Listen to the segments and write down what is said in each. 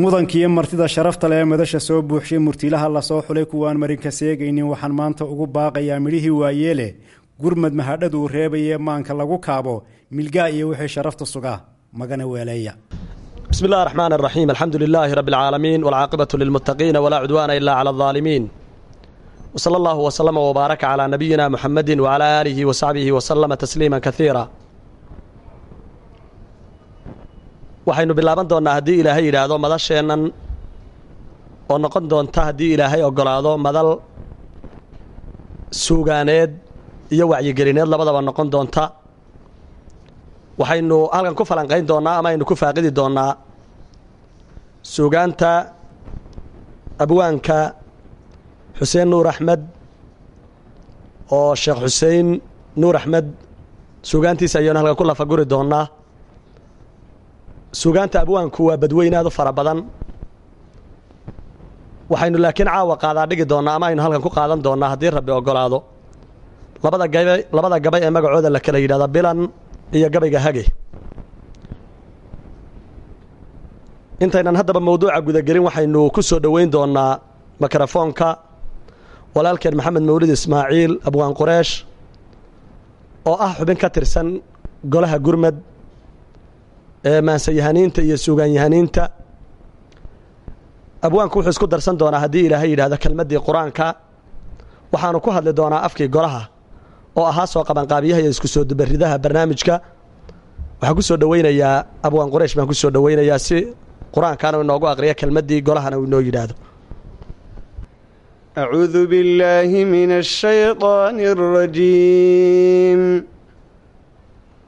mudankiiyo martida sharafta leh ee madasha soo buuxshay murtiilaha la soo xulay kuwaan marinka seegaynin waxaan maanta ugu baaqayaa midhihii waayeele. Gurmad mahadhaduu reebaye maanka lagu kaabo. Milgaa iyo wixii sharafta sugaa magana weeleeya bismi illahi raxmaan araxiim alxamdu lilaahi rabbi alcaalamiin walcaaqibatu lilmuttaqiina walaa cudwaana ilaa cala aldaalimiin wsala allahu wasalama wbaaraka calaa nabiyina muxamedin wacalaa aalihi wa saxbihi wasalama tasliima kaiira waxaynu bilaaban doonnaa haddii ilaahay yidhaahdo madasheennan oo noqon doonta haddii ilaahay ogolaado madal suugaaneed iyo wacyigelineed labadaba noqon doonta. Waxaynu halkan ku falanqayn doonnaa ama aynu ku faaqidi doonnaa suugaanta abwaanka xuseen nuur axmed oo sheekh xuseen nuur axmed suugaantiisa ayaynu halkan ku lafaguri doonnaa suugaanta abwaanku waa badweyn aad u fara badan. Waxaynu laakiin caawa qaadaa dhigi doonnaa ama aynu halkan ku qaadan doonnaa haddii rabbi ogolaado labada gabay labada gabay ee magacooda la kala yidhahda bilan iyo gabayga hage. Intaynan haddaba mawduuca gudagelin waxaynu ku soo dhoweyn doonnaa mikrofoonka walaalkeen maxamed mawlid ismaaciil abwaan qureesh oo ah xubin ka tirsan golaha gurmad ee maansayahaniinta iyo suugaanyahaniinta. Abwaanku wuxuu isku darsan doonaa haddii ilaahay yidhahdo kelmaddii qur'aanka. Waxaanu ku hadli doonaa afkii golaha oo ahaa soo qabanqaabiyaha iyo isku soo dubaridaha barnaamijka. Waxaan ku soo dhoweynayaa abwaan quraysh baan ku soo dhoweynayaa si qur'aankaana inoogu aqriya kelmaddii golahana uu inoo yidhaahdo. Acuudu billaahi min ashaydaani alrajiim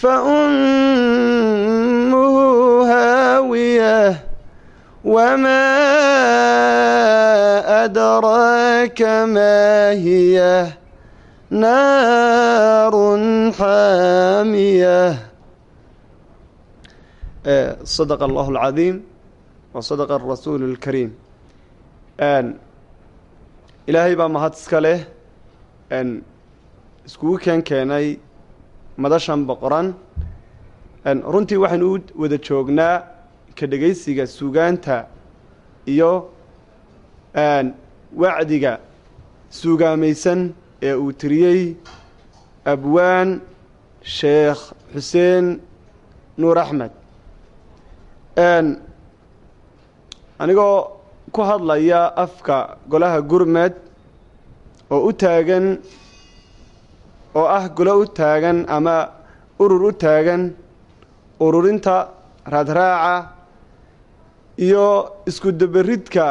فأمه هاوية وما أدراك ما هي نار حامية صدق الله العظيم وصدق الرسول الكريم ilaahay baa mahad iska leh iskugu keen keenay madashan boqoran. Runtii waxaynu u wada joognaa ka dhegaysiga suugaanta iyo wacdiga suugaamaysan ee uu tiriyey abwaan sheekh xuseen nuur axmed. Anigoo ku hadlaya afka golaha gurmed oo u taagan oo ah golo u taagan ama urur u taagan ururinta raadraaca iyo isku dabaridka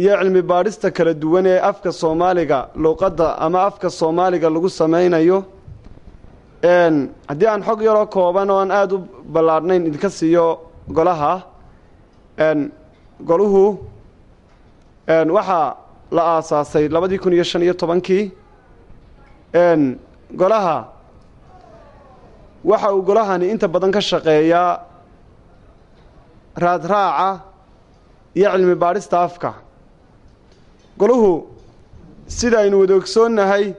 iyo cilmi baadhista kala duwan ee afka soomaaliga luuqadda ama afka soomaaliga lagu sameynayo. Haddii aan xog yaroo kooban oo aan aada u ballaadhnayn idinka siiyo golaha goluhu waxaa la aasaasay labadii kun iyo shan iyo tobankii golaha. Waxa uu golahani inta badan ka shaqeeyaa raadraaca iyo cilmi baadhista afka. Goluhu sida aynu wada ogsoonnahay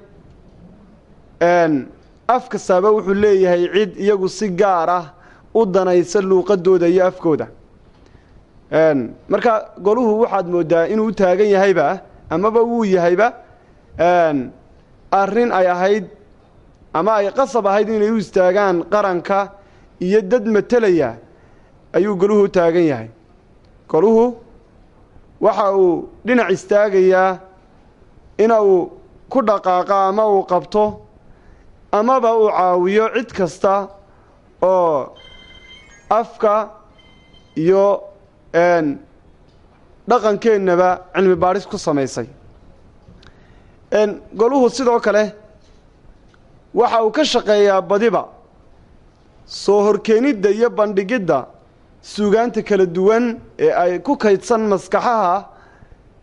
af kastaaba wuxuu leeyahay cid iyagu si gaar ah u danaysa luuqadooda iyo afkooda. Marka goluhu waxaad moodaa inuu u taagan yahayba amaba wuu yahayba arrin ay ahayd ama ay qasab ahayd inay u istaagaan qaranka iyo dad matelaya ayuu goluhu taagan yahay. Goluhu waxa uu dhinac istaagayaa ina uu ku dhaqaaqa ama uu qabto amaba uu caawiyo cid kasta oo afka iyo dhaqankeennaba cilmi baadhis ku samaysay. Goluhu sidoo kale waxa uu ka shaqeeyaa badiba. Soo horkeenidda iyo bandhigidda suugaanta kala duwan ee ay ku kaydsan maskaxaha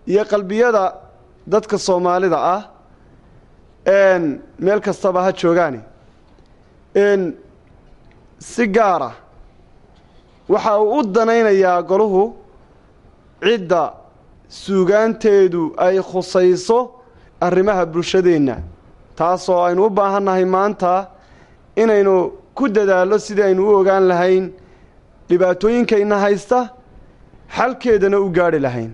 iyo qalbiyada dadka soomaalida ah meel kastaba ha joogaani. Si gaara waxa uu u danaynayaa goluhu cidda suugaanteedu ay khusayso arrimaha bulshadeenna taasoo aynu u baahannahay maanta inaynu ku dadaallo sidii aynu u ogaan lahayn dhibaatooyinkayna haysta xalkeedana u gaadhi lahayn.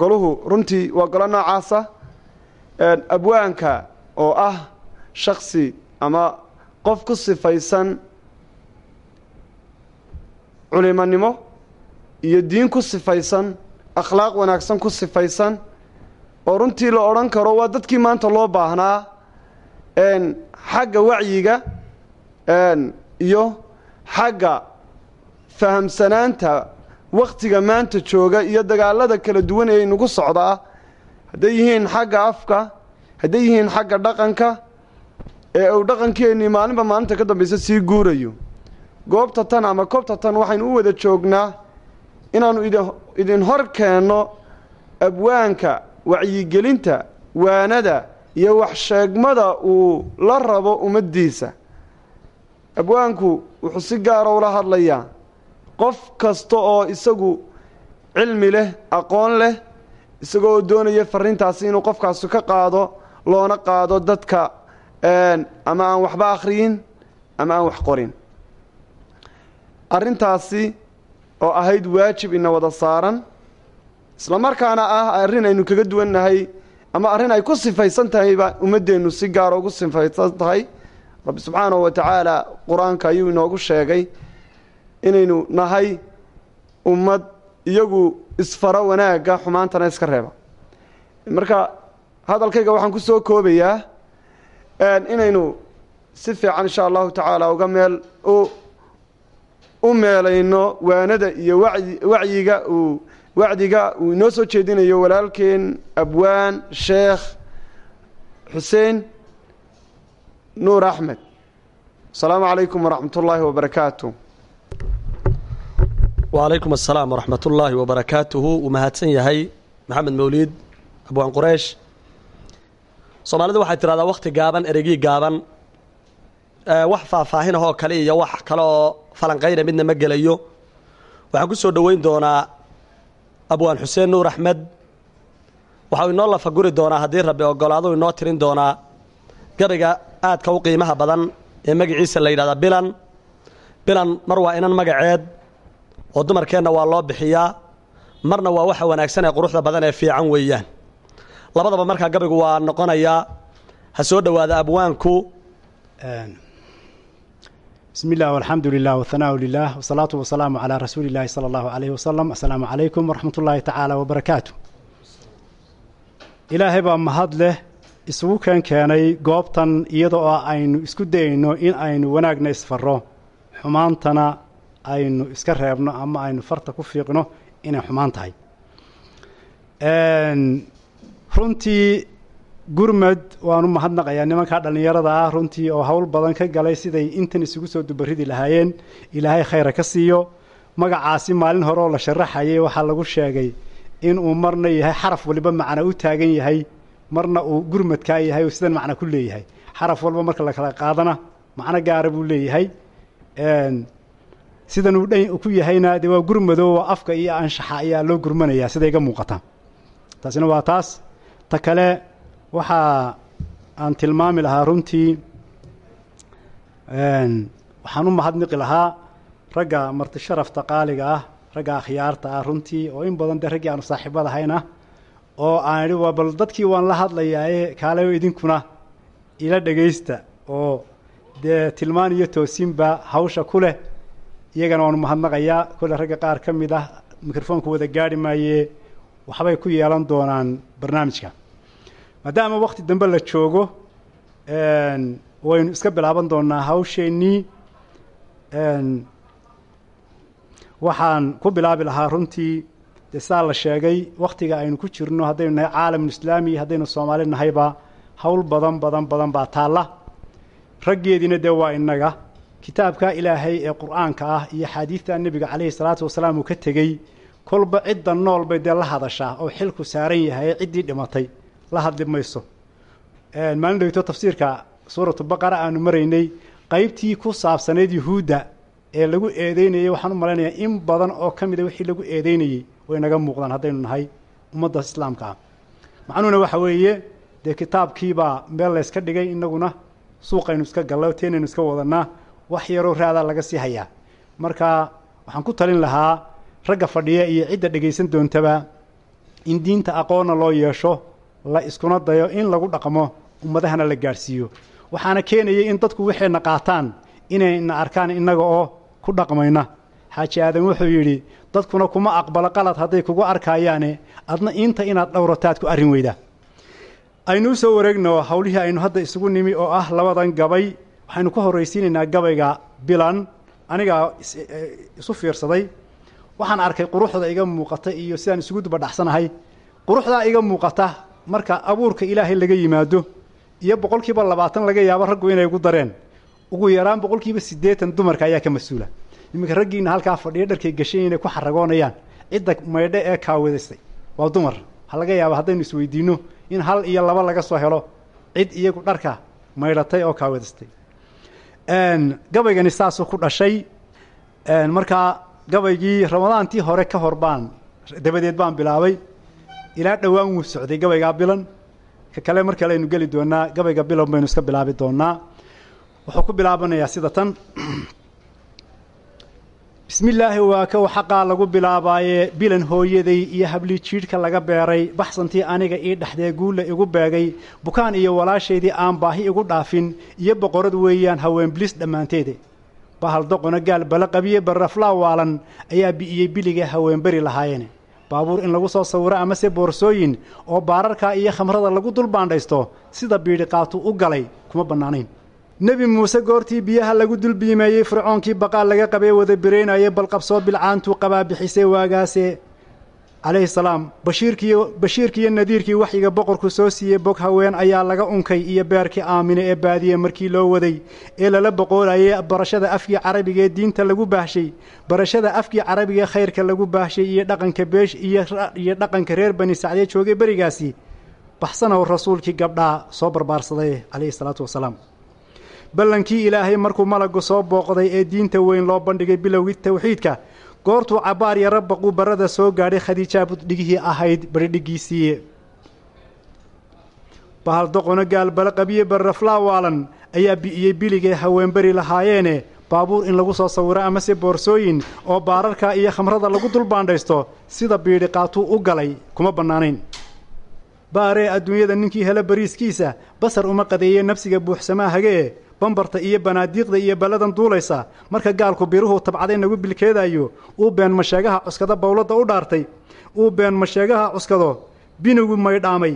Goluhu runtii waa golo noocaasa. Abwaanka oo ah shaksi ama qof ku sifaysan culimonimo iyo diin ku sifaysan akhlaaq wanaagsan ku sifaysan oo runtii la odhan karo waa dadkii maanta loo baahnaa xagga wacyiga iyo xagga fahamsanaanta wakhtiga maanta jooga iyo dagaalada kala duwan ee inagu socdaa. Hadday yihiin xagga afka hadday yihiin xagga dhaqanka ee uu dhaqankeennii maalinba maalinta ka dambaysa sii guurayo. Goobta tan ama koobta tan waxaynu u wada joognaa inaannu idin hor keenno abwaanka wacyigelinta waanada iyo waxsheegmada uu la rabo ummaddiisa. Abwaanku wuxuu si gaara ula hadlayaa qof kasta oo isagu cilmi leh aqoon leh isagoo doonaya farriintaasi inuu qofkaasi ka qaado loona qaado dadka ama aan waxba akhriyin ama aan wax qorin. Arrintaasi oo ahayd waajib ina wada saaran isla markaana ah arrin aynu kaga duwannahay ama arrin ay ku sifaysan tahayba ummaddeennu si gaara ugu sifaysan tahay. Rabbi subxaanahu wa tacaala qur'aanka ayuu inoogu sheegay inaynu nahay ummad iyagu isfaro wanaagga xumaantana iska reeba. Marka hadalkayga waxaan ku soo koobayaa inaynu si fiican insha allahu tacaala uga meel u meelayno waanada iyo wacyiga uu wacdiga uu inoo soo jeedinayo walaalkeen abwaan sheekh xuseen nuur axmed. Asalaamu calaykum waraxmat ullaahi wabarakaatu. Wacalaykum asalaam waraxmat wabarakaatuhu. Uu mahadsan yahay maxamed mawliid abwaan qureish soomaalida waxay tidhahdaa wakhti gaaban eregii gaaban. Wax faahfaahin kale iyo wax kale oo falanqayna midna ma gelayo. Waxaan ku soo dhoweyn doonaa abwaan xuseen nuur axmed waxau inoo lafaguri doonaa haddii rabbi ogolaadu inoo tirin doonaa gabayga aadka u qiimaha badan ee magaciisa la yidhahdaa bilan. Bilan mar waa inan magaceed oo dumarkeenna waa loo bixiyaa marna waa waxa wanaagsan ee quruxda badan ee fiican weeyaan. Labadaba markaa gabaygu waa noqonayaa ha soo dhowaada abwaanku bismi illah alxamdu lilah whanaa lilah wsalaatu wasalaamu calaa rasuuli illaahi sala allahu alayhi wasalam assalaamu calaykum waraxmat ullaahi tacaala wabarakaatu ilaahay baa mahad leh isugu keen keenay goobtan iyada oo aynu isku dayayno in aynu wanaagna isfarro xumaantana aynu iska reebno ama aynu farta ku fiiqno inay xumaan tahay. Runtii gurmad waanu mahadnaqayaa nimankaa dhallinyarada ah runtii oo howl badan ka galay siday intan isugu soo dubaridi lahaayeen. Ilaahay khayra ka siiyo. Magacaasi maalin hore oo la sharaxayay. Waxaa lagu sheegay inuu marna yahay xaraf waliba macna u taagan yahay. Marna uu gurmadkaa yahay oo sidan macna ku leeyahay. Xaraf walba marka la kala qaadana macno gaara buu leeyahay. Sidan uu dhan ku yahayna dee waa gurmado waa afka iyo anshaxa ayaa loo gurmanayaa sida iga muuqata taasina waa taas. Ta kale waxaa aan tilmaami lahaa runtii waxaan u mahadniqi lahaa ragga marti sharafta qaaliga ah ragga akhyaarta ah runtii oo in badan dee raggii aanu saaxiibadahayn ah oo aan idhi waa bal dadkii waan la hadlayaaye kaaleyo idinkuna ila dhegaysta oo dee tilmaan iyo toosinba hawsha ku leh iyagana waanu mahadnaqayaa. Kolle ragga qaar ka mid ah mikrofoonku wada gaadhi maayee waxbay ku yeelan doonaan barnaamijka maadaama wakti dambe la joogo waynu iska bilaaban doonaa hawsheennii waxaan ku bilaabi lahaa runtii dee sidaa la sheegay wakhtiga aynu ku jirno haddaynu nahay caalamulislaami haddaynu soomaali nahayba howl badan badan badan baa taalla. Raggeediina dee waa innaga. Kitaabka ilaahay ee qur'aanka ah iyo xaadiidta nebiga calayhi salaatu wasalaam uu ka tegey kolba cidda nool bay dee la hadashaa oo xilku saaran yahay ciddii dhimatay la hadli maalin dhowto tafsiirka suuratu baqara aanu maraynay qaybtii ku saabsanayd yuhuudda ee lagu eedeynayey waxaan u malaynayaa in badan oo ka mida wixii lagu eedeynayey way naga muuqdaan haddaynu nahay ummadda islaamka. Ah macnuhuna waxa weeye dee kitaabkiibaa meel layska dhigay innaguna suuqaynu iska gallo teenaynu iska wadanaa wax yaroo raadaa laga sii hayaa. Marka waxaan ku talin lahaa ragga fadhiya iyo cidda dhegaysan doontaba in diinta aqoonna loo yeesho la iskuna dayo in lagu dhaqmo ummadahana la gaadhsiiyo. Waxaana keenayay in dadku waxayna qaataan inayna arkaan innaga oo ku dhaqmayna. Xaaji aadan wuxuu yidhi dadkuna kuma aqbalo qalad hadday kugu arkayaane adna inta inaad dhowrataad ku arrin weyda. Aynuu soo wareegno howlihii aynu hadda isugu nimi oo ah labadan gabay. Waxaynu ka horraysiinaynaa gabayga bilan anigaa isu fiirsaday. Waxaan arkay quruxda iga muuqata iyo sidaan isugu dubadhacsanahay. Quruxdaa iga muuqata marka abuurka ilaahay laga yimaado iyo boqolkiiba labaatan laga yaabo raggu inay gu dareen ugu yaraan boqolkiiba siddeetan dumarka ayaa ka mas'uula. Iminka raggiina halkaa fadhiya dharkay gashay inay ku xaragoonayaan cidda maydhe ee kaawadaystay waa dumar. Waxaa laga yaaba haddaynu isweydiinno in hal iyo laba laga soo helo cid iyagu dharka maydhatay oo kaawadaystay gabaygani saasuu ku dhashay. Markaa gabaygii ramadaantii hore ka hor baan dabadeed baan bilaabay ilaa dhowaan wuu socday gabaygaa bilan ka kale mar kale geli doonaa gabayga bilan baynu iska bilaabi doonaa wuxuu ku bilaabanayaa sida tan. Bismi illaahi waa kow xaqaa lagu bilaabaaye bilan hooyaday iyo hablii jiidhka laga beeray. Baxsantii aniga ii dhexdee guulla igu beegay. Bukaan iyo walaashaydii aan baahi igu dhaafin. Iyo boqorad weeyaan haween bilis dhammaanteede bahal doqona gaal bala qabiye barraflaa waalan ayaa bi'iyey biliga haweenberi lahaayeene baabuur in lagu soo sawiro amase boorsooyin oo baararka iyo khamrada lagu dul baandhaysto sida biidhi qaatu u galay kuma bannaanayn. Nebi muuse goortii biyaha lagu dulbiimeeyey fircoonkii baqaal laga qabee wada biraynayay balqabsoo bilcaantuu qabaa bixisay waagaase calayhi salaam bashiirkiiyo bashiirkiiyo nadiirkii waxyiga boqorku soo siiyey bog haween ayaa laga unkay iyo beerkii aamine ee baadiye markii loo waday ee lala boqoolayay barashada afkii carabiga ee diinta lagu baahshay barashada afkii carabiga ee khayrka lagu baahshay iyo dhaqanka beesh iyo dhaqanka reer bani sacdee joogay berigaasi. Baxsanow rasuulkii gabdhaa soo barbaarsaday calayhi salaatu wasalaam. Ballankii ilaahay markuu malagu soo booqday ee diinta weyn loo bandhigay bilowgii tawxiidka goortuu cabbaar iyo rabbaquu barada soo gaadhay khadiijaa buddhigihii ahayd baridhigiisiiye bahal doqono gaal bala qabiye barraflaa waalan ayaa bi'iyey biligee haweenberi lahaayeene. Baabuur in lagu soo sawiro amase boorsooyin oo baararka iyo khamrada lagu dul baandhaysto sida biidhi qaatuu u galay kuma bannaanayn. Baaree adduunyada ninkii hela bariiskiisa basar uma qadeeye nafsiga buuxsamaa hagee bambarta iyo banaadiiqda iyo balladan duulaysa marka gaalku biruhu tabcaday nagu bilkeedaayo uu been masheegaha cuskada bowladda u dhaartay uu been masheegaha cuskado binigu maydhaamay.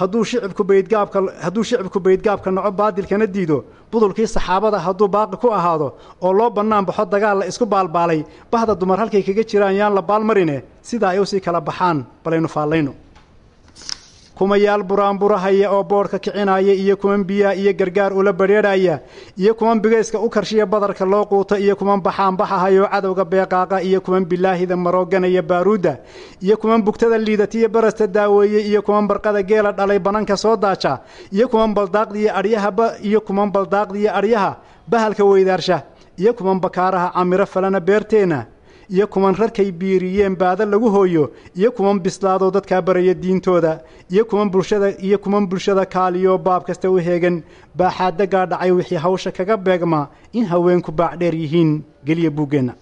Hadduu shicibku baydgaabka hadduu shicibku baydgaabka naco baadilkana diido budulkii saxaabada hadduu baaqi ku ahaado oo loo bannaan baxo dagaal la isku baalbaalay bahda dumar halkay kaga jiraan yaan la baalmarine sidaa ay u sii kala baxaan balaynu faallayno kumayaal buraanburahaya oo boodhka kicinaya iyo kuman biyaa iyo gargaar ula badheedhaya iyo kuman bigayska u karshiya badarka loo quuto iyo kuman baxaanbaxahayoo cadowga beeqaaqa iyo kuman bilaahida marooganaya baaruudda iyo kuman bugtada liidatiyo barasta daaweeye iyo kuman barqada geela dhalay bananka soo daaja iyo kuman baldaaqdiiyo adhyahaba iyo kuman baldaaqdiiyo adhyaha bahalka weydaarsha iyo kuman bakaaraha camiro falana beerteenna iyo kuman rarkay biiriyeen baada lagu hooyo iyo kuman bislaadoo dadkaa baraya diintooda iyo kuman bulshada iyo kuman bulshada kaaliyo baab kasta u heegan baaxaadagaa dhacay wixii hawsha kaga beegmaa in haweenku baacdheer yihiin. Geliya buuggeenna.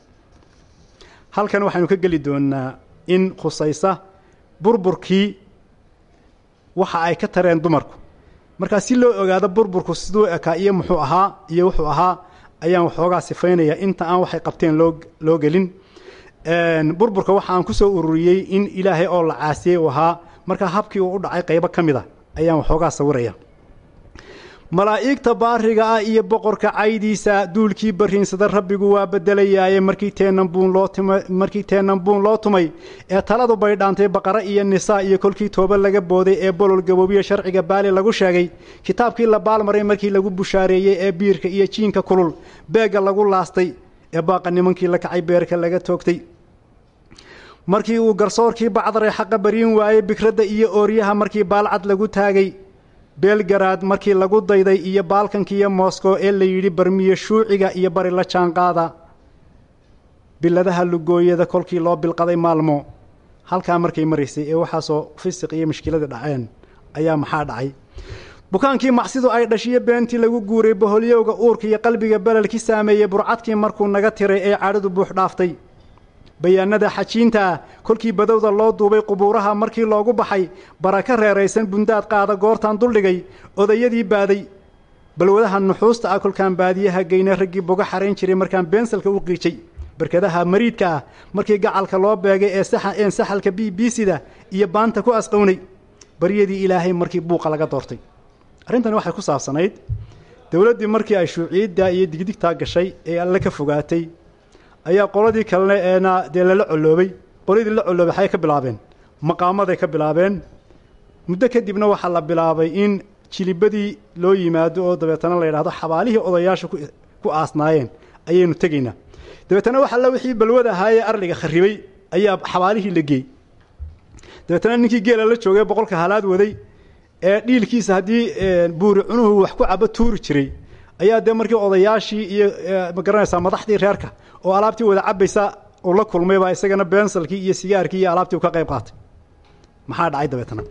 Halkan waxaynu ka geli doonaa in khusaysa burburkii waxa ay ka tareen dumarku. Markaa si loo ogaado burburku siduu ekaa iyo muxuu ahaa iyo wuxuu ahaa ayaan waxoogaa sifaynaya inta aan waxay qabteen loo loo gelin burburka waxa ku soo ururiyey in ilaahay oo la caasiyey u ahaa. Markaa habkii uu u dhacay qaybo ka mid a ayaan waxoogaa sawiraya malaa'igta baariga ah iyo boqorka caydiisa duulkii barriinsada rabbigu waa beddelayaaye. Markii teenanbuun loo tuma markii teenanbuun loo tumay ee taladu bay dhaantay baqare iyo nisaa iyo kolkii tooba laga booday ee bolol gaboobiye sharciga baali lagu sheegay. Kitaabkii la baalmaray markii lagu bushaareeyey ee biirka iyo jiinka kulul beegga lagu laastay ee baaqa nimankii la kacay beerka laga toogtay. Markii uu garsoorkii bacdaray xaqa baryin waayey bikradda iyo ooryaha markii baalcad lagu taagay beelgaraad markii lagu dayday iyo baalkankiiyo moskow ee la yidhi barmiye shuuciga iyo bari la jaanqaada. Biladaha lugooyada kolkii loo bilqaday maalmo. Halkaa markay maraysay ee waxaasoo fisiq iyo mushkiladii dhaceen ayaa maxaa dhacay bukaankii macsidu ay dhashiyo beentii lagu guuray boholyowga uurka iyo qalbiga belelki saameeyey burcadkii markuu naga tiray ee cadhadu buux dhaaftay. Bayaanada xajiintaa kolkii badowda loo duubay qubuuraha markii loogu baxay baraka reeraysan bundaad qaada goortaan duldhigay odayadii baaday. Balwadaha nuxuusta ah kolkaan baadiyaha geyna raggii boga xarayn jiray markaan beensalka u qiijay. Barkadaha mariidka ah markii gacalka loo beegay ee een saxalka b b sida iyo baanta ku asqownay. Baryadii ilaahay markii buuqa laga doortay arrintani waxay ku saabsanayd dowladdii markii ay shuuciyaddaa iyo digdigtaa gashay ee alle ka fogaatay ayaa qoladii kalena eena dee lala colloobay. Qoladii la colloobay waxay ka bilaabeen maqaamaday ka bilaabeen. Muddo kadibna waxaa la bilaabay in jilibadii loo yimaado oo dabeetana la yidhahdo xabaalihii odayaasha ku aasnaayeen ayaynu tegaynaa. Dabeetana wax alla wixii balwad ahaayee arliga kharribay ayaa xabaalihii la geey dabeetana ninkii geela la joogay boqolka halaad waday ee dhiilkiisa haddii buuri cunuhu wax ku cabo tuuri jiray ayaa dee markii odayaashii iyo ma garanaysaa madaxdii reerka oo alaabtii wada cabaysa uu la kulmay baa isagana bensalkii iyo sigaarkii iyo alaabtii u ka qayb qaatay. Maxaa dhacay dabeetana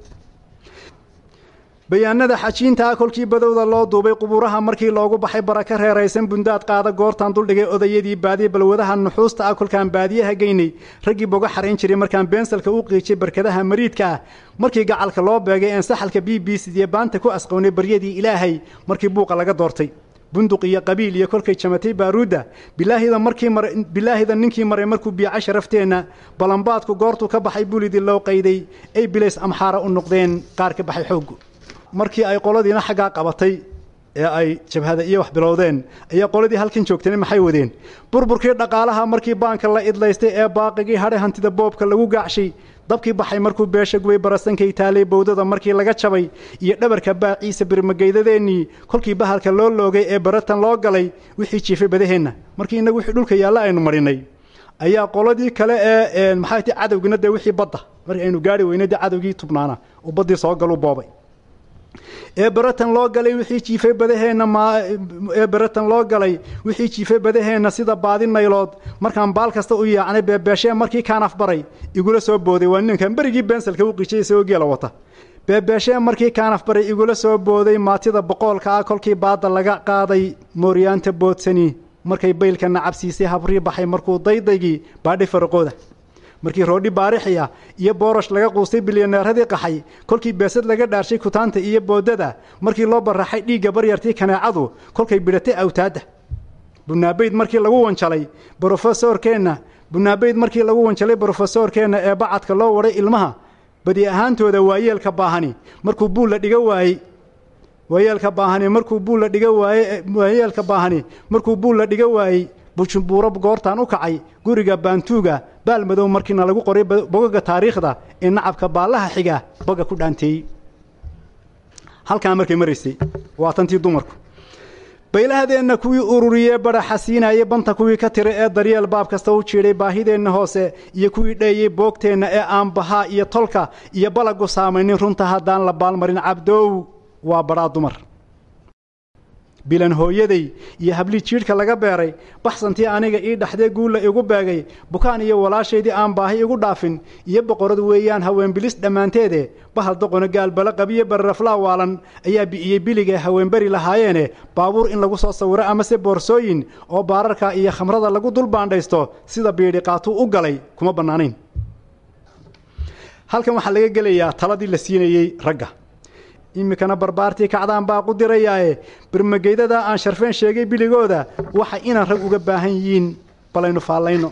bayaanada xajiintaa kolkii badowda loo duubay qubuuraha markii loogu baxay baraka reeraysan bundaad qaada goortaan duldhigay odayadii baadiye balwadaha nuxuusta ah kolkaan baadiyaha geynay. Raggii boga xarayn jiray markaan beensalka u qiijay barkadaha mariidka ah. Markii gacalka loo beegay een saxalka b b sidiye baanta ku asqownay baryadii ilaahay markii buuqa laga doortay. Bunduq iyo qabiil iyo kolkay jamatay baaruudda. Bilaahida markii mar bilaahida ninkii maray markuu biica sharafteenna balambaadku goortuu ka baxay bulidii loo qayday. Ay bilays amxaara u noqdeen qaar ka baxay xooggu markii ay qoladiina xaggaa qabatay ee ay jabhada iyo wax bilowdeen ayaa qoladii halkan joogtana maxay wadeen? Burburkii dhaqaalaha markii baanka la idlaystay ee baaqigii hadhay hantida boobka lagu gaacshay dabkii baxay markuu beesha gubay barasankay taalay bowdada markii laga jabay iyo dhabarka baaciisa birmageydadeenii kolkii bahalka loo loogay ee baratan loo galay wixii jiifay badaheenna. Markii innagu wixii dhulka yaalla aynu marinay ayaa qoladii kale ee maxay ti cadowgina wixii badda markii aynu gaari weynay dee tubnaana uu baddii soo galu boobay ee baratan loo galay wixii jiifay badaheenna ee baratan loo galay wixii jiifay badaheenna sida baadi naylood markaan baal kasta u yaacnay beebeeshee markii kaan afbaray igula soo booday. Waa ninkan berigii bensalka u qijay isagoo geela wata. Beebeeshee markii kaan afbaray igula soo booday maatida boqoolka ah kolkii baadda laga qaaday mooryaanta boodsani. Markay baylka nacabsiisay habrii baxay markuu daydaygii baadhay faraqooda markii roodhi baarixiya iyo boorosh laga quustay bilyaneeradii qaxay kolkii beesad laga dhaarshay kutaanta iyo boodada markii loo baraxay dhiigga baryartii kaneecadu kolkay bidhatay awtaadda. Bunaabayd markii lagu wanjalay brofesorkeenna bunaabayd markii lagu wanjalay brofesorkeenna ee bacadka loo waday ilmaha badi ahaantooda waayeelka baahani markuu buulla dhiga waayey. Waayeelka baahani markuu buulla dhiga waaye waayeelka baahani markuu buulla dhiga waayey bujubuuro goortaan u kacay guriga baantuuga baal madow markiina lagu qoray bogaga taariikhda ee nacabka baallaha xiga boga ku dhaanteeyey halkaa markay maraysay waa tantii dumarku. Baylahadeenna kuwii ururiyee badhaxa siinayay banta kuwii ka tira ee daryeel baab kasta u jiidhay baahideenna hoose iyo kuwii dheeyey boogteenna ee aan bahaa iyo tolka iyo balagu saamaynin runta haddaan la baalmarin cabdoow waa badhaa dumar bilan hooyaday iyo hablii jiidhka laga beeray baxsantii aniga ii dhaxdee guulla igu beegay bukaan iyo walaashaydii aan baahi igu dhaafin iyo boqorad weeyaan haweenbilis dhammaanteede bahal doqona gaalbala qabiyo bararaflaa waalan ayaa bi'iyey biligay haweenberi lahaayeene baabuur in lagu soo sawiro amase boorsooyin oo baararka iyo khamrada lagu dul baandhaysto sida biidhi qaatuu u galay kuma bannaanayn halkan waxaa laga gelayaa taladii la siinayey ragga iminkana barbaartii kacdaan baa qu dirayaae birmageydada aan sharfeen sheegay biligooda waxa inaan rag uga baahan yihiin balaynu faallayno.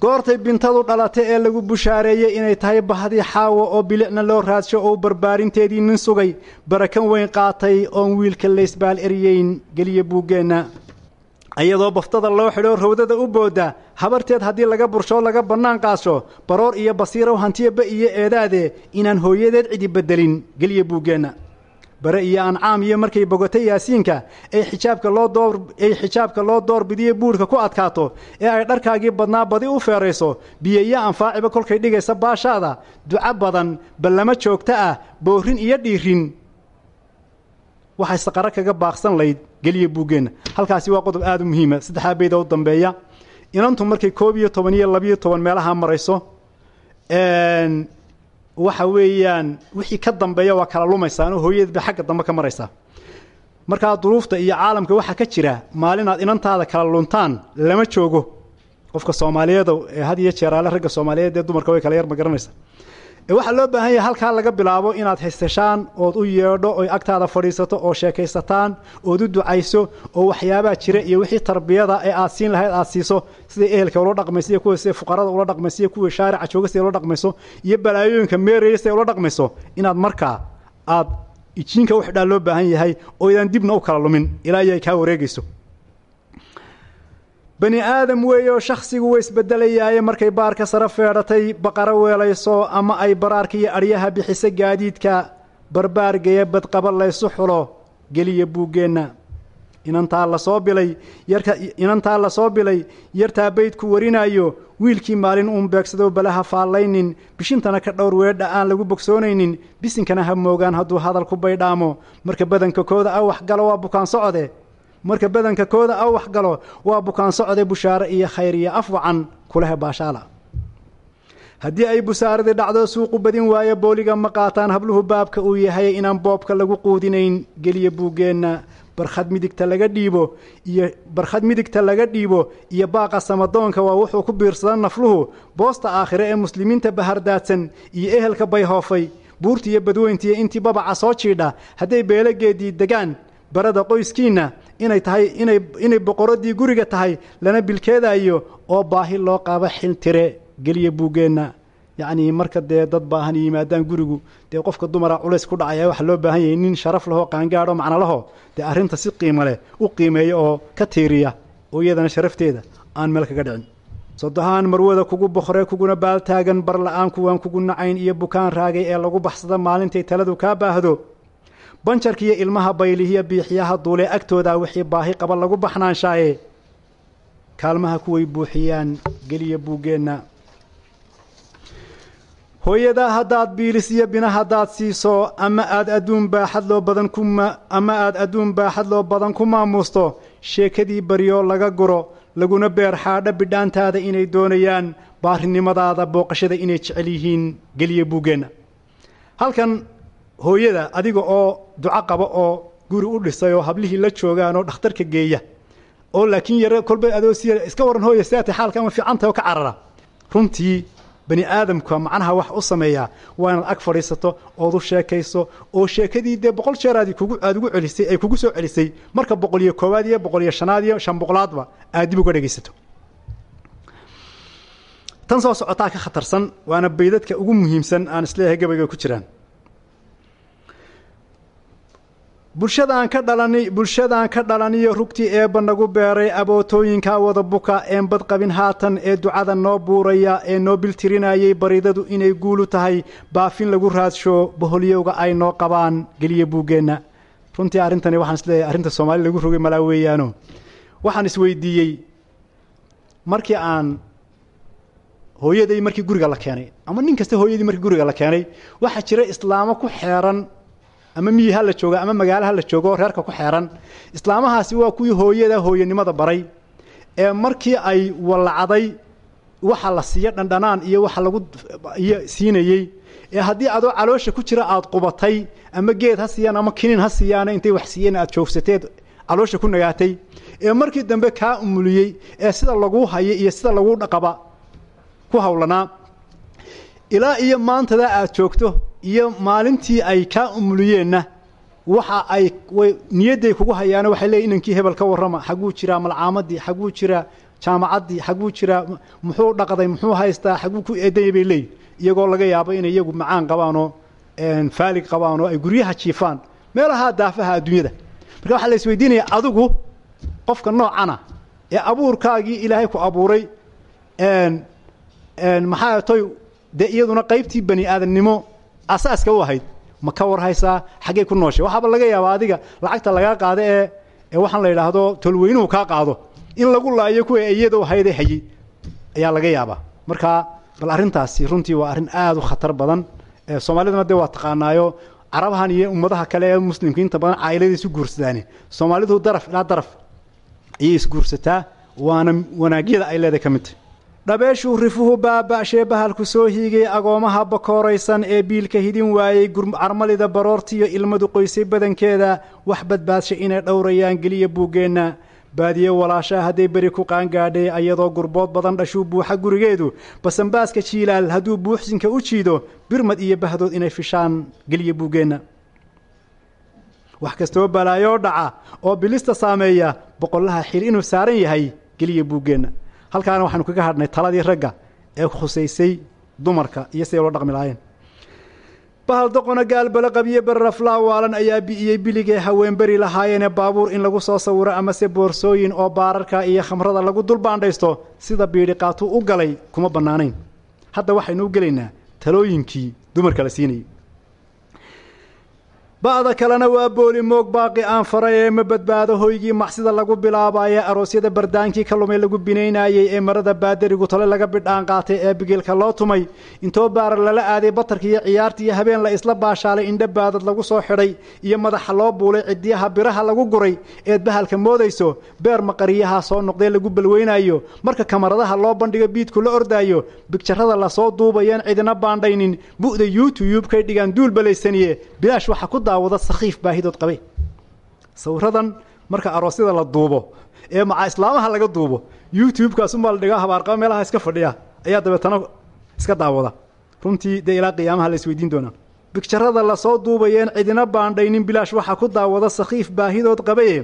Goortay bintadu dhalatay ee lagu bushaareeyey inay tahay bahdii xaawo oo bilicna loo raadsho oo barbaarinteedii nin sugay. Barakan weyn qaatay oon wiilka laysbaal eryeyn geliya buuggeenna iyadoo baftada loo xidho rawdada u boodda. Habarteed haddii laga burshoo laga bannaan qaasho baroor iyo basiirow hantiyaba iyo eedaade. Inaan hooyadeed cidi beddelin. Geliya buuggeenna bare iyo ancaam iyo markay bogotay yaasiinka ay xijaabka loo door ay xijaabka loo doorbidiyo buurhka ku adkaato. Ee ay dharkaagii badnaa badi u feerayso. Biyo iyo anfaaciba kolkay dhigaysa baashaada. Duco badan ballamo joogto ah boorrin iyo dhiirin waxay saqaro kaga baaqsan layd geliya buuggeenna halkaasi waa qodob aada u muhiima. Saddexdaa beyda u dambeeya. Inantu markay koob iyo toban iyo labiyo toban meelaha marayso waxa weeyaan wixii ka dambeeya waa kala lumaysaan oo hooyadeed bay xagga dambe ka maraysaa. Markaa duruufta iyo caalamka waxaa ka jira maalinaad inantaada kala luntaan lama joogo. Qofka soomaaliyeedo ee had iyo jeeraale ragga soomaaliyeed ee dumarka way kala yar ma waxaa loo baahan yahay halkaa laga bilaabo inaad haystashaan ood u yeedho oy agtaada fadhiisato oo sheekaysataan ood u ducayso oo waxyaabaa jira iyo wixii tarbiyada ee aad siin lahayd aad siiso. Siday ehelka ula dhaqmayso iyo kuwa siday fuqarada ula dhaqmayso iyo kuwa shaarica jooga siday ula dhaqmayso iyo balaayooyinka meeraya siday ula dhaqmayso. Inaad markaa aad ijiinka u xidhaa loo baahan yahay oo idaan dibna u kala lumin. Ilaa iyo ay kaa wareegayso bani aadam weeye shakhsigu way isbedelayaaye markay baarka sare feedhatay baqaro weelayso ama ay baraarka iyo adhyaha bixiso gaadiidka barbaargaya badqaba laysu xulo geliya buuggeenna. Inantaa la soo bilay yarka inantaa la soo bilay yartaa baydku warinaayo wiilkii maalin uun beegsado balaha faallaynin bishintana ka dhowr weedha aan lagu bogsoonaynin bisinkana ha moogaan hadduu hadal ku baydhaamo. Marka badanka kooda a waxgalo waa bukaan socode marka badanka kooda a wax galo waa bukaan socde bushaare iyo khayr iyo af wacan kulahe baashaala. Haddii ay busaaradii dhacdo suuqu badin waayo booliga ma qaataan habluhu baabka uu yahay inaan boobka lagu quudinayn geliya buuggeenna barkhad midigta laga dhiibo iyo barkhad midigta laga dhiibo iyo baaqa samadoonka waa wuxuu ku biirsada nafluhu boosta aakhire ee muslimiinta bahardaadsan iyo ehelka bayhoofay buurta iyo badweyntiiyo intii babaca soo jiidha hadday beelageedii degaan barada qoyskiinna inay tahay inay inay boqoradii guriga tahay lana bilkeedaayo oo baahi loo qaabo xiltire geliya buuggeenna yacnii marka dee dad baahan yimaadaan gurigu dee qofka dumara culays ku dhacaya waxaa loo baahan yahay nin sharaf lahoo qaangaadho macno laho dee arrinta si qiimo leh u qiimeeya oo ka tiiriya oo iyadana sharafteeda aan meel kaga dhicin. Sodohaan marwada kugu boqoree kuguna baaltaagan bar la'aan kuwaan kugu nacayn iyo bukaan raagay ee lagu baxsada maalintay taladu kaa baahdo banjarkiiyo ilmaha baylihiyo biixiyaha duulee agtooda wixii baahi qaba lagu baxnaanshaaye kaalmaha kuway buuxiyaan geliya buuggeenna hooyadaa haddaad biilis iyo bina haddaad siiso ama aad adduun baaxad loo badan kuma ama aad adduun baaxad loo badan ku maamuusto sheekadii baryo laga guro laguna beer xaadho bidhaantaada inay doonayaan baarinimadaada booqashada inay jecel yihiin geliya buuggeenna halkan hooyada adiga oo duco qaba oo guri u dhisay oo hablihii la joogaan oo dhakhtarka geeya. Oo laakiin yare kolba adoo siya iska waran hooya sidaatay xaalka ama fiicanta oo ka carara. Runtii bani aadamka macnaha wax u sameeyaa waa inaad ag fadhiisato ood u sheekayso oo sheekadii dee boqol jeeraadi kugu aada ugu celisay ay kugu soo celisay marka boqol iyo koowaad iyo boqol iyo shanaad iyo shan boqolaadba aad dib uga dhegaysato. Tan soo socotaa ka khatarsan waana baydadka ugu muhiimsan aan is leeyahay gabayga ku jiraan bulshadaan ka dhalani bulshadaan ka dhalaniyo rugtii eebba nagu beeray abootooyinkaa wada buka een badqabin haatan ee ducada noo buuraya ee noo biltirinayay baridadu inay guulu tahay baafin lagu raadsho boholyowga ay noo qabaan geliya buuggeenna runtii arrintani waxaan is leeyahay arrinta soomaali lagu rogay malaa weeyaano. Waxaan isweydiiyey markii aan hooyaday markii guriga la keenay ama nin kasta hooyadii markii guriga la keenay waxaa jira islaamo ku xeeran ama miyi ha la jooga ama magaalo ha la jooga oo reerka ku xeeran. Islaamahaasi waa kuwii hooyada hooyanimada baray. Ee markii ay wallacday waxa la siiyo dhandhanaan iyo waxa lagu iyo siinayey. Ee haddii adoo caloosha ku jira aada qubatay ama geed ha siiyaan ama kiniin ha siiyaana intay wax siiyeen aad joogsateed caloosha ku nagaatay. Ee markii dambe kaa umuliyey ee sida laguu hayo iyo sida laguu dhaqaba ku hawlanaa. Ilaa iyo maantada aad joogto iyo maalintii ay kaa umuliyeenna waxa ay niyadday kugu hayaano waxay leeyiin inankii hebel ka warrama xagguu jiraa malcaamadii xagguu jiraa jaamacaddii xaguu jiraa muxuu dhaqday muxuu haystaa xaguu ku eedanya bay leeyihiin iyagoo laga yaabo inay iyagu macaan qabaanoo faalig qabaan oo ay guryaha jiifaan. Meelaha daafaha adduunyada. Marka waxaa la isweydiinaya adigu qofka noocana ee abuurkaagii ilaahay ku abuuray maxaa toy dee iyaduna qaybtii bani aadamnimo asaaska u ahayd ma ka war haysaa? Xaggay ku nooshay. Waxaaba laga yaabaa adiga lacagta lagaa qaado ee ee waxaan la yidhaahdo tolweynuhu kaa qaado. In lagu laayo kuwa iyadoo hayday hayey ayaa laga yaabaa. Marka bal arrintaasi runtii waa arrin aada u khatar badan. Soomaaliduna dee waa taqaanaayo carabahan iyo ummadaha kale ee muslimka inta badan caailada isu guursadaane soomaalidu daraf ilaa daraf ayay isguursataa waana wanaagyada ay leedahay ka mid. tahy dhabeeshuu rifuhu baaba'shee bahalku soo hiigay agoomaha bakooraysan ee biilka hidin waayey carmalida baroortiiyo ilmadu qoysay badankeeda wax badbaadsha inay dhowrayaan geliya buuggeenna. Baadiye walaashaa hadday beri ku qaangaadhay ayadoo gurbood badan dhashuu buuxa gurigeedu. Basanbaaska jiilaal hadduu buuxsinka u jiido birmad iyo bahdood inay fishaan geliya buuggeenna. Wax kastoo balaayoo dhaca oo bilista saameeya boqollaha xil inuu saaran yahay geliya buuggeenna halkaana waxaanu kaga hadhnay taladii ragga ee khusaysay dumarka iyo siday loo dhaqmi lahaayeen. Bahal doqona gaalbala qabiye berraflaa waalan ayaa bi'iyey biligee haween beri lahaayeene baabuur in lagu soo sawiro amase boorsooyin oo baararka iyo khamrada lagu dulbaandhaysto sida biidhi qaatuu u galay kuma bannaanayn. Hadda waxaynu u gelaynaa talooyinkii dumarka la siinayay ba'da kalena waa booli moog baaqi aan faray ee ma badbaado hoygii macsida lagu bilaabaye aroosyada bardaankii ka lumay lagu binaynaayey ee marada baadarigu tole laga bidhaan qaatay ee bigiilka loo tumay. Intoo baarar lala aaday batarka iyo ciyaarta iyo habeen la isla baashaalay indha baadad lagu soo xidhay iyo madaxa loo buulay cidiyaha biraha lagu guray. Eed bahalka moodayso beer maqariyaha soo noqdee lagu balweynaayo. Marka kamaradaha loo bandhigo biidku la ordaayo bigjarada la soo duubayeen cidina baandhaynin. Bu'da youtube kay dhigaan duul balaysaniye. Bilaash waxa ku daawada sakhiif baahidood qabe sawiradan marka aroosyada la duubo ee macaa islaamaha laga duubo youtube-kaasumaa la dhigaa habaarqaba meelaha iska fadhiya ayaa dabeetana iska daawada. Runtii dee ilaa qiyaamaha la isweydiin doonaa. Bigjarada la soo duubayeen cidina baandhaynin bilaash waxaa ku daawada sakhiif baahidood qabaye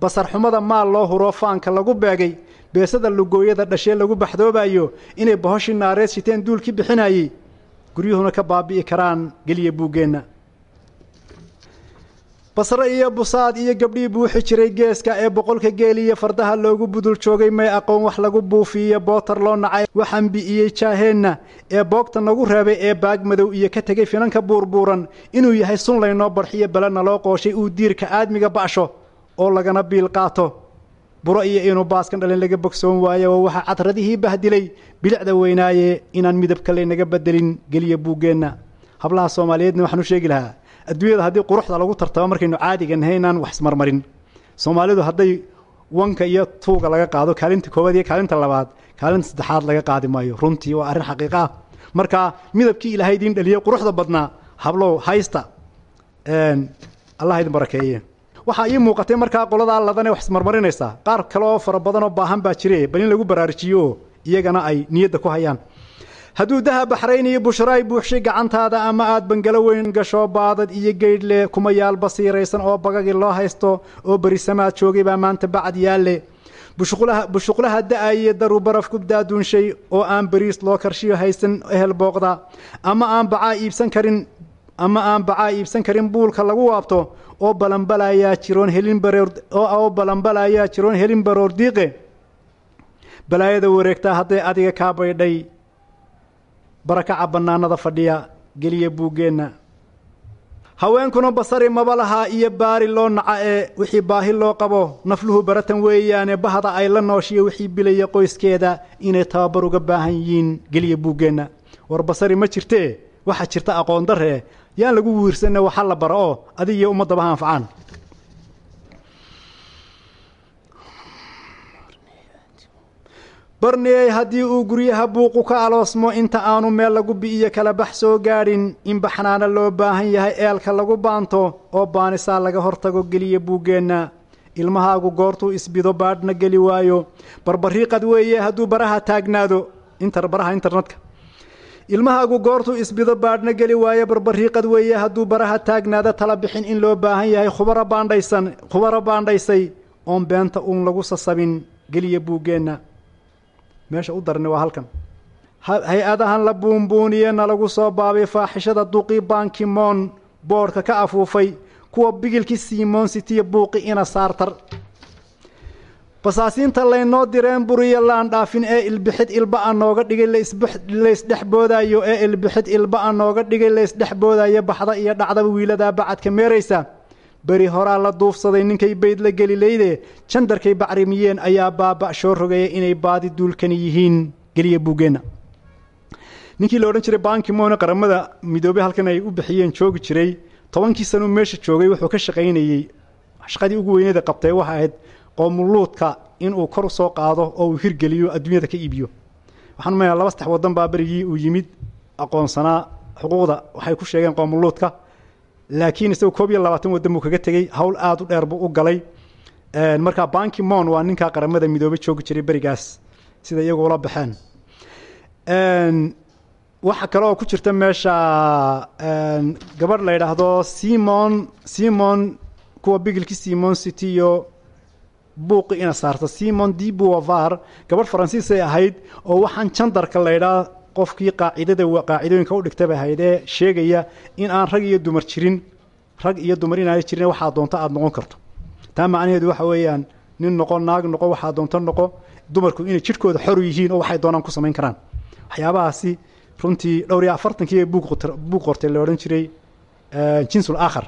basarxumada maal loo huro faanka lagu beegay beesada lugooyada dhashee lagu baxdoobayo inay bahoshii naareed shiteen duulkii bixinayey guryuhuna ka baabi'i karaan geliya buuggeenna basre iyo busaad iyo gabdhii buuxi jiray geeska ee boqolka geeliyo fardaha loogu budul joogay may aqoon wax lagu buufiiyo bootar loo nacay waxaan bi'iyey jaaheenna ee boogta nagu reebay ee baag madow iyo ka tegay finanka buurbuuran inuu yahay sun laynoo barxiyo belena loo qooshay uu diirka aadmiga ba'sho oo lagana biil qaato. Buro iyo inuu baaskan dhalin laga bogsoon waayo oo waxaa cadradihii bahdilay bilicda weynaaye inaan midab kale naga bedelin geliya buuggeenna hablaha soomaaliyeedna waxaan u sheegi lahaa adduunyada haddii quruxda lagu tartamo markaynu caadiga nahay inaan wax ismarmarin. Soomaalidu hadday wanka iyo tuuga laga qaado kaalinta koowaad iyo kaalinta labaad kaalinta saddexaad laga qaadi maayo. Runtii waa arrin xaqiiqa ah. Marka midabkii ilaahay idiin dhaliyey quruxda badnaa hablow haysta allah idin barakeeye. Waxaa ii muuqatay markaa qoladaa ladane wax ismarmarinaysaa qaar kale oo fara badan oo baahan baa jire bal in lagu baraarujiyo iyagana ay niyadda ku hayaan hadduu daha baxrayn iyo bushraay buuxshay gacantaada ama aad bangalo weyn gasho baadad iyo geydhle kuma yaal basiiraysan oo bagagi loo haysto oo berisamaad joogay baa maanta bacad yaalle. Bushuqlaha da'aye daruu baraf ku daaduunshay oo aan beriis loo karshiyo haysan ehel booqda. Ama aan bacaa iibsan karin ama aan bacaa iibsan karin buulka lagu waabto oo balanbalayaa jiroon helin oo balanbalayaa jiroon helin baroor diiqe. Balaayada wareegtaa hadday adiga kaa baydhay barakaca bannaanada fadhiya geliya buuggeenna. Haweenkuna basari maba lahaa iyo baari loo naca ee wixii baahi loo qabo. Nafluhu baratan weeyaane bahda ay la nooshiyo wixii bilaya qoyskeeda inay tababar uga baahan yihiin geliya buuggeenna. War basari ma jirtee waxaa jirta aqoon daree yaan lagu wiirsanna waxa la bara oo adig iyo ummaddaba ha anfacaan barniyey haddii uu guryaha buuqu ka aloosmo inta aanu meel lagu bi'iyo kala bax soo gaadhin. In baxnaana loo baahan yahay eelka lagu baanto oo baanisaa laga hortago geliya buuggeenna. Ilmahaagu goortuu isbido baadhna geli waayo. Barbariiqad weeye hadduu baraha taagnaado. Inter baraha internetka. Ilmahaagu goortuu isbido baadhna geli waayo. Barbariiqad weeye hadduu baraha taagnaado tala bixin in loo baahan yahay. Khubaro baandhaysan khubaro baandhaysay oon beenta uun lagu sasabin geliya buuggeenna meesha u darni waa halkan. Hay'adahan la buunbuuniye nalagu soo baabay faaxishada duqii bankimon boodhka ka afuufay kuwa bigilkii simon citiya buuqi ina saartar. Basaasiinta laynoo direen buriyo laan dhaafin ee ilbixid ilba-a nooga dhigay laysdhex boodayo ee ilbixid ilba-a nooga dhigay laysdhex boodayo baxda iyo dhacdaba wiiladaa bacadka meeraysa beri horaa la duufsaday ninkay bayd la geli leyde jandarkay bacrimiyeen ayaa baaba shoo rogeeya inay baadi duulkani yihiin geliya buuggeenna ninkii la odhan jiray bankimone qaramada midoobey halkan ay u bixiyeen joogi jiray tobankii sanuu meesha joogay wuxuu ka shaqaynayey shaqadii ugu weyneeda qabtay waxa ahayd qoomuluudka inuu kor soo qaado oo uu hirgeliyo adduunyada ka iibiyo. Waxaan umaynaa laba saddex waddan baa berigii uu yimid aqoonsanaa xuquuqda. Waxay ku sheegeen qoomuluudka laakiin isagoo koob iyo labaatan waddan buu kaga tegey. Hawl aada u dheer buu u galay. Markaa bankimon waa ninkaa qaramada midoobey joogi jiray berigaas sida iyagu ula baxeen. Waxa kale oo ku jirta meesha gabadh la yidhaahdo simon simon kuwa bigilkii simon city iyo buuqi ina saarta simon d bovar gabadh faransiisay ahayd oo waxaan jandarka la ydhaa qofkii qaacidada qaacidooyinka u dhigtay bay ahayd ee sheegaya in aan rag iyo dumar jirin rag iyo dumar inaana jirin waxaa doonto aada noqon karto. Taa macnaheedu waxa weeyaan nin noqo naag noqo waxaa doonto noqo dumarku inay jidhkooda xoru yihiin oo waxay doonaan ku samayn karaan. Waxyaabahaasi runtii dhowr iyo afartankii buug qortay la odhan jiray jinsul aakhar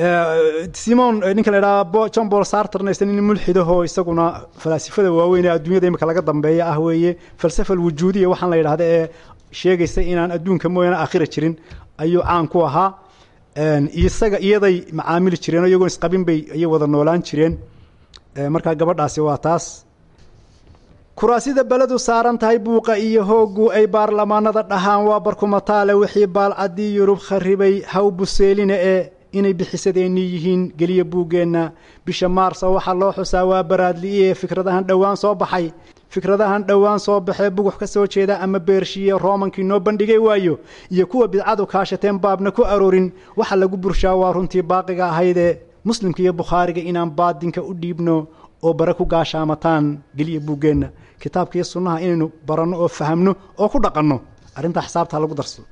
simon ninka la idhaha john bol sarterna isna nin isaguna falaasifada waaweyn ee adduunyada imika laga dambeeya ah weeye. Falsafa alwujuudiya waxaan la yidhahda ee sheegaysa inaan adduunka mooyaane aakhira jirin. Ayuu caan ku ahaa. Isaga iyaday macaamili jireen oo isqabin bay ayay wada noolaan jireen. Markaa gabadhaasi waa taas. Kuraasida beledu saaran tahay buuqa iyo hooggu ay baarlamaanada dhahaan waa barkumataale wixii baalcaddii yurub kharibay haw buseeline ee inay bixisadeennii yihiin geliya buuggeenna. Bisha maarsa waxaa loo xusaa waa baraadli'iye fikradahan dhowaan soo baxay. Fikradahan dhowaan soo baxee bugux ka soo jeeda ama beershiye roomankii noo bandhigay waayo iyo kuwa bidcadu kaashateen baabna ku aroorin waxa lagu burshaa waa runtii baaqiga ahaydee muslimka iyo bukhaariga inaan baadinka u dhiibno oo bare ku gaashaamataan geliya buuggeenna. Kitaabka iyo sunnaha inaynu baranno oo fahamno oo ku dhaqanno. Arrintaa xisaabtaa lagu darso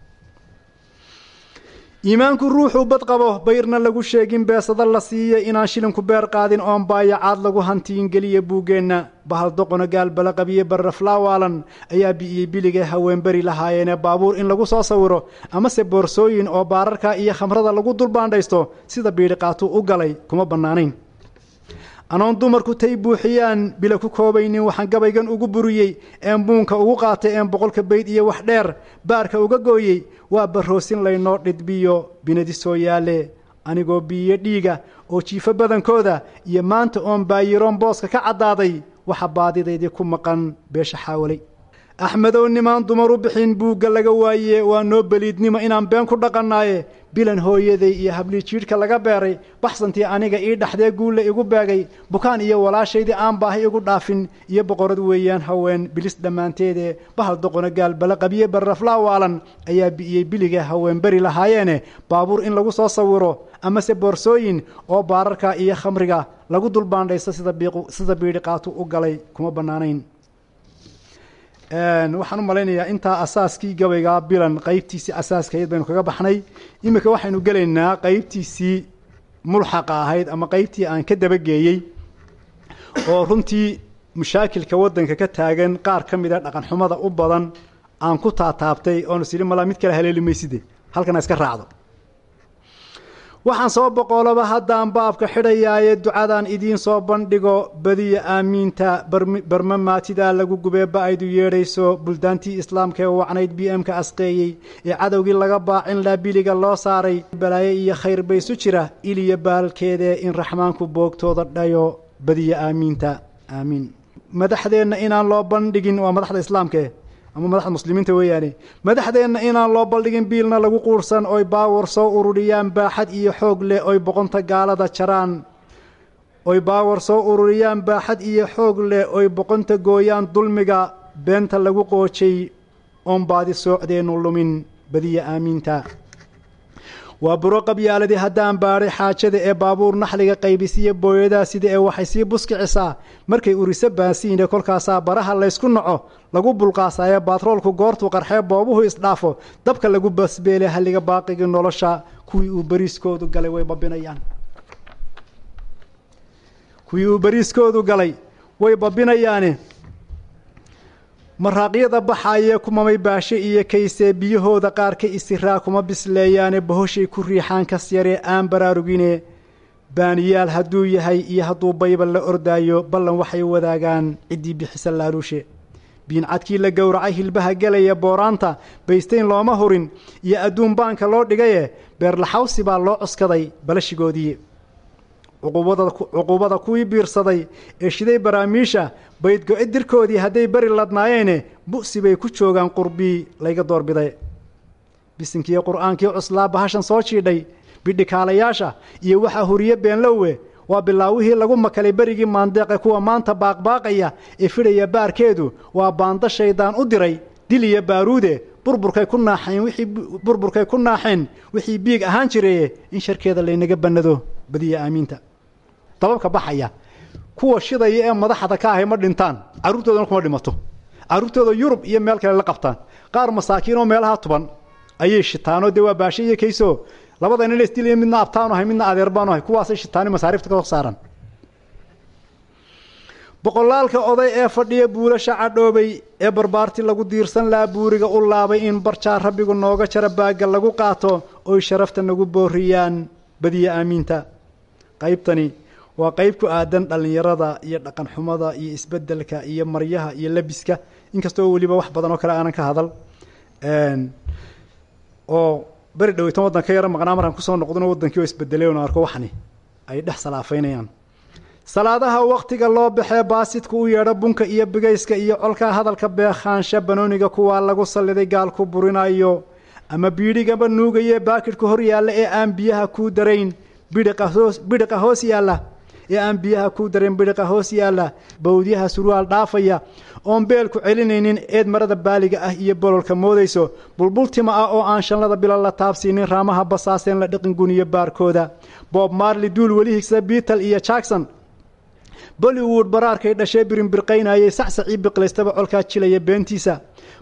iimaanku ruuxuu bad qabo bayrna lagu sheegin beesada la siiya inaan shilinku beer qaadin oon baayacaad lagu hantiin geliya buuggeenna bahal doqona gaalbala qabiye barraflaawaalan ayaa bi'iyey biligee haweenberi lahaayeenee baabuur in lagu soo sawiro. Amase boorsooyin oo baararka iyo khamrada lagu dulbaandhaysto sida biidhiqaatuu u galay kuma bannaanayn anoon dumarku tay buuxiyaan bila ku koobaynin waxaan gabaygan ugu buriyey een buunka ugu qaatay een boqolka bayd iyo wax dheer baarka uga gooyey waa barroosin laynoo dhidbiyo binadi soo yaale anigoo biiyo dhiiga oo jiifo badankooda iyo maanta oon baayiroon booska ka caddaaday waxa baadidaydii ku maqan beesha xaawalay axmedow nimaan dumar u bixin buugga laga waaye waa noo beliidnimo inaan been ku dhaqannaaye. Bilan hooyaday iyo hablii jiidhka laga beeray baxsantii aniga ii dhaxdee guulle igu beegay bukaan iyo walaashaydii aan baahi igu dhaafin iyo boqorad weeyaan haween bilis dhammaanteedee bahal doqona gaalbala qabiye barraflaa waalan ayaa bi'iyey biligee haween beri lahaayeene baabuur in lagu soo sawiro amase boorsooyin oo baararka iyo khamriga lagu dulbaandhaysto sida biidhiqaatu u galay kuma bannaanayn waxaan u malaynayaa intaa asaaskii gabaygaa bilan qeybtiisii asaaskayd baynu kaga baxnay. Iminka waxaynu gelaynaa qeybtiisii mulxaqa ahayd ama qeybtii aan ka dabageeyey oo runtii mushaakilka waddanka ka taagan qaar ka mida dhaqanxumada u badan aan ku taataabtay oonu sidhi malaa mid kale haleeli mayside halkana iska raacdo waxaan soo boqoloba haddaan baabka xidhayaaye ducadan idiin soo bandhigo badiya aamiinta barma maatidaa lagu gubee ba'aydu yeedhayso buldaantii islaamka ee wacnayd b m ka asqeeyey ee cadowgii laga baacin laa biliga loo saaray balaaye iyo khayr baysu jira iliya baalkeedee in raxmaanku boogtooda dhayo badiya aamiinta. Aamiin. Madaxdeenna inaan loo bandhigin waa madaxda islaamkae ama madaxda muslimiinta weeyaane madaxdeenna inaan loo baldhigin biilna lagu quursan oy baawar soo ururiyaan baaxad iyo xoog leh oy boqonta gaalada jaraan. Oy baawar soo ururiyaan baaxad iyo xoog leh oy boqonta gooyaan dulmiga beenta lagu qoojay oon baadi soocdeenu lumin. Badiya aamiinta waa buro qabyaaladii haddaan baadhay xaajada ee baabuur naxliga qaybisiyo booyadaa sida ee waxay sii buskicisaa. Markay uriso baasiine kolkaasaa baraha laysku naco lagu bulqaasayo baatroolku goortuu qarxee boobuhu isdhaafo. Dabka lagu basbeele halliga baaqigii nolosha kuwii uu bariiskoodu galay way babinayaan kuwii uu bariiskoodu galay way babinayaane maraaqyada baxaayee kumamay baashe iyo kaysee biyahooda qaar ka isiraa kuma bisleeyaane bahoshay ku riixaan kas yaree aan baraarugine. Baaniyaal hadduu yahay iyo hadduu baybal la ordaayo ballan waxay wadaagaan ciddii bixisa laaluushe biincadkii la gowracay hilbaha gelaya booraanta baysteyn looma hurin iyo adduun baanka loo dhigaye beerlaxawsi baa loo cuskaday balashigoodii cuquubada kuwii biirsaday ee shiday baraamiisha baydgo-e dirkoodii hadday beri ladnaayeene bu'si bay ku joogaan qurbii layga doorbiday bisinkiiyo qur'aankii cuslaa bahashan soo jiidhay bidhikaalayaasha iyo waxaa huriye beenlowe waa bilaawihii lagu makalay berigii maandeeqe kuwa maanta baaqbaaqaya ee fidhaya baarkeedu waa baando shaydaan u diray dil iyo baaruude burburkay ku naaxeen wixii biig ahaan jireye in sharkeeda laynaga bannado badiya aamiinta. Dababka baxaya kuwa shidaya ee madaxda ka ahay ma dhintaan carruurtoodana kuma dhimato. Carruurtooda yurub iyo meel kale la qabtaan. Qaar masaakiinoo meelaha tuban ayay shitaanoo dee waa baashe iyo kayso. Labada nin isdilaya midna abtaanu ahay midna adeer baanu ahay. Kuwaasay shitaani masaariifta ka saaran. Boqolaalka oday ee fadhiya buulasha cadhoobay ee barbaarti lagu diirsan laa buuriga u laabay in barjaa rabbigu nooga jara baagga lagu qaato oy sharafta nagu booriyaan badiya aamiinta qaybtani waa qayb ku aadan dhallinyarada iyo dhaqan xumada iyo isbeddelka iyo maryaha iyo labiska. Inkastoo weliba wax badan oo kale aanan ka hadal oo beri dhaweytan waddanka yaro maqnaa markaan ku soo noqdona waddankii oo isbedelay oon arko waxni ay dhex salaafaynayaan. Salaadaha wakhtiga loo baxee baasidku u yeedho bunka iyo bigayska iyo colka hadalka beekhaansha banooniga kuwaa lagu salliday gaalku burinayo ama biidhigaba nuugaye baakidhka hor yaalla ee aan biyaha kuu darayn bidhiqa hoos yaalla ee aan biyaha kuu darayn bidhiqa hoos yaalla bawdyaha surwaal dhaafaya. Oon beelku celinaynin eed marada baaliga ah iyo bololka moodayso. Bulbultima ah oo aan shanlada bilo la taabsiinin raamaha basaaseen la dhiqin guniyo baarkooda. Bob marley duul weli higsa beatal iyo jackson bollywood baraarkay dhashee birinbirqaynayay sacsacii biqlaystaba colkaa jilaya beentiisa.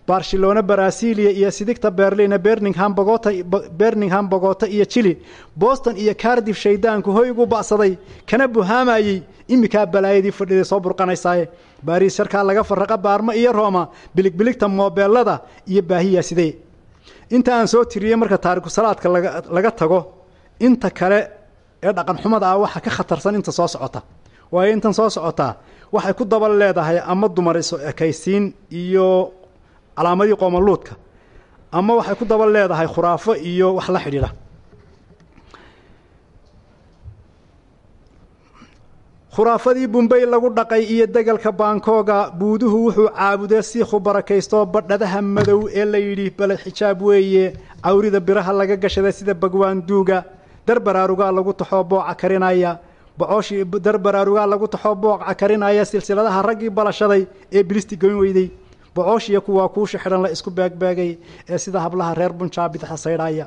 Barcelona brasilia iyo sidigta berlina birningham bogota iyo chili boston iyo cardif shaydaanku hoy ugu ba'saday. Kana buhaamayey imikaa balaayadii fadhiday soo burqanaysaaye baariis sharkaa laga faraqa baarmo iyo rooma biligbiligta moobeelada iyo baahiyaa sidee? Inta aan soo tiriyey marka taariku salaadka laga tago inta kale ee dhaqan xumada ah waxa ka khatarsan inta soo socota waayo intan soo socotaa waxay ku daba leedahay ama dumar iso ekaysiin iyo calaamadii qoomaluudka ama waxay ku daba leedahay khuraafo iyo wax la xidhiidha. Khuraafadii bumbay lagu dhaqay iyo degalka baankooga buuduhu wuxuu caabuday siikhu barakaysto badhadaha madow ee la yidhi baled xijaab weeye cawrida biraha laga gashaday sida bagwaan duuga dar baraarugaa lagu taxoo booca karinaya bocooshii dar baraarugaa lagu taxoo booca karinaya silsiladaha raggii balashaday ee bilisti goyn weyday. Bocooshiya kuwaa kuusha xidhan la isku beegbeegay ee sida hablaha reer bunjaa bidxa saydhaaya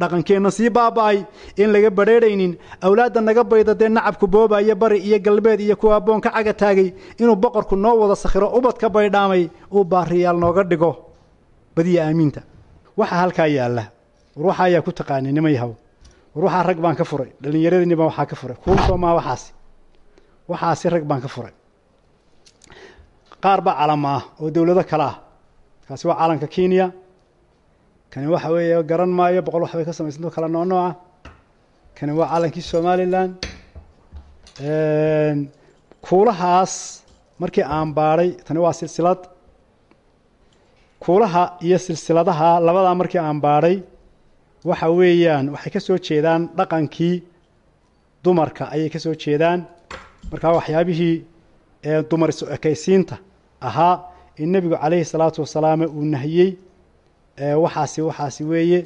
dhaqankeenna sii baaba'ay in laga badrheerhaynin awlaadda naga bayda dee nacabku boobaya bari iyo galbeed iyo kuwa aboon ka caga taagay inuu boqorku noo wada sakhiro ubadka baydhaamay uu baariyaal nooga dhigo. Badiya aamiinta waxaa halkaa yaalla war waxa ayaa ku taqaanay nima waxaa rag baan ka furay dhallinyaradiniba waxaa ka furay kuusoo maa waxaasi. Waxaasi rag baan ka furay. Qaar baa calama ah oo dowlado kale ah. Kaasi waa calanka kenya. Kani waxa weeye garan maayo boqol waxbay ka samaysantao kala nooc nooca kani waa calankii somalilan kuulahaas markii aan baadhay tani waa silsilad. Kuulaha iyo silsiladaha labadaa markii aan baadhay waxa weeyaan waxay ka soo jeedaan dhaqankii dumarka ayay ka soo jeedaan. Markaa waxyaabihii dumar isu ekaysiinta ahaa ee nebigu calayhi salaatu wasalaam uu nahiyey waxaasi waxaasi weeye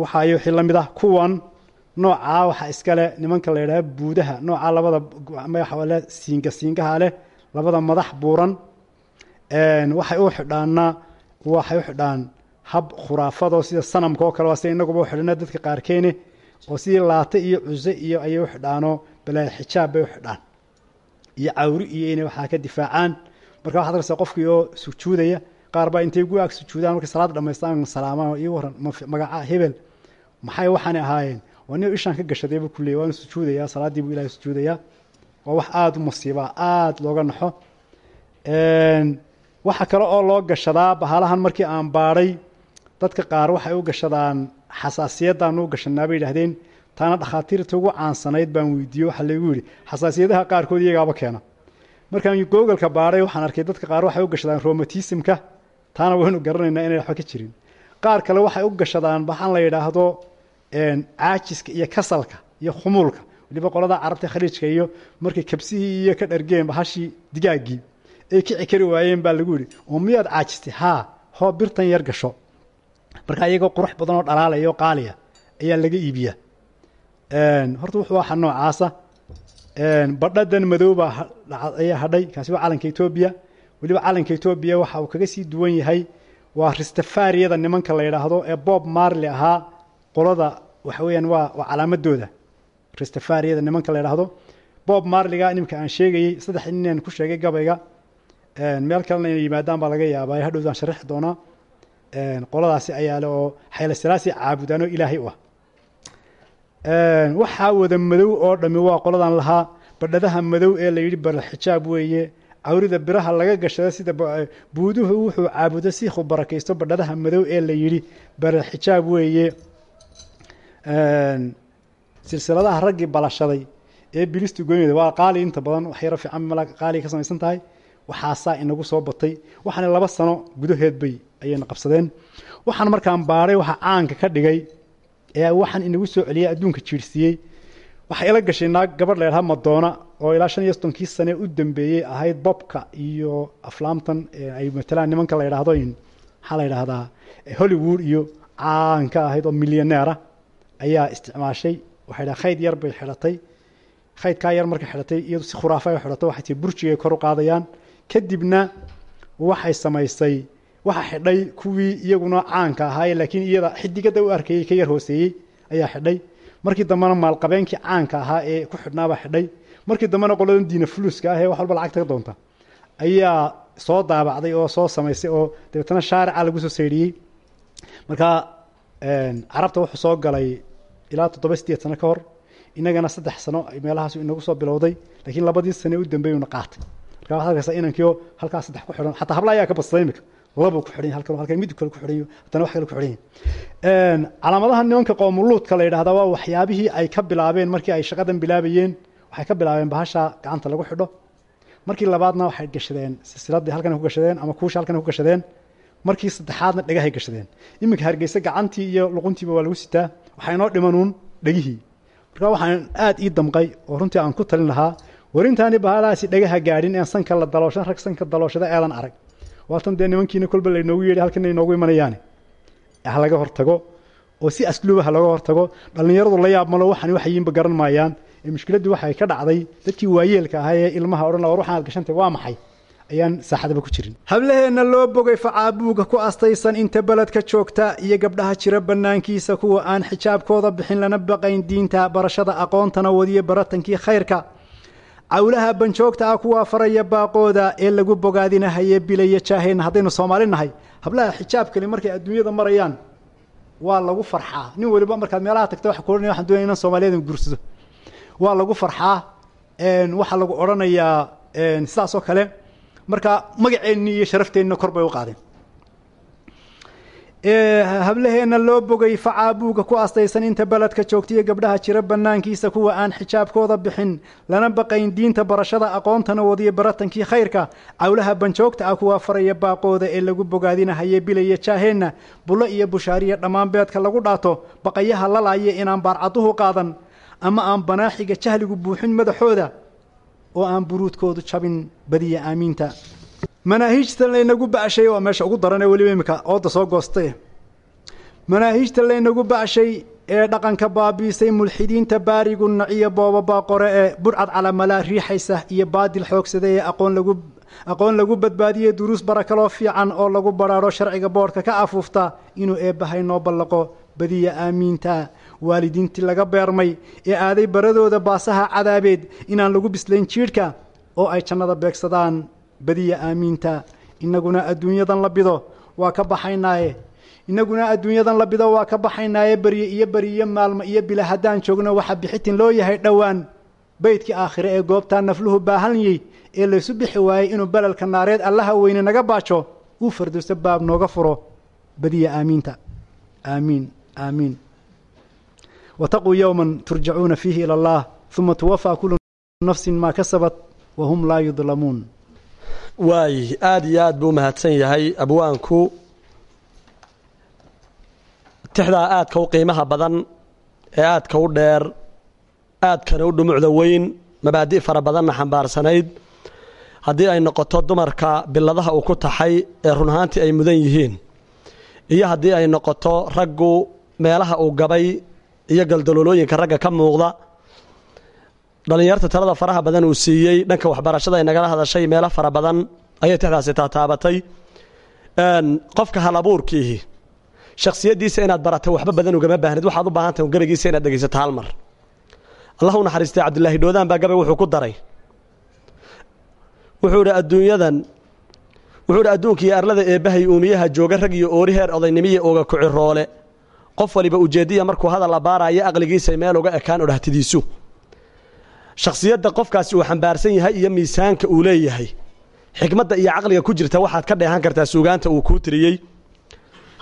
waxaayo wixii la mid ah kuwan noocaa waxaa iskale nimanka la yidhaha buudaha noocaa labada magaxale siinga siingaha leh labada madax buuran. Waxay u xidhaanna waxay u xidhaan hab khuraafadoo sida sanamka oo kale waa sida inaguba u xidhana dadka qaarkeene oo sidii laate iyo cuse iyo ayay u xidhaanoo balaa xijaab bay u xidhaan. Iyo cawri iyo inay waxaa ka difaacaan. Marka waxaad arkaysaa qofkii oo sujuudaya qaar baa intay gu sujuudaan markay salaada dhamaystaan salaamaan ii waran magaca hebel. Maxay waxaanay ahaayeen? Waa nin ishaan ka gashaday buu kuleeyay waanu sujuudayaa salaaddii buu ilahay sujuudayaa. Waa wax aada u musiibaa aada looga naxo. Waxa kale oo loo gashadaa bahalahan markii aan baadhay dadka qaar waxay u gashadaan xasaasiyaddaanu u gashanaa bay yidhahdeen taana dhakhaatiirta ugu caansanayd baan weydiiye waxaa laygu yidhi xasaasiyadaha qaarkood iyagaaba keena. Markaan googalka baadhay waxaan arkay dadka qaar waxay u gashadaan romatismka taana waynu garanaynaa inay waxba ka jirin. Qaar kale waxay u gashadaan baxaan la yidhaahdo caajiska iyo kasalka iyo khumuulka. Waliba qolada carabta khaliijka iyo markay kabsihii iyo ka dhargeen bahashii digaaggii ay kici kari waayeen baa lagu yidhi oo miyaad caajistay haa hoo birtan yar gasho marka iyagoo qurux badan oo dhalaalaya oo qaaliya ayaa laga iibiyaa. Horta wuxuu waxa noocaasa badhadan madooba ayaa hadhay kaasi waa calanka etoobiya weliba calanka etoobiya waxa uu kaga sii duwan yahay waa ristafariyada nimanka la yidhaahdo ee bob marley ahaa. Qolada waxa weeyaan waa waa calaamadooda. Ristafariyada nimanka la yidhaahdo. Bob marliga nimka aan sheegayey saddex ninaan ku sheegay gabayga. Meel kalena inay yimaadaan baa laga yaabaa. Hadhowdaan sharixi doonaa qoladaasi ayaale oo xayla silaasi caabudaan oo ilaahay u ah. Waxaa wada madow oo dhami waa qoladan lahaa badhadaha madow ee la yidhi weeye cawrida biraha laga gashada sida buuduhu wuxuu caabudo siikhu barakaysto badhadaha madow ee la yidhi baral xijaab weeye. Silsiladaha raggii balashaday ee bilistu goynayda waa qaali inta badan wax yaro fiican qaaliga ka samaysan tahay waxaasaa inagu soo batay waxaana laba sano gudaheed bay ayayna qabsadeen. Waxaan markaan baadhay waxa caanka ka dhigay ee waxaan inagu soo celiyay adduunka jiirsiiyey waxay ila gashay naag gabadh la ydhaha madoona oo ilaa shan iyo soddonkii sane u dambeeyey ahayd bobka iyo aflaamtan ay matalaan nimanka la yidhaahdo maxaa la yidhaahdaa hollywood iyo caanka ahayd oo milyaneera ayaa isticmaashay. Waxay dhaha khayd yar bay xidhatay khaydkaa yar markay xidhatay iyadu si khuraafa ay xidhato waxay tii burjigay kor u qaadayaan. Kadibna waxay samaysay waxa xidhay kuwii iyaguna caanka ahaayee laakiin iyada xidigada u arkayey ka yar hooseeyey ayaa xidhay. Markii dambena maalqabeenkii caanka ahaa ee ku xidhnaabaa xidhay markii dambena qoladan diina fuluuska ah ee wax walba lacagta doonta ayaa soo daabacday oo soo samaysay oo dabeetana shaarica lagu soo saydhiyey marka carabta wuxuu soo galay ilaa toddoba sideed sano ka hor inagana saddex sano meelahaasu inagu soo bilowday laakiin labadii sane u dambeeyuna qaatay. Marka waxaad arkaysaa inankio halkaa saddex ku xidhan xataa habla ayaa ka badsaday imika labuu ku xidhan halkan halkan midib kale ku xidhan haddana wax kale ku xidhan calaamadaha nimanka qoomuluudka la yidhahdaa waa waxyaabihii ay ka bilaabeen markii ay shaqadan bilaabayeen waxay ka bilaabeen bahasha gacanta lagu xidho. Markii labaadna waxay gashadeen silsiladii halkan ku gashadeen ama kuusha halkan ku gashadeen. Markii saddexaadna dhegahay gashadeen. Iminka hargeysa gacantii iyo luquntiiba waa lagu sitaa. Waxaa inoo dhimanuun dhegihii marka waxaan aada ii damqay oo runtii aan ku talin lahaa warintaani bahalahaasi dhagaha gaadhin een sanka la dalooshan rag sanka dalooshada eedan arag waatan dee nimankiina kolba laynoogu yeedhi halkana inoogu imanayaani ha laga hortago oo si asluuba ha laga hortago dhallinyaradu la yaab malo waxani waxayinba garan maayaan ee mushkiladdii waxay ka dhacday dadkii waayeelka ahaa ee ilmaha odhan war waxaan ad gashantay waa maxay ayaan saaxadaba ku jirin hablaheenna loo bogay facaabuuga ku astaysan inta beledka joogta iyo gabdhaha jira bannaankiisa kuwa aan xijaabkooda bixin lana baqayn diinta barashada aqoontana wadiyo baratankii khayrka cawlaha banjoogta ah kuwaa faraya baaqooda ee lagu bogaadinahaye bilaya jaaheen haddaynu soomaali nahay hablaha xijaabkani markay adduunyada marayaan waa lagu farxaa. Nin waliba markaad meelaha tagta waa ku ohanaya waxan doonaya inan soomaaliyada guursado waa lagu farxaa waxaa lagu odhanayaa sidaas oo kale marka magaceenni iyo sharafteenna kor bay u qaadeen hablaheenna loo bogay facaabuuga ku astaysan inta beledka joogtaiyo gabdhaha jira bannaankiisa kuwa aan xijaabkooda bixin. Lana baqayn diinta barashada aqoontana wadiyo baratankii khayrka. Cawlaha banjoogta ah kuwa faraya baaqooda ee lagu bogaadinahaye bilaya jaaheenna bulo iyo bushaariya dhammaan beedka lagu dhaato. Baqayaha lalaya inaan baarcaduhu qaadan. Ama aan banaaxiga jahligu buuxin madaxooda. Oo aan buruudkoodu jabin badiya aamiinta manaahiijta laynagu bacshay waa meesha ugu daran ee weliba imika ooda soo goostay. Manaahiijta laynagu bacshay ee dhaqanka baabiisay mulxidiinta baarigu naciyo booba baaqore ee budhcad calamalaa riixaysa iyo baadil xoogsada ee aqoon lagu aqoon lagu badbaadiye duruus barakaloo fiican oo lagu badhaadho sharciga boodhka ka afuufta inuu eebbahay noo ballaqo badiya aamiinta. Waalidiintii laga beermay ee aaday baradooda baasaha cadaabeed inaan lagu bislayn jiidhka oo ay jannada beegsadaan badiya aamiinta innaguna adduunyadan la bido waa ka baxaynaaye. Innaguna adduunyadan la bido waa ka baxaynaaye berye iyo beriyo maalmo iyo bila. Haddaan joogno waxa bixitin loo yahay dhowaan. Beydkii aakhire ee goobtaa nafluhu baahanyey ee laysu bixi waayey inuu belalka naareed allaha weyne naga baajo uu fardowso baab nooga furo. Badiya aamiinta aamiin aamiin wataquu yowman turjacuuna fiihi ila allah uma tuwafaa kullu nafsin maa kasabat wa hum laa yudlamuun waay aada iyo aad buu mahadsan yahay. Abwaanku tixdaa aadka u qiimaha badan ee aadka u dheer aadkana u dhumucda weyn mabaadi' fara badanna xambaarsanayd haddii ay noqoto dumarka biladaha uu ku taxay ee run ahaantii ay mudan yihiin iyo haddii ay noqoto raggu meelaha uu gabay iyo galdaloolooyinka ragga ka muuqda dhallinyarta talada faraha badan uu siiyey dhanka waxbarashada ay nagala hadashay meelo fara badan ayay tixdaasi taataabatay qofka hal abuurkiihi shakhsiyaddiisa inaad baratay waxba badan ugama baahnid waxaad u baahantahay gabaygiisa inaad dhegaysato hal allah u naxariistay cabdilaahi dhoodaan baa gabay wuxuu ku daray. Wuxuu idhi adduunyadan wuxuu idhi adduunka iyo arlada eebbahay uumiyaha jooga rag iyo oori heer odaynimiya ooga kuciroole qof waliba ujeeddiya markuu hadal la baaraayo aqligiisay meel uga ekaan odhahtidiisu shakhsiyadda qofkaasi uu xambaarsan yahay iyo miisaanka uu leeyahay. Xikmadda iyo caqliga ku jirta waxaad ka dheehan kartaa suugaanta uu kuu tiriyey.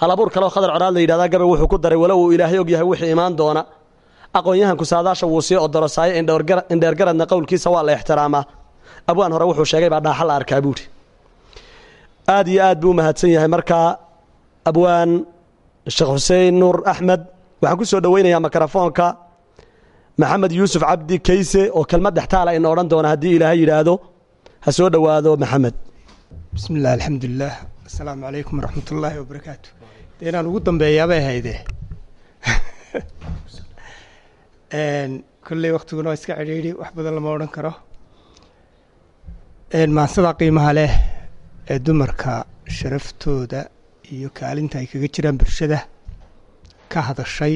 Halabuur kaleo khadar coraad la yidhahdaa gabay wuxuu ku daray walow uu ilaahay og yahay wixii imaan doona. Aqoon-yahanku saadaasha wuu sii odorosaayo indheergaradna qowlkiisa waa la ixtiraamaa abwaan hore wuxuu sheegay baa dhaaxa la arkaa buuhi aad iyo aad buu mahadsan yahay markaa abwaan sheekh xuseen nuur axmed. Waxaan ku soo dhoweynayaa mikrofoonka maxamed yuusuf cabdi kayse oo kelmad dhextaala ina odhan doona haddii ilaahay yidhaahdo ha soo dhowaado maxamed. Bismi illah asalaamu calaykum waraxmat ullaahi wabarakaatu ugu dambeeyaabay hayde kolley waktiguna waa iska cidhiidhi wax badan lama odhan karo. Maansada qiimaha leh ee dumarka sharaftooda iyo kaalinta ay kaga jiraan bulshada ka hadashay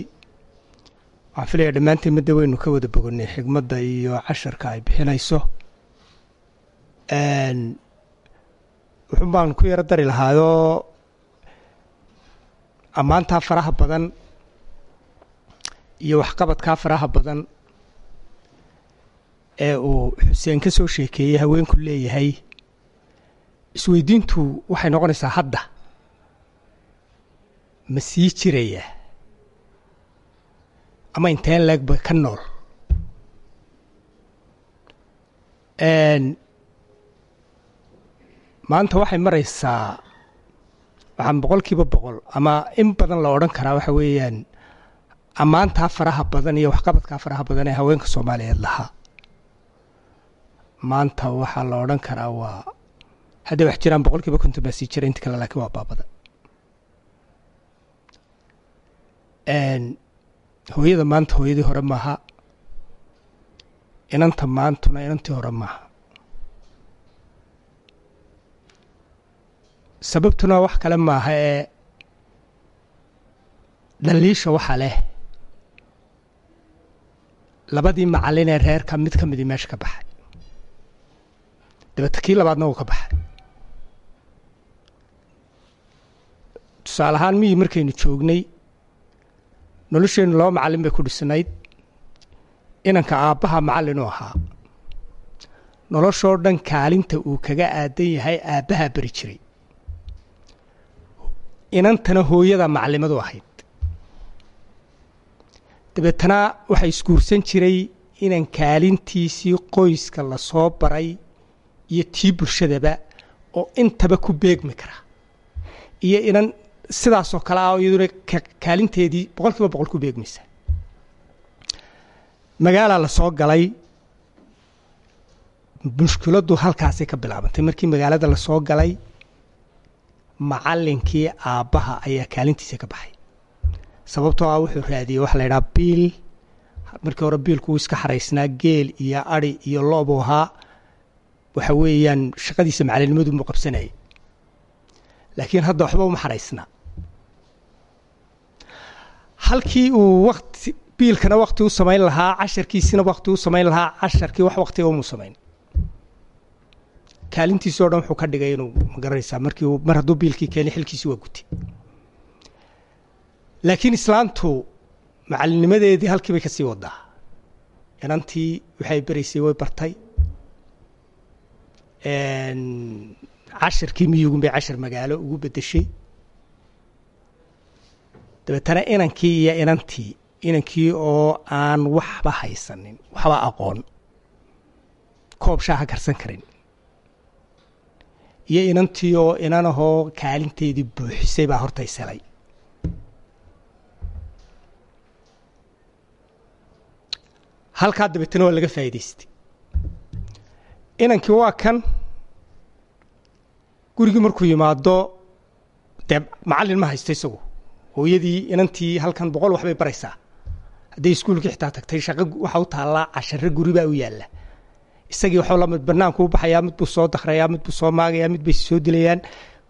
waxaan filaya dhammaanteen madda weynu ka wada bogonay xigmadda iyo casharka ay bixinayso wuxuun baan ku yaro dari lahaayoo ammaantaa faraha badan iyo waxqabadkaa faraha badan ee uu xuseen ka soo sheekeeyey haweenku leeyahay isweydiintu waxay noqonaysaa hadda. Ma sii jiraya ama inteen leegba ka nool maanta waxay maraysaa waxaan boqol kiiba boqol ama in badan la odhan karaa waxa weeyaan ammaantaa faraha badan iyo waxqabadkaa faraha badan ee haweenka soomaaliyeed lahaa maanta waxaa la odhan karaa waa hadday wax jiraan boqol kiiba konton baa sii jira inta kale laakiin waa baabada hooyada maanta hooyadii hore maaha inanta maantuna inantii hore maaha sababtuna wax kale maaha ee dhaliisha waxaa leh. Labadii macallin ee reerka mid ka midii meesha ka baxay. Dabeete kii labaadna uu ka baxay. Tusaale ahaan miyii markaynu joognay nolosheennu laba macallin bay ku dhisnayd. Inanka aabbaha macallin u ahaa. Noloshoo dhan kaalinta uu kaga aadan yahay aabbahaa beri jiray. Inantana hooyada macallimadu ahayd. Dabeetana waxaa isguursan jiray inan kaalintiisii qoyska la soo baray iyo tii bulshadaba oo intaba ku beegmi kara. Iyo inan sidaasoo kale ah iyaduna kaalinteedii boqol kiiba boqol ku beegmaysa. Magaalaa la soo galay mushkiladdu halkaasay ka bilaabantay. Markii magaalada la soo galay macallinkii aabbaha ayaa kaalintiisa ka baxay. Sababtoo ah wuxuu raadiyey waxa la yidhaha biil. Markii hore biilku wuu iska xaraysnaa geel iyo ari iyo loobuu ahaa. Waxa weeyaan shaqadiisa macalinimadu mu qabsanayay. Laakiin hadda waxba uma xaraysna halkii uu wakti biilkana wakti u samayn lahaa casharkiisina wakti u samayn lahaa casharkii wax waktiga umu samayn. Kaalintiisi o dhan wuxuu ka dhigay inuu ma garanaysaa markii mar hadduu biilkii keenay xilkiisi waa gutay laakiin islaantu macalinimadeedii halkii bay ka sii wadaa inantii waxay beraysay way bartay. Cashirkii miyugun bay cashar magaalo ugu bedeshay dabeetana inankii iyo inantii inankii oo aan waxba haysanin waxba aqoon koob shaaha karsan karin. Iyo inantii oo inanahoo kaalinteedii buuxisay baa horta iselay halkaa dabeetana waa laga faa'idaystay inankii waa kan gurigii markuu yimaado dee macallin ma haysto isagu hooyadii inantii halkan boqol waxbay baraysaa. Hadday iskuulkii xitaa tagtay shaqo waxa u taallaa cashare guri baa u yaalla. Isagii waxuu la mid banaanku u baxayaa mid buu soo dakhrayaa mid buu soo maagayaa mid bay soo dilayaan.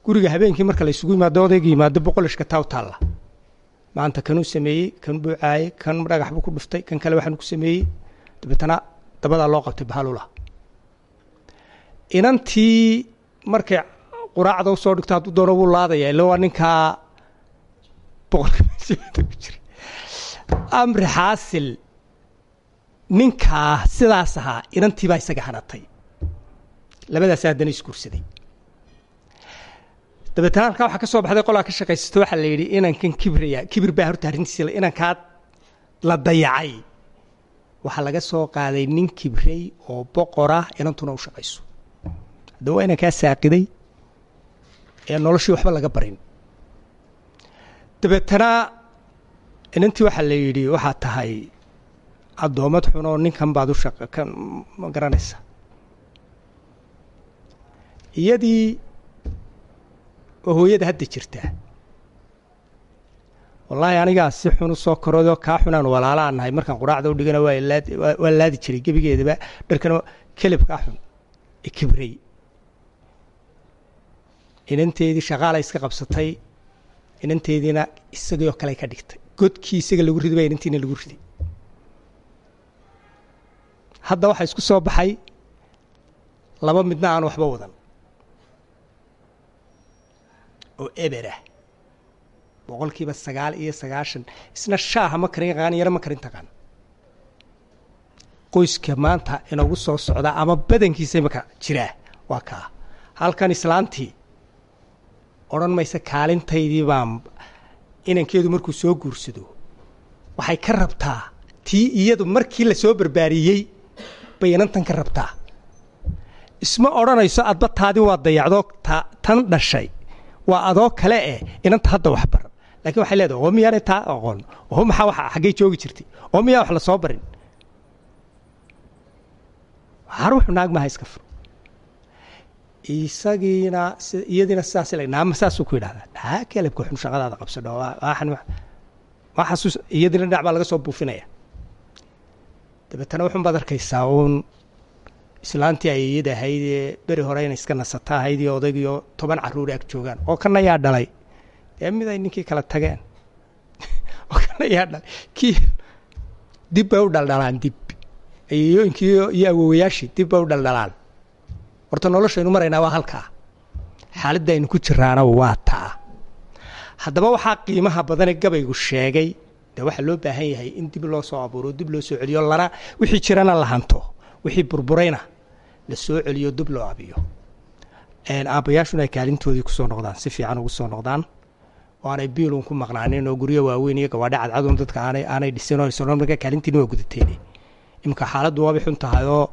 Guriga habeenkii marka la yimaado odayga yimaado boqolishka taa u taalla. Maanta kanuu sameeyey kan buu caayey kan dhagax buu ku dhuftay kan kale waxaan ku sameeyey. Dabeetana dabadaa loo qabtay bahalula inantii markay quraacda u soo dhigto hadduu doono wuu laadaya illa waa ninkaa amri xaasil ninkaa sidaas ahaa inantii baa isaga hanatay. Labadaas haddana isguursaday dabeetana halkaa waxaa ka soo baxday qolaa ka shaqaysato waxaa la yidhi inankan kibraya kibir baa horta arrintiisa inankaa la dayacay. Waxaa laga soo qaaday nin kibrey oo boqora inantuna u shaqayso. Haddaba waa inankaa saaqiday ee noloshii waxba laga barin dabeetana inantii waxaa la yidhi waxaa tahay addoommad xun oo ninkan baad u shaqa kan ma garanaysa. Iyadii oo hooyada hadda jirtaa wallaahi anigaa si xun u soo korodoo kaa xunaan walaalaa markaan quraacda u dhigana waa laad waa laadi jiray gebigeedaba. Dharkana kelib kaa xun. Ee kibrey inanteedii shaqaala iska qabsatay inanteediina isagii oo kale ka dhigtay. Godkii isaga lagu riday baa inantiina lagu riday. Hadda waxaa isku soo baxay laba midna aan waxba wadan. Oo eber ah. Boqolkiiba sagaal iyo sagaashan. Isna shaaha ma karin yaqaan yaro ma karin taqaan. Qoyska maanta inagu soo socda ama badankiisa imaka jiraa? Waa kaa. Halkan islaantii odhan maysa kaalintaydii baan inankeedu markuu soo guursado waxay ka rabtaa tii iyadu markii la soo barbaariyey bay inantan ka rabtaa. Isma odhanayso adba taadii waa dayacdoo ta tan dhashay. Waa adoo kale eh inanta hadda wax bar. Lakiin waxay leedahay oo miyaanay taa aqoon? Oo maxaa wax xaggay joogi jirtay? Oo miyaa wax la soo barin? Har wuxuu naag maha iska fur isagiina iyadiina sidaas le naama saasuu ku yidhahdaa haa kelebka xun shaqadaada qabsadho waxan waa xasuus iyadiina dhinac baa laga soo buufinaya. Dabeetana wuxun baad arkaysaa uun islaantii ay iyada ahayd ee beri hore inay iska nasata ahayd iyo odaygiyo toban carruuri ag joogaan. Oo kana yaa dhalay. Dee mid ay ninkii kala tageen. Oo kana yaa dhalay. Kii dib bay u dhaldhalaan dib. Ayooyinkii iyo awowayaashii dib bay u dhaldhalaan horta noloshaynu maraynaa waa halkaa. Xaaladda aynu ku jiraana waa taa. Haddaba waxaa qiimaha badane gabaygu sheegay dee waxaa loo baahan yahay in dib loo soo abuuro dib loo soo celiyo lana wixii jirana la hanto wixii burburayna la soo celiyo dib loo abiyo. Aabbayaashuna ay kaalintoodii ku soo noqdaan si fiican ugu soo noqdaan. Oo aanay biilun ku maqnaanin oo guryo waaweyn iyo gawaadha cadcadun dadka aanay dhisin oo kaalintiina waa gudateen imika xaaladdu waabay xun tahay oo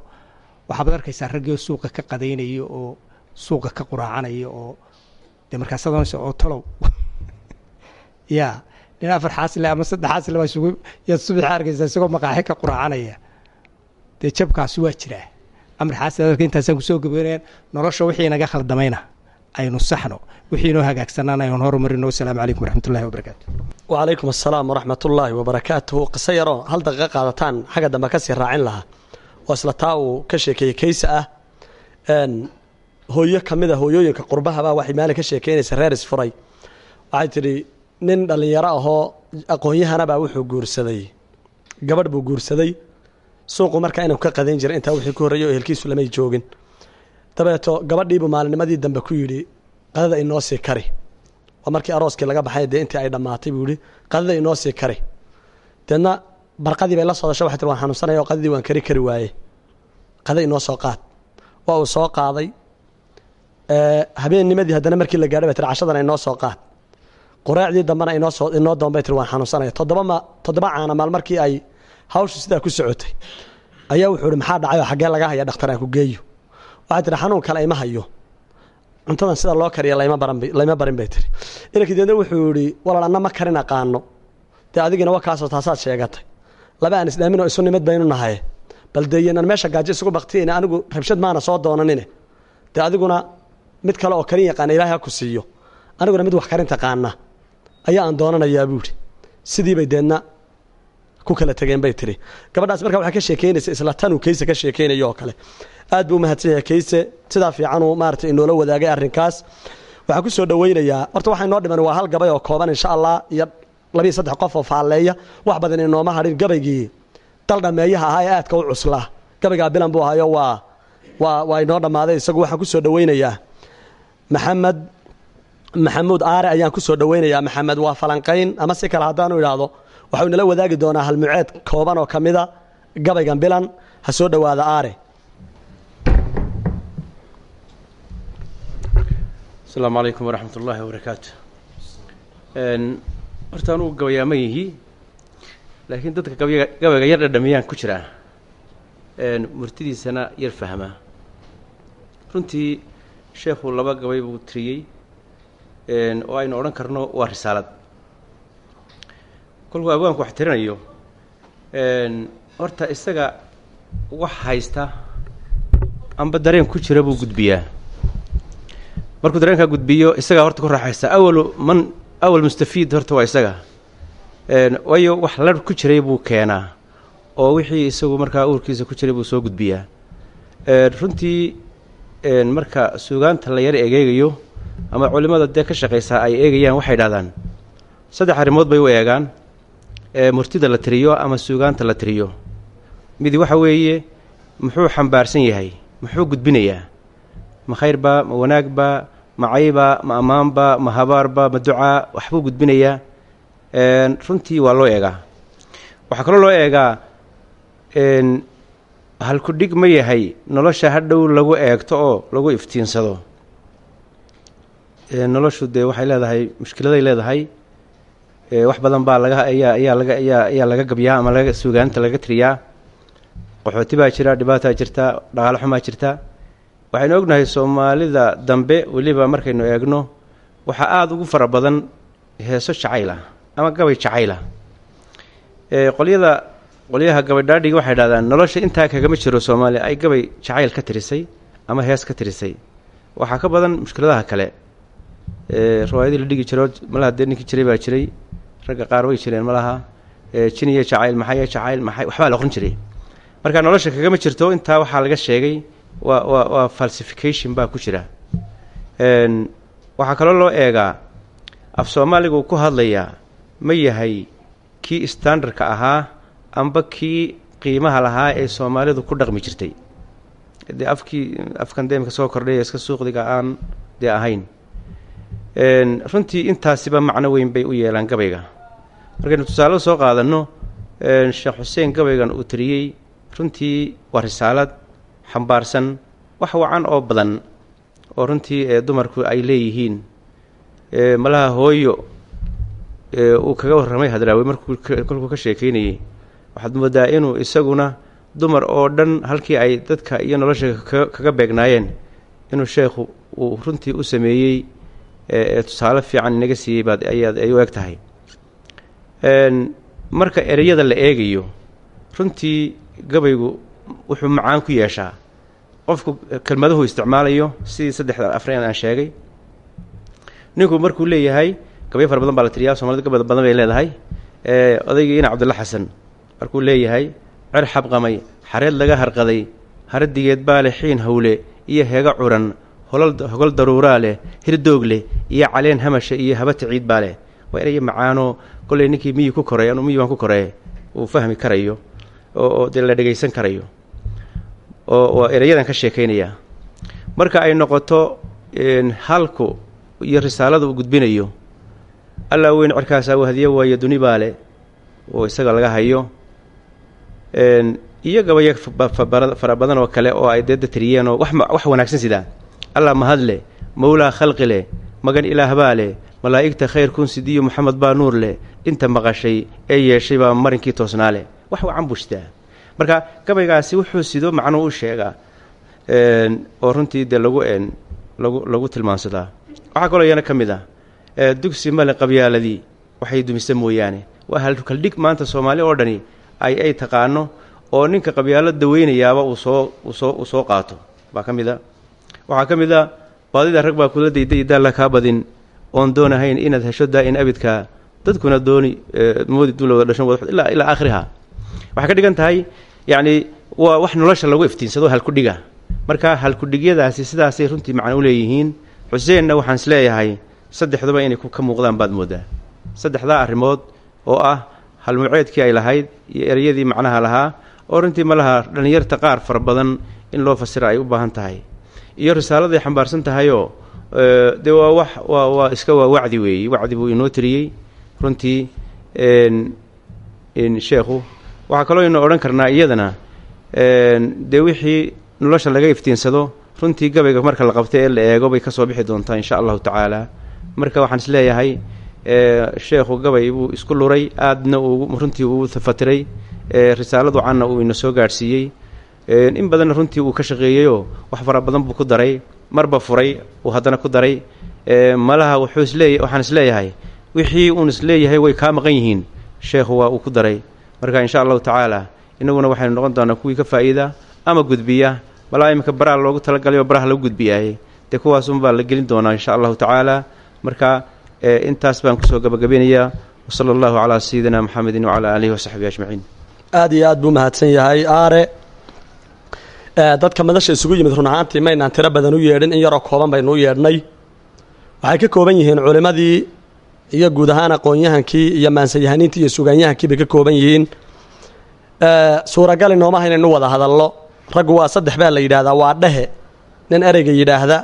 waxaabad arkaysaa raggii suuqa ka qadaynaya oo suuqa ka quraacanaya oo dee markaas adoonaysa oo talow. Ya nin afar xaasile ama saddex xaasile baa isugu yaad subaxi arkaysaa isagoo maqaaxi ka quraacanaya dee jabkaasi waa jiraa. Amar xaasil dadka intaasaan ku soo gabaynayaan nolosha wixii naga khaldamayna aynu saxno wixii inoo hagaagsanaan aynu horumarino. Wasalaamu calaykum waraxmatullahi wabarakaatu wacalaykum asalaam waraxmat ullaahi wabarakaatuhu qiso yaroo hal daqiiqo qaadataan. Xagga dambe ka sii raacin lahaa oo isla taa uu ka sheekeeyey kaysa ah. Hooyo ka mid a hooyooyinka qurbahabaa waxay maalin ka sheekeynaysa reer isfuray waxay tidhi nin dhallinyaro ahoo aqoon-yahanabaa wuxuu guursaday. Gabadh buu guursaday. Suuqu markaa inuu ka qadan jiray intaa wixii ku horreeyay oo ehelkiisu lamay joogin. Dabeeto gabadhiibuu maalinimadii dambe ku yidhi qadada inoo sii kari. Waa markii arooskii laga baxay dee intii ay dhammaatay buu yihi qadada inoo sii kari. Deedna barqadii bay la sodasho waxay tir waan xanuunsanaya oo qadadii waan kari kari waaye qada inoo soo qaad. Waa uu soo qaaday habeennimadii haddana markii la gaadhay bay tir cashadana inoo soo qaad. Quraacdii dambena inoo inoo doon bay tir waan xanuunsanaya toddoba ma toddoba caana maal markii ay hawshu sidaa ku socotay ayaa wuxuu ihi maxaa dhacay oo xaggee laga haya dhakhtar aan ku geeyo? Waxay tihi xanuun kale ima hayo. Cuntadan sida loo kariya layma baran layma barin bay tiri inankii deedna wuxuu yihi walal anna ma karin aqaano. Dee adigina wa taasaad sheegatay laba aan isdhaaminoo isu baynu nahay. Bal deeyanaan meesha gaajo isugu baktiyayna anigu rabshad maana soo doonanine. Dee adiguna mid kale oo karin yaqaana ilaahay ha ku siiyo. Aniguna mid wax karin taqaana ayaa aan doonanayaa buuhi sidiibay deedna ku kala tegeen bay tiri. Gabadhaas markaa waxay ka sheekeynaysa isla tanuu kayse ka sheekeynayo oo kale. Aad buu umahadsan yahay kayse. Sidaa fiicanuu maarata inoola wadaagay arrinkaas. Waxaan ku soo dhoweynayaa horta waxaa inoo dhiman waa hal gabay oo kooban insha allah iyo labiiyo saddex qof oo faalleeya wax badan inooma hadhin gabaygii dal dhameeyaha ahaa ee aadka u cuslaa gabaygaa bilan buu ahayo waa waa waa inoo dhammaaday isagu waxaan ku soo dhoweynayaa maxamed maxamuud aare ayaan ku soo dhoweynayaa maxamed waa falanqayn ama si kale haddaanu idhaahdo waxau inala wadaagi doonaa halmuceed kooban oo ka mida gabaygan bilan. Ha soo dhowaada aare. Asalaamu calaykum waraxmat ullaahi wabarakaatu horta anugu gabayaama yihi laakiin dadka gabya gabayga yar dhadhamiyaan ku jiraa murtidiisana yar fahmaa runtii sheekhu laba gabay buu tiriyey. Oo aynu odhan karno waa risaalad. Kolkuu abwaanku wax tirinayo horta isaga wax haysta amba dareen ku jira buu gudbiyaa. Markuu dareenkaa gudbiyo isagaa horta ku raaxaysta. Awalu man awal mustafiid horta waa isaga. Waayo wax lar ku jiray buu keenaa oo wixii isagu markaa uurkiisa ku jiray buu soo gudbiyaa. Runtii marka suugaanta la yar egeegayo ama culimmada dee ka shaqaysaa ay eegayaan waxay dhahdaan saddex arrimood bay u eegaan. Murtida la tiriyo ama suugaanta la tiriyo. Mid waxa weeye muxuu xambaarsan yahay muxuu gudbinayaa. Ma khayrba ma wanaagba ma cayba ma ammaanba ma habaarba ma ducaa waxbuu gudbinayaa runtii waa loo eegaa. Waxaa kaloo loo eegaa halku dhig ma yahay nolosha hadhow lagu eegto oo lagu iftiinsado. Noloshu dee waxay leedahay mushkiladay leedahay. Wax badan baa laga ayaa ayaa laga ayaa ayaa laga gabyaa ama laga suugaanta laga tiriyaa. Qaxooti baa jira dhibaataa jirta dhaqaale xumaa jirta waxaynu ognahay soomaalida dambe weliba markaynu eegno waxaa aada ugu fara badan heeso jacayla ama gabay jacayla qolyada qolyaha gabadhaadhiga waxay dhahdaan nolosha intaa kagama jiro soomaaliya ay gabay jacayl ka tirisay ama hees ka tirisay. Waxaa ka badan mushkiladaha kale. Riwaayadii la dhigi jiro malaha dee jiray baa jiray ragga qaar way jireen malaha. Jiniya jacayl maxaya jacayl maxay waxbaa la oqon jiray. Marka nolosha kagama jirto intaa waxaa laga sheegay waa waa waa falsification baa ku jira. Waxaa kaloo loo eegaa af soomaaliga uu ku hadlayaa ma yahay kii standardka ahaa amba kii qiimaha lahaa ee soomaalidu ku dhaqmi jirtay. Dee afkii afkan deemka soo kordhay iska suuqdiga aan dee ahayn. Runtii intaasiba macno weyn bay u yeelaan gabayga. Markaynu tusaale soo qaadanno sheekh xuseen gabaygan uu tiriyey runtii waa risaalad xambaarsan wax wacan oo badan oo runtii ee dumarku ay leeyihiin. Malaha hooyo uu kaga warramay hadraawe markuu kolkuu ka sheekeynayey waxaad moodaa inuu isaguna dumar oo dhan halkii ay dadka iyo nolosha kaga beegnaayeen inuu sheekhu uu runtii u sameeyey tusaale fiican inaga siiyey baad ayaad ay u eg tahay. Marka ereyada la eegayo runtii gabaygu wuxuu macaan ku yeeshaa. Qofku kelmaduhu isticmaalayo sidii saddexda afreen aan sheegay. Ninku markuu leeyahay gabyo fara badan baa la tiriyaa soomaalida gabad badan bay leedahay. Odaygii ina cabdulla xasan markuu leeyahay cer xabqamay xareed laga harqaday haradigeed baale xiin hawle iyo heega curan hogol daruuraa leh hirdoog leh iyo caleen hamasha iyo habata ciid baa leh. Waa erayo macaanoo kolley ninkii miyi ku koray? Anu miyi baan ku koree uu fahmi karayo oo dee la dhegaysan karayo oo erayadan ka sheekaynaya. Marka ay noqoto halku iyo risaalada uu gudbinayo allaa weyn cirkaasaa wahdiye waayo duni baa oo isaga laga hayo. Iyo gabayo fara badan oo kale oo ay deedda tiriyeen oo wax wanaagsan sidaa allah mahad leh mowlaa khalqi leh magan ilaahbaa leh malaa'igta khayr kun sidiyo moxamed baa nuur leh inta maqashay ee yeeshay baa marinkii toosnaa leh wax wacan buu marka gabaygaasi wuxuu sido macnuu u sheegaa oo runtii dee lagu lagu lagu tilmaansadaa. Waxaa kaloo iyana ka mid ah dugsi male qabyaaladii waxay dumisa mooyaane. Waa halkaldhig maanta soomaali oo dhani ay ay taqaano oo ninka qabyaalada weynayaaba uu soo uu soo uu soo qaato. Baa ka mid a waxaa ka mid a baadida rag baa kula dayda iyo daalla kaa badin oon doonahayn inaad hesho daa-in abidka dadkuna dooni moodi duulowda dhashan wada ilaa ilaa aakhiriha waxay ka dhigan tahay yacni waa wax nolosha lagu iftiinsado halkudhiga marka halkudhigyadaasi sidaasay runtii macno u leeyihiin. Xuseenna waxaan is leeyahay saddexduba inay ka muuqdaan baad moodaa. Saddexdaa arrimood oo ah halmuceedkii ay lahayd iyo ereyadii macnaha lahaa oo runtii ma laha dhallinyarta qaar fara badan in loo fasira ay u baahan tahay. Iyo risaaladay xambaarsan tahayoo dee waa wax waa waa iska waa wacdi weeye wacdi buu inoo tiriyey. Runtii sheekhu waxaa kaloo inu odhan karnaa iyadana dee wixii nolosha laga iftiinsado runtii gabayga marka la qabta ee la eego bay ka soo bixi doontaa insha allahu tacaala. Marka waxaan is leeyahay sheekhu gabay buu isku luray aadna uu runtii uu fatiray risaaladu canna uu ina soo gaadhsiiyey. In badanna runtii uu ka shaqeeyeyoo wax fara badan buu ku daray marba furay uu haddana ku daray. Malaha wuxuu isleeya waxaan is leeyahay wixii uun is leeyahay way kaa maqan yihiin sheekhu waa uu ku daray marka insha allahu tacaala inaguna waxaynu noqon doonaa kuwii ka faa'iida ama gudbiya. Malaa iminka baraha loogu talagalay oo baraha lagu gudbiyaaye dee kuwaasunbaa la gelin doonaa insha allahu tacaala marka intaas baan ku soo gabagabinayaa wasala allahu calaa sayidina maxamedin wacalaa aalihi wasaxbihi ajmaciin aada iyo aad buu mahadsan yahay aare. Dadka madasha isugu yimid run ahaantii maynaan tiro badan u yeedhin in yaroo kooban baynu u yeedhnay. Waxay ka kooban yihiin culimmadii iyo guud ahaan aqoon-yahankii iyo maansayahaniintii iyo sugaanyahankii bay ka kooban yihiin. Suuragal inooma hayn inu wada hadallo. Raggu waa saddex baa la yidhaahdaa waa dhehe. Nin ereyga yidhaahda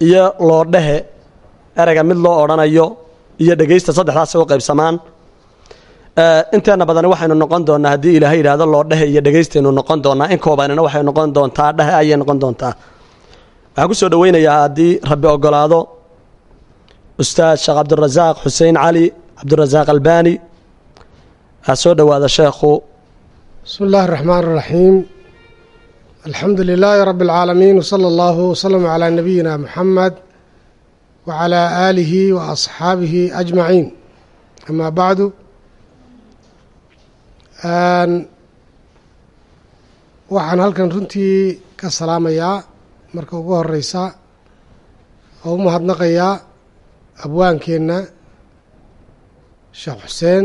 iyo loo dhehe. Ereyga mid loo odhanayo iyo dhegaysta saddexdaasay u qaybsamaan. Inteena badani waxaynu noqon doonaa haddii ilaahay yidhaahdo loo dhehe iyo dhegaystaynu noqon doonaa in koobanina waxay noqon doontaa dhehe ayay noqon doontaa. Waxaan ku soo dhaweynayaa haddii rabbi ogolaado ustaad sheekh cabdirasaaq xuseen cali cabdirasaaq albani. Aa soo dhowaada sheekhu. Bismi illaahi raxmaan raxiim alxamdu lilaahi rabbi alcaalamiin wsala allahu wasalama calaa nabiyina muxamed wacalaa aalihi wa asxaabihi ajmaciin amaa bacdu waxaan halkan runtii ka salaamayaa marka ugu horeysa oo u mahadnaqayaa abwaankeenna sheekh xuseen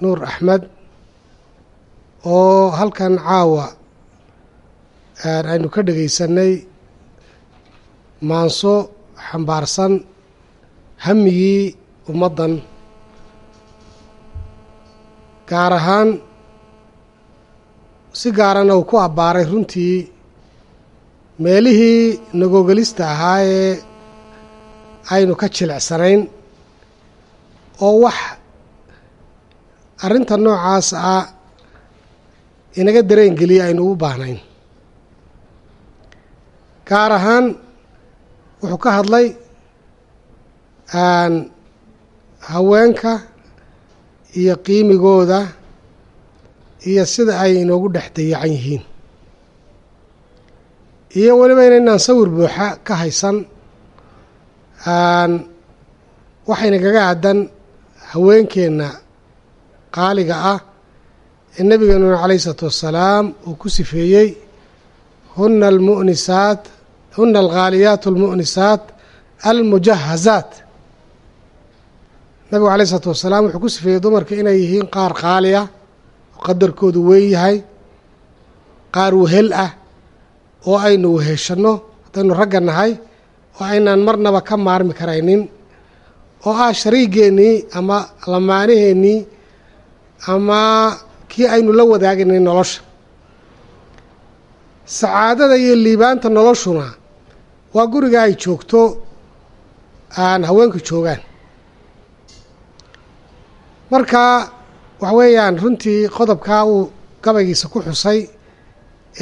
nuur axmed oo halkan caawa aynu ka dhegaysanay maanso xambaarsan hamigii ummaddan gaar ahaan si gaarana uu ku abbaaray runtii meelihii nagogelista ahaa ee aynu ka jilicsanayn oo wax arrinta noocaas ah inaga dareen geliya aynu ugu baahnayn. Gaar ahaan wuxuu ka hadlay haweenka iyo qiimigooda iyo sida ay inoogu dhex dayacan yihiin. Iyo weliba inaynaan sawir buuxa ka haysan waxaynagaga aadan haweenkeenna qaaliga ah ee nebigeenuna calayhi isalaatu wassalaam uu ku sifeeyey huna almu'nisaat huna alghaaliyaat almu'nisaat almujahazaat nabigu calayhi isalaatu wassalaam wuxuu ku sifeeyey dumarka inay yihiin qaar qaali ah oo qadarkoodu weyn yahay qaar wehel ah oo aynu weheshanno haddaynu ragga nahay oo aynaan marnaba ka maarmi karaynin. Oo ah shariigeennii ama lamaanaheennii ama kii aynu la wadaagaynay nolosha. Sacaadada iyo liibaanta noloshuna waa guriga ay joogto aan haweenku joogaan. Marka waxa weeyaan runtii qodobkaa uu gabaygiisa ku xusay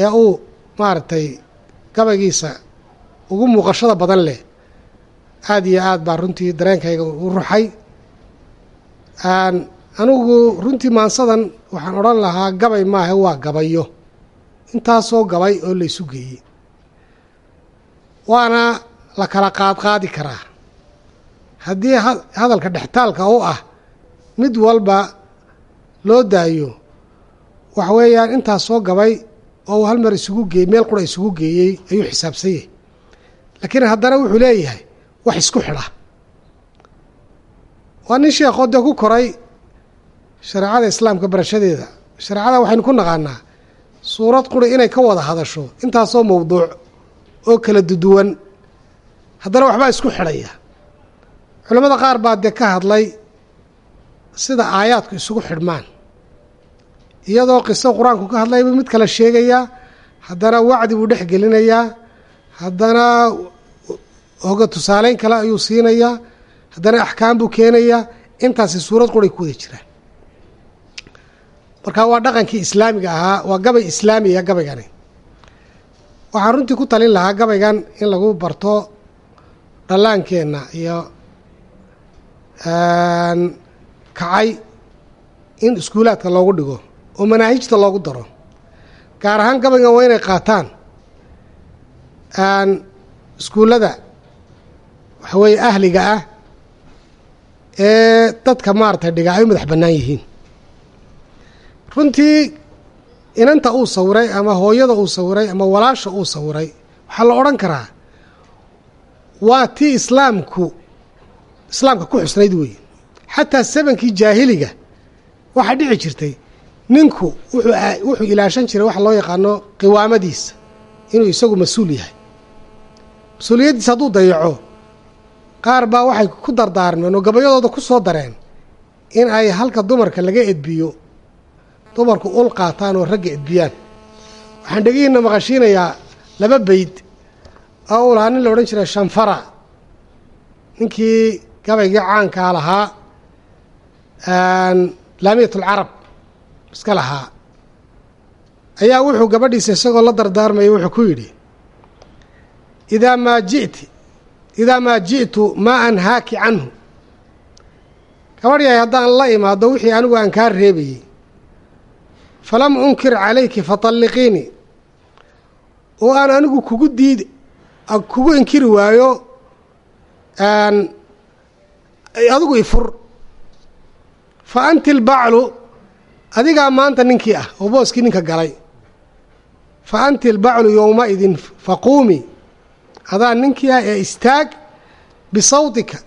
ee uu maaragtay gabaygiisa ugu muuqashada badan leh. Aada iyo aad baa runtii dareenkayga u ruxay anigu runtii maansadan waxaan odhan lahaa gabay maaha waa gabayo. Intaasoo gabay oo la isu geeyey. Waana la kala qaadqaadi karaa. Haddii hadalka dhextaalka u ah mid walba loo daayo waxa weeyaan intaasoo gabay oo hal mar isugu geeyey meel qura isugu geeyey ayuu xisaabsan yahay laakiin haddana wuxuu leeyahay wax isku xidha. Waa nin sheekoo dee ku koray shareecada islaamka barashadeeda. Shareecada waxaynu ku naqaanaa suurad quri inay ka wada hadasho intaasoo mawduuc oo kala duduwan haddana waxbaa isku xidhaya. Culamada qaar baa dee ka hadlay sida aayaadku isugu xidhmaan. Iyadoo qiso qur'aanku ka hadlay buu mid kale sheegayaa haddana wacdi buu dhex gelinayaa haddana hoga tusaaleyn kale ayuu siinayaa. Haddana axkaam buu keenayaa. Intaasi suurad quray ku wada jiraan marka waa dhaqankii islaamiga ahaa waa gabay islaamiya gabaygani. Waxaan runtii ku talin lahaa gabaygan in lagu barto dhallaankeenna iyo kacay in iskuulaadka loogu dhigo oo manaahijta loogu daro. Gaar ahaan gabaygan waa inay qaataan iskuullada waxa weeye ahliga ah ee dadka maaragtay dhigaa ay u madax bannaan yihiin. Runtii inanta uu sawiray ama hooyada uu sawiray ama walaasha uu sawiray waxaa la odhan karaa waa tii islaamku islaamka ku xusnayd weeye xataa sabankii jaahiliga waxaa dhici jirtay ninku wuxuu ilaashan jiray waxa loo yaqaano qiwaamadiisa inuu isagu mas'uul yahay. Mas'uuliyaddiisa hadduu dayaco qaar baa waxay ku dardaarmeen oo gabayadooda ku soo dareen in ay halka dumarka laga edbiyo dumarku ul qaataan oo ragga edbiyaan. Waxaan dhegihiinna maqashiinayaa laba beyd oo uu lahaa nin la odhan jiray shanfara. Ninkii gabaygii caankaa lahaa laamiyatulcarab iska lahaa. Ayaa wuxuu gabadhiisa isagoo la dardaarmaya wuxuu ku yidhi idaa maa ji'ti idaa maa ji'tu maa anhaaki canhu. Gabadh yahay haddaan la imaado wixii anigu aan kaa reebayey falam unkir calayki fatalliqiinii oo aan anigu kugu diid kugu inkiri waayo adigu ifur fa anti albaclu adigaa maanta ninkii ah oo booskii ninka galay. Fa anti albaclu yowmaidin faquumi adaa ninkii ah ee istaag bisawtika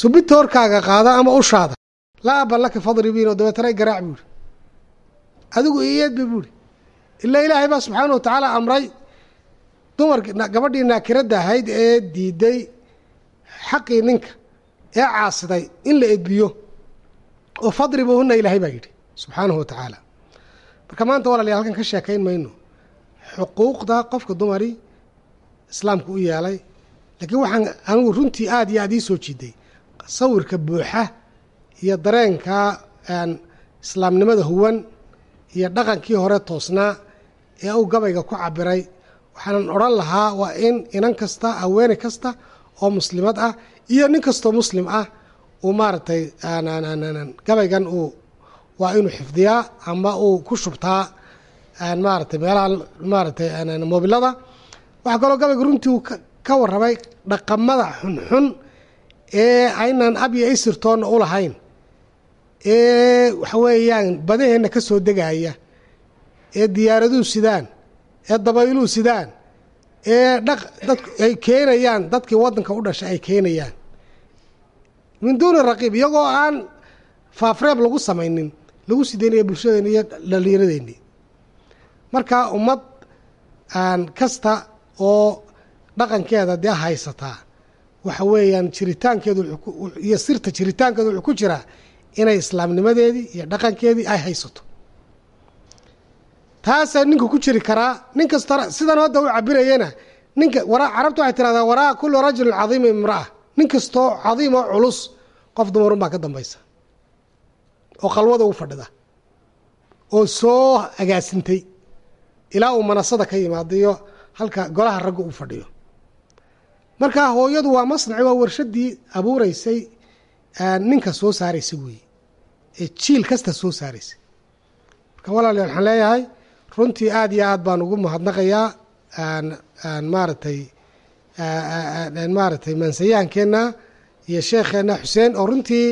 subitoorkaaga qaada ama ushaada laa aban laka fadribiin oo dabeetana garaac buuhi adigu iyeedba buuhi ilaa ilaahay baa subxaana wa tacaala amray dumarki gabadhii naakiradda ahayd ee diiday xaqii ninka ee caasiday in la edbiyo oo fadribuuhuna ilaahay baa yidhi subxaanahu wa tacaala. Marka maanta walaaliya halkan ka sheekayn mayno. Xuquuqda qofka dumari islaamku u yeelay laakiin waxaan anigu runtii aada iyo aada ii soo jiiday. Sawirka buuxa iyo dareenka islaamnimada huwan iyo dhaqankii hore toosnaa ee uu gabayga ku cabiray waxaanan odhan lahaa waa in inan kasta haweene kasta oo muslimad ah iyo nin kastoo muslim ah uu maaragtay gabaygan uu waa inuu xifdiyaa ama uu ku shubtaa maaratay meelaha maaratay moobilada waxaa kaloo gabayga runtii ka warramay dhaqamada xunxun ee aynan ab iyo isirtoonna u lahayn. Ee waxa weeyaan badaheenna ka soo degaya. Ee diyaaraduhu sidaan ee dabayluhu sidaan ee dhaq dadku ay keenayaan dadkii waddanka u dhashay ay keenayaan. Min duuni raqiib iyagoo aan faafreeb lagu samaynin lagu sideynaya bulshadeeni iyo dhallinyaradeenni marka ummad kasta oo dhaqankeeda dee haysataa waxa weeyaan jiritaankeedu iyo sirta jiritaankeedu wuxuu ku jiraa inay islaamnimadeedii iyo dhaqankeedii ay haysato. Taasaa ninka ku jiri karaa nin kasta sidan hadda u cabirayana ninka wara carabtu waxay tirahdaa waraa kullu rajulin cadiima imra'a. Nin kastoo cadiim oo culus qof dumarun baa ka dambaysa. Oo qalwada u fadhida. Oo soo agaasintay ilaa uu manasada ka yimaadayo halka golaha ragga uu fadhiyo. Marka hooyadu waa masnaci waa warshadii abuureysay ninka soo saaraysa weeye ee jiil kasta soo saaraysay marka walaalayaal waxaan leeyahay runtii aada iyo aad baan ugu mahadnaqayaa maaragtay maaragtay mansayaankeenna iyo sheekheenna xuseen oo runtii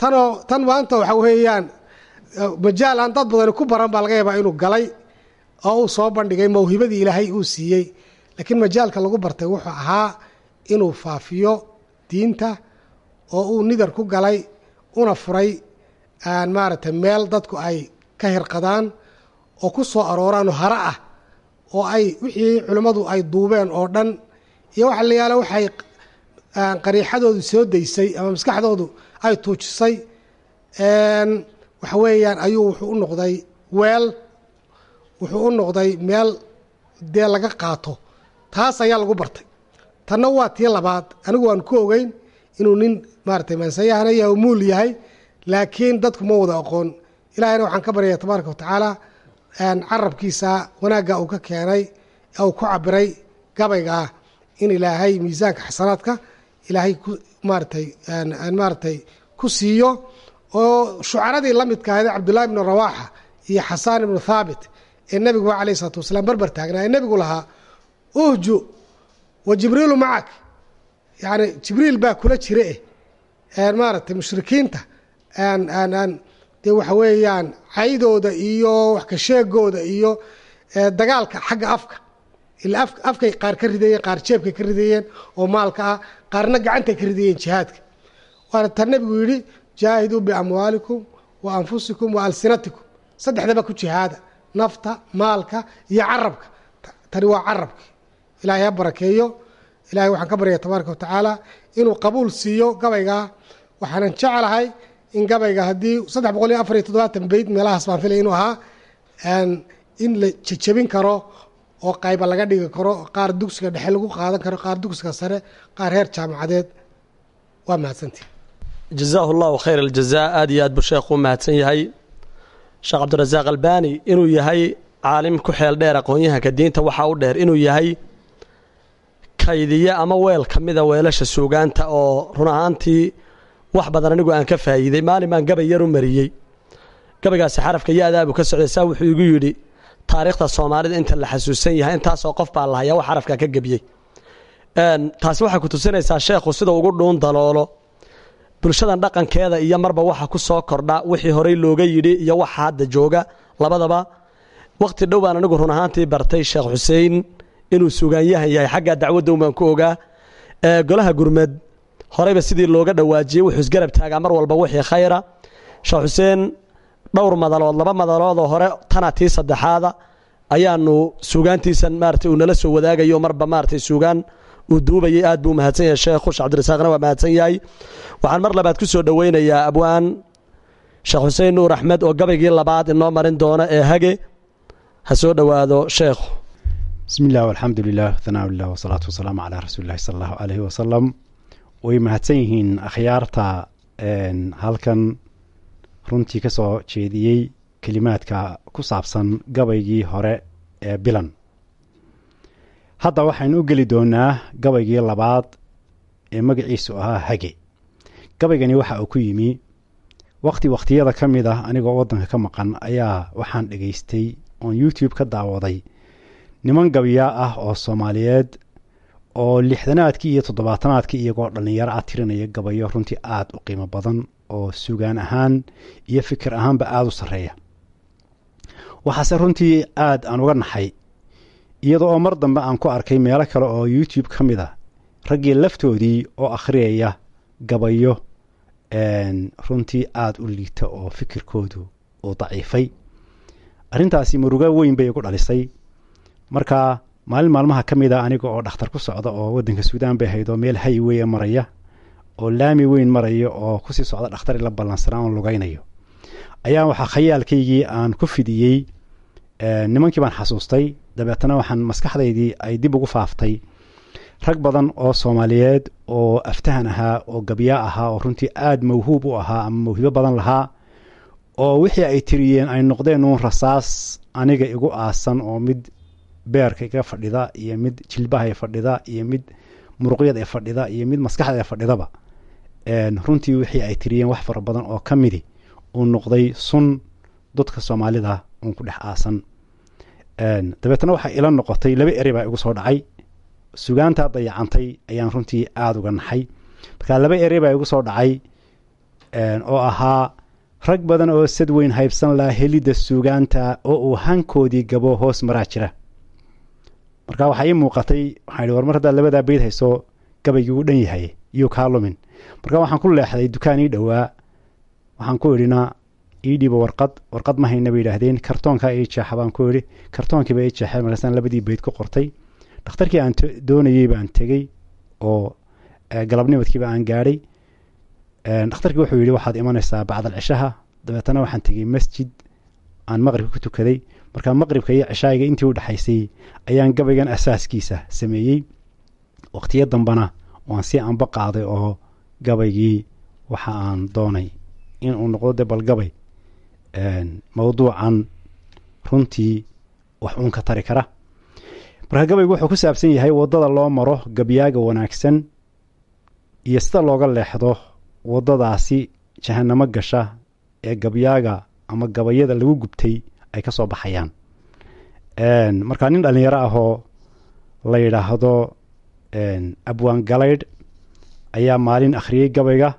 tanoo tan maanta waxa weeyaan majaal aan dad badani ku baran baa laga yaabaa inuu galay oo uu soo bandhigay mawhibadii ilaahay uu siiyey. Laakiin majaalka lagu bartay wuxuu ahaa inuu faafiyo diinta oo uu nidar ku galay una furay maaragtay meel dadku ay ka hirqadaan oo ku soo arooraan hare ah oo ay wixii culimmadu ay duubeen oo dhan. Iyo waxa la yaalla waxay qariixadoodu soo daysay ama maskaxdoodu ay tuujisay waxa weeyaan ayuu wuxuu u noqday weel wuxuu u noqday meel dee laga qaato. Taas ayaa lagu bartay. Tanna waa tii labaad anigu waan ku ogeyn inuu nin maaratay maansayahana yahay muul yahay laakiin dadku ma wada aqoon. Ilahayna waxaan ka baryaya tabaaraka watacaala carabkiisa wanaagga uu ka keenay ee uu ku cabiray gabaygaa in ilaahay miisaanka xasanaadka ilaahay ku maaratay maaratay ku siiyo. Oo shucaradii la midka ahayd cabdullahi ibnu rawaaxa iyo xasaan ibnu thaabit ee nebigu alayh isalaatu wasalaam barbar taagnaa ee nebigu lahaa uhju wa jibriilu macak. Yani jibriil baa kula jira eh. Maaragtay mushrikiinta dee waxa weeyaan caydooda iyo wax ka sheegooda iyo dagaalka xagga afka. Ila afkay qaar ka ridayeen qaar jeebkay ka ridayeen oo maalka ah qaarna gacantay ka ridayeen jihaadka. Waana taa nebigu yidhi jaahiduu biamwaalikum wa anfusikum wa alsinatikum. Saddexdaba ku jihaada nafta maalka iyo carabka. Tani waa carabki ilaahay ha barakeeyo. Ilahay waxaan ka baryaya tabaaraka watacaala inuu qabuul siiyo gabaygaa waxaanan jeclahay in gabayga haddii saddex boqol iyo afar iyo toddobaatan beyd meelahaas baan filay inuu ahaa in la jejebin karo oo qayba laga dhigi karo qaar dugsiga dhexe lagu qaadan karo qaar dugsiga sare qaar heer jaamacadeed. Waa mahadsantii. Jazaahu llahu khayr aljazaa aad iyo aad buu sheekhu u mahadsan yahay sheekh cabdirasaaq albani inuu yahay caalim ku xeel dheer aqoon-yahanka diinta waxaa u dheer inuu yahay kaydiye ama weel ka mida weelasha suugaanta oo run ahaantii wax badan anigu aan ka faa'iiday maalin baan gabay yar u mariyey. Gabaygaasi xarafka yaadaabu ka socday saa wuxuu igu yidhi taariikhda soomaalida inta la xasuusan yahay intaasoo qof baa lahayaa wax xarafka ka gebiyey. Taasi waxay ku tusinaysaa sheekhu sida ugu dhuun daloolo bulshadan dhaqankeeda iyo marba waxa ku soo kordha wixii horey looga yidhi iyo waxa hadda jooga. Labadaba wakhti dhow baan anigu run ahaantii bartay sheekh xuseen inuu sugaanyahan yahay xagga dacwadda unbaan ku ogaa. Golaha gurmed horeyba sidii looga dhawaajiyey wuxuu isgarab taagaa mar walba wixii khayra. Sheekh xuseen dhowr madalood laba madaloodoo hore tana tii saddexaada ayaanu suugaantiisan maarata uu nala soo wadaagayo marba maaratay suugaan uu duubayay aad buu mahadsan yahay sheekh cabdirasaaqna waa mahadsan yahay. Waxaan mar labaad ku soo dhoweynayaa abwaan sheekh xuseen nuur axmed oo gabaygii labaad inoo marin doona ee hage. Ha soo dhowaado sheekhu bismi illah alxamdu lilah hanaa lilah wasalaatu wasalaamu calaa rasuuli illahi sala allahu aleyhi wasalam way mahadsan yihiin akhyaarta halkan runtii ka soo jeediyey kelimaadka ku saabsan gabaygii hore ee bilan hadda waxaynu u geli doonaa gabaygii labaad ee magaciisu ahaa hage. Gabaygani waxa uu ku yimi wakhti wakhtiyada ka mid ah anigoo waddanka ka maqan ayaa waxaan dhegaystay oon youtube ka daawaday. Niman gabyaa ah oo soomaaliyeed oo lixdanaadkii iyo toddobaatanaadkii iyagoo dhallinyaro ah tirinaya gabayo runtii aada u qiimo badan oo sugaan ahaan iyo fikir ahaanba aada u sarreeya. Waxaase runtii aada aan uga naxay iyadoo oo mar dambe aan ku arkay meelo kale oo youtube ka mid a raggii laftoodii oo akhriyaya gabayo runtii aada u liita oo fikirkoodu uu daciifay. Arrintaasi murugo weyn bay igu dhalisay. Marka maalin maalmaha ka mid a aniga oo dhakhtar ku socda oo waddanka suudaan bay hayd oo meel hayweye maraya oo laami weyn maraya oo ku sii socda dhakhtar ila ballansanaa oon lugaynayo ayaa waxaa khayaalkaygii aan ku fidiyey nimankii baan xasuustay dabeetana waxaan maskaxdaydii ay dib ugu faaftay rag badan oo soomaaliyeed oo aftahan ahaa oo gabyaa ahaa oo runtii aada mawhuub u ahaa ama mawhibo badan lahaa oo wixii ay tiriyeen ay noqdeen uun rasaas aniga igu aasan oo mid beerka iga fadhida iyo mid jilbaha fadhida iyo mid muruqyada fadhida iyo mid maskaxda fadhidaba. Runtii wixii ay tiriyeen wax fara badan oo ka midi uu noqday sun dadka soomaalida uun ku dhex aasan dabeetna waxay ila noqotay laba eri baa igu soo dhacay. Sugaantaa dayacantay ayaan runtii aada uga naxay markaa laba eri baa igu soo dhacay oo ahaa rag badan oo sad weyn haybsan laha helidda suugaanta oo uu hankoodii gabo hoos maraa jira. Marka waxaa ii muuqatay waxaan ihi war mar haddaad labadaa beyd hayso gabaygii uu dhan yahay iyuu kaa lumin. Marka waxaan ku leexday dukaan ii dhowaa. Waxaan ku idhina ii dhiiba warqad warqad ma hayna bay yidhaahdeen. Kartoonkaa ii jeexa baan ku idhi kartoonkiiba ii jeexeen markaasaan labadii beyd ku qortay. Dhakhtarkii aan doonayey baan tegey oo galabnimadkiiba aan gaadhay. Dhakhtarkii wuxuu yidhi waxaad imanaysaa bacdal cishaha dabeetana waxaan tegey masjid aan maqribka ku tukaday. Markaa maqribka iyo cishaayiga intii u dhexaysay ayaan gabaygan asaaskiisa sameeyey. Waqtiyo dambana waan si anba qaaday oo gabaygii waxa aan doonay in noqdo de bal mawduucan runtii wax uun ka tari kara. Marka gabaygu wuxuu ku saabsan yahay waddada loo maro gabyaaga wanaagsan iyo sida looga leexdo waddadaasi jahanamo gasha ee gabyaaga ama gabayada lagu gubtay ay ka soo baxayaan. Markaa nin dhallinyaro ahoo la yidhaahdo abwaan galaydh ayaa maalin akhriyey gabayga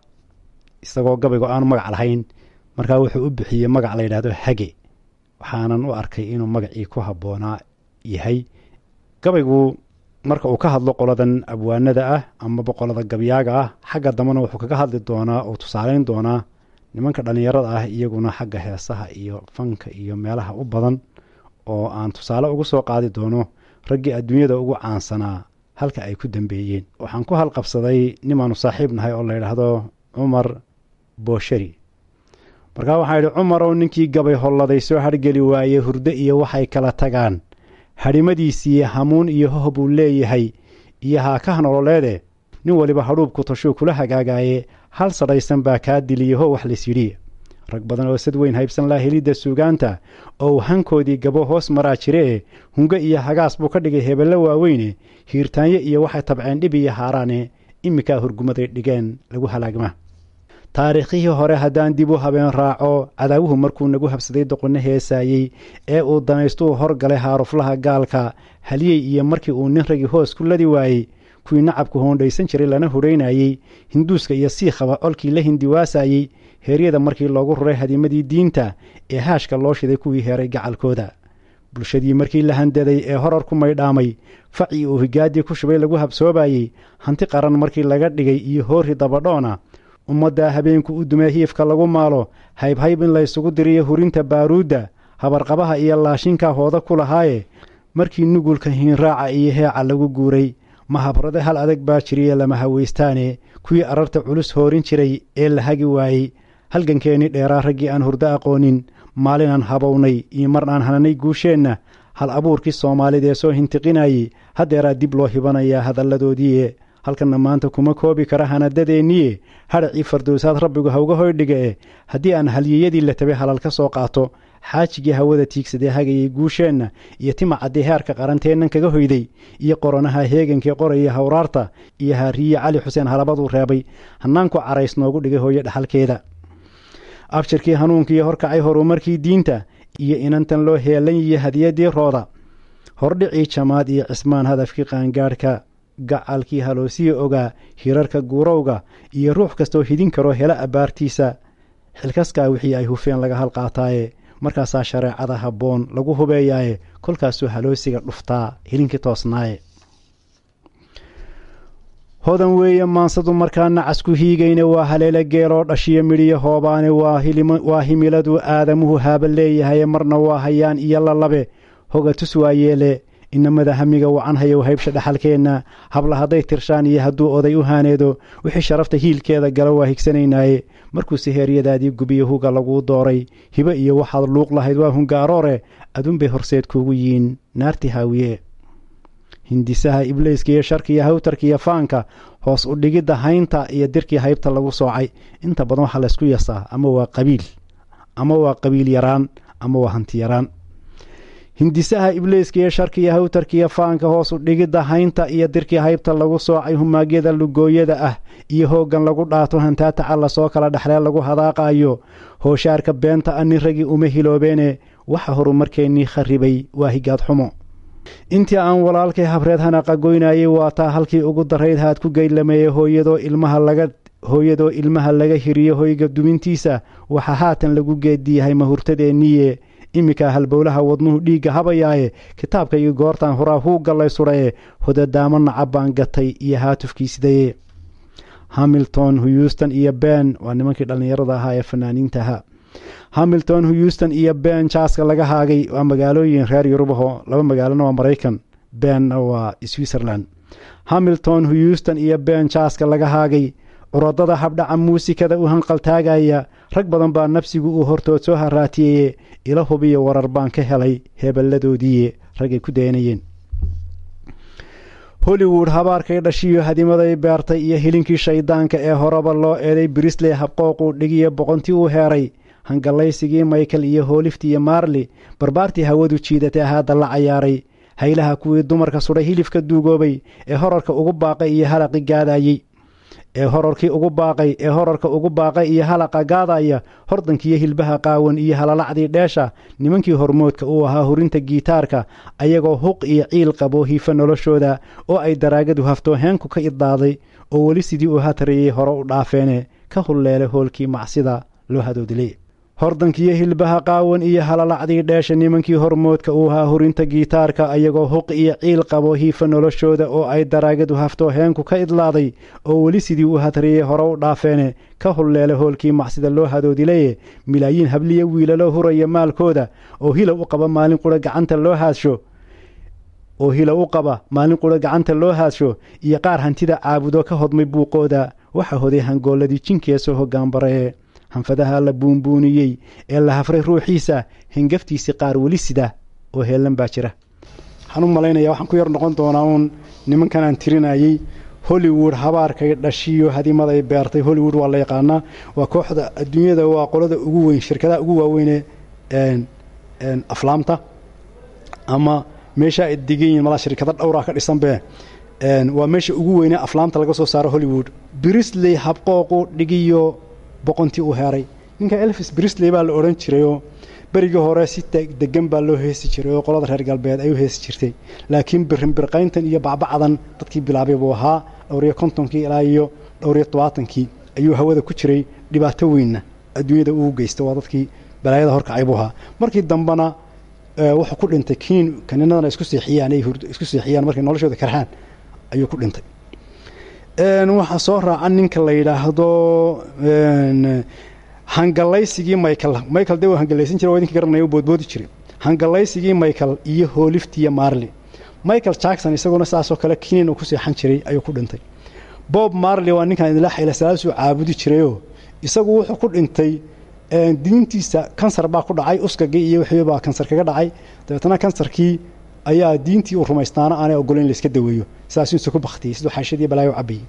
isagoo gabaygo aanu magac lahayn markaa wuxuu u bixiyey magac la yidhaahdo hage. Waxaanan u arkay inuu magacii ku habboonaa yahay. Gabaygu marka uu ka hadlo qoladan abwaanada ah amaba qolada gabyaaga ah xagga dambena wuxuu kaga hadli doonaa oo tusaaleyn doonaa nimanka dhallinyarada ah iyaguna xagga heesaha iyo fanka iyo meelaha u badan oo aan tusaale ugu soo qaadi doono raggii adduunyada ugu caansanaa halka ay ku dambeeyeen. Waxaan ku halqabsaday nimaanu saaxiib nahay oo la yidhaahdo cumar booshari markaa waxaa yidhi cumarow ninkii gabay holladay soo hargeli waaye hurdo iyo waxay kala tagaan. Hadhimadiisii hamuun iyo hoh buu leeyahay. Iyo haakaha nololeede nin waliba hadhuubku tashuu kula hagaagaaye. Hal sadhaysan baa kaa diliyaho wax laysyidhi rag badan oo sad weyn haybsan laa helidda suugaanta. Oo hankoodii gabo hoos maraa jiree hungo iyo hagaas buu ka dhigay hebello waaweyne. Hiirtaanyo iyo waxay tabceen dhib iyo haaraane. Iminkaa hurgumaday dhigeen lagu halaagma taariikhihii hore haddaan dib u habeen raaco cadaawuhu markuu nagu habsaday doqonno heesaayey ee uu danaystuu horgalay haaruflaha gaalka haliyey iyo markii uu nin ragii hoos ku ladi waayey kuwii nacabku hoondhaysan jiray lana hudhaynayey hinduuska iyo siikhaba colkii la hindiwaasayey heeryada markii loogu ruray hadimadii diinta ee haashka loo shiday kuwii heeray gacalkooda. Bulshadii markii la handaday ee horar ku maydhaamay facii uu higaadii ku shubay lagu habsoobayey hanti qaran markii laga dhigay iyo hoori dabadhoona ummaddaa habeenku u dumee hiifka lagu maalo haybhayb in laysugu diriyo hurinta baaruudda habarqabaha iyo laashinka hooda ku lahaaye markii nugulka hiinraaca iyo heeca lagu guuray mahabrade hal adag baa jiriye lama hawaystaane. Kuwii ararta culus hoorin jiray ee la hagi waayey halgankeennii dheeraa raggii aan hurdo aqoonin maalinaan habownay iyo mar aan hananay guusheenna hal abuurkii soomaalidee soo hintiqinayey haddeeraa dib loo hibanayaa hadalladoodiie halkanna maanta kuma koobi kara hanadadeenniye hadhacii fardowsaad rabbigu hawga hoydhiga e haddii aan halyeyadii la tabay halal ka soo qaato xaajigii hawada tiigsadee hagayay guusheenna iyo timacaddii heerka qaranteennan kaga hoyday iyo qoranaha heegankii qoraya hawraarta iyo haariye cali xuseen halabaduu reebay hannaanku carays noogu dhigay hooyo dhaxalkeeda. Abshirkii hanuunkiiyo horkacay horumarkii diinta iyo inantan loo heelan yiyo hadiyadii rooda. Hordhicii jamaad iyo cismaan hadafkii qaangaadhka gacalkii haloosiya ogaa hirarka guurowga iyo ruux kastoo hidin karo hela abbaartiisa xilkaskaa wixii ay hufeen laga halqaataaye markaasaa shareecada habboon lagu hubeeyaaye kolkaasuu haloosiga dhuftaa hilinkii toosnaaye. Hodan weeye maansadu markaa nacasku hiigayne waa haleele geeloo dhashiyo midhiyo hoobaane waa himiladu aadamuhu haaba leeyahaye marna waa hayaan iyo lalabe hoga tus waayeele inamada hamiga wacan hayow haybsha dhaxalkeenna habla hadday tirshaan iyo hadduu oday u haaneedo wixii sharafta hiilkeeda gala waa higsanaynaaye. Markuuse heeryadaadii gubiyo huga laguu dooray hibo iyo waxaad luuq lahayd waa hungaaroore adunbay horseed kuugu yiin naarti haawiye. Hindisaha ibliiska iyo sharka hawtarka iyo faanka hoos u dhigidda haynta iyo dirkii haybta lagu soocay. Inta badan waxaa laysku yasaa ama waa qabiil ama waa qabiil yaraan ama waa hanti yaraan hindisaha ibliiska iyo sharka iyo hawtarka iyo faanka hoos u dhigidda haynta iyo dirkii haybta lagu soocay humaagyada lugooyada ah iyo hooggan lagu dhaato hantaataca la soo kala dhexlee lagu hadaaqaayo. Hooshaarka beenta a nin ragii uma hiloobeene waxa horumarkeennii kharribay waa higaad xumo. Intii aan walaalkay habreed hanaqa goynayay waa taa halkii ugu darayd haad ku geylameeye hooyadoo ilmaha laga hooyadoo ilmaha laga hiriyo hoyga dumintiisa waxaa haatan lagu geediyahay mahurtadeenniye iminkaa halbowlaha wadnuhu dhiigga habayaaye kitaabkaygii goortaan horaa huu gallay sudhaye hodadaamo nacab baan gatay iyo haatufkiisidaye hamilton huyuuston iyo ben waa nimankii dhallinyarada ahaa ee fanaaniinta hamilton huyuuston iyo ben jaaska laga haagay waa magaalooyin reer yurubaho laba magaalona waa maraykan. Benna waa switzerland. Hamilton huyuuston iyo ben jaaska laga haagay curadada habdhaca muusikada u hanqaltaagaya rag badan baa nafsigu uu hortood soo haraatiyeye ila hubiyo warar baan ka helay heeballadoodiiye raggay ku dayanayeen hollywood habaarkay dhashiyo hadimaday beertay iyo hilinkii shaydaanka ee horeba loo eeday brisley habqooquu dhigiyo boqontii u heeray. Hangallaysigii michael iyo hoolifti iyo maarli barbaartii hawadu jiidatay haadda la cayaaray. Haylaha kuwii dumarka sudhay hilifka duugoobay ee horarka ugu baaqay iyo halaqi gaadayey ee horarkii ugu baaqay ee horarka ugu baaqay iyo halaqa gaadaya hordankiiyo hilbaha qaawan iyo halalacdii dheesha nimankii hormoodka uu ahaa hurinta giitaarka ayagoo huq iyo ciil qabo hiifa noloshooda oo ay daraagadu haftoo heenku ka idaaday oo weli sidii uu hatarayey hore u dhaafeene ka hulleelay hoolkii macsida loo hadoodilay hordankiiyo hilbaha qaawan iyo halalacdii dheesha nimankii hormoodka uu ahaa hurinta giitaarka ayagoo huq iyo ciil qabo hiifa noloshooda oo ay daraagadu haftoo heenku ka idlaaday oo weli sidii uu hatariyey hore u dhaafeene ka hulleela hoolkii macsida loo hadoodilaye milaayiin habliya wiilalo huraya maalkooda oo hila u qaba maalin qura gacanta loo haadsho oo hila u qaba maalin qura gacanta loo haadsho iyo qaar hantida caabudo ka hodmay buuqooda waxaa hoday hangoolladii jinkeesoo hoggaanbaree hanfadaha la buunbuuniyey ee la hafray ruuxiisa hengaftiisii qaar weli sida oo heellan baa jira. Waxaan u malaynaya waxaan ku yar noqon doonaa uun nimankan aan tirinayey hollywood habaarkay dhashiyo hadimaday beertay hollywood waa la yaqaanaa waa kooxda adduunyada waa qolada ugu weyn shirkadaha ugu waaweyne aflaamta ama meesha ay degan yihiin malaa shirkado dhowraa ka dhisanbe waa meesha ugu weyne aflaamta laga soo saaro hollywood. Brisley habqooqu dhigiyo boqontii u heeray. Ninka elvis brisley baa la odhan jirayoo berigii hore si degan baa loo heesi jiray oo qolada reer galbeed ay u heesi jirtay. Laakiin birinbirqayntan iyo bacbacdan dadkii bilaabay buu ahaa dhowriyo kontonkii ilaa iyo dhowriyo tobaatankii ayuu hawada ku jiray dhibaato weynna. Adduunyada uu geysta waa dadkii balaayada horkacay buu ahaa. Markii dambena wuxuu ku dhintay kiin kaninadana isku seexiyaan ay isku seexiyaan markay noloshooda karhaan ayuu ku dhintay waxaa soo raaca ninka la yidhaahdo hangalaysigii michael. Michael de waa hangalaysan jira waa boodboodi jiray. Hangalaysigii michael iyo hooliftiiyo marley. Michael jackson isaguna saasoo kale kinin uu ku seexan jiray ayuu ku dhintay. Bob marley waa ninkan idinla xayla salaasuu caabudi jirayoo isagu wuxuu ku dhintay diintiisa kansar baa ku dhacay uskagii iyo wixii baa kansar kaga dhacay. Dabeetana kansarkii ayaa diintii uu rumaystaana aanay ogolayn layska daweeyo. Sidaasuusa ku baktiyey siduu xaashadii balaayo cabayey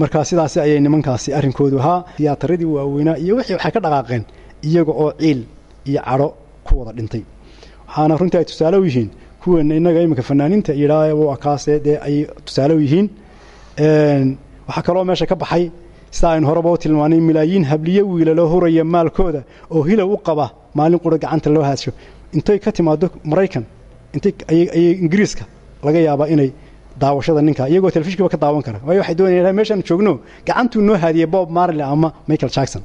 markaa sidaasi ayay nimankaasi arrinkoodu ahaa. Tiyaataradii waaweynaa iyo wixii waxay ka dhaqaaqeen iyaga oo ciil iyo cadho ku wada dhintay. Waxaana runtii ay tusaale u yihiin kuweena innaga iminka fanaaniinta yidhaa kaase dee ay tusaale u yihiin. Waxaa kaloo meesha ka baxay sidaa aynu horeba u tilmaanay milaayiin habliye wiilaloo huraya maalkooda oo hilow u qaba maalin qura gacanta loo haadsho intay ka timaado maraykan intay ayay ingiriiska laga yaabaa inay daawashada ninka iyagoo telefishinkiiba ka daawan kara. Waayo waxay doonayaan meeshaan joogno gacantuu noo haadiyey bob marley ama michael jackson.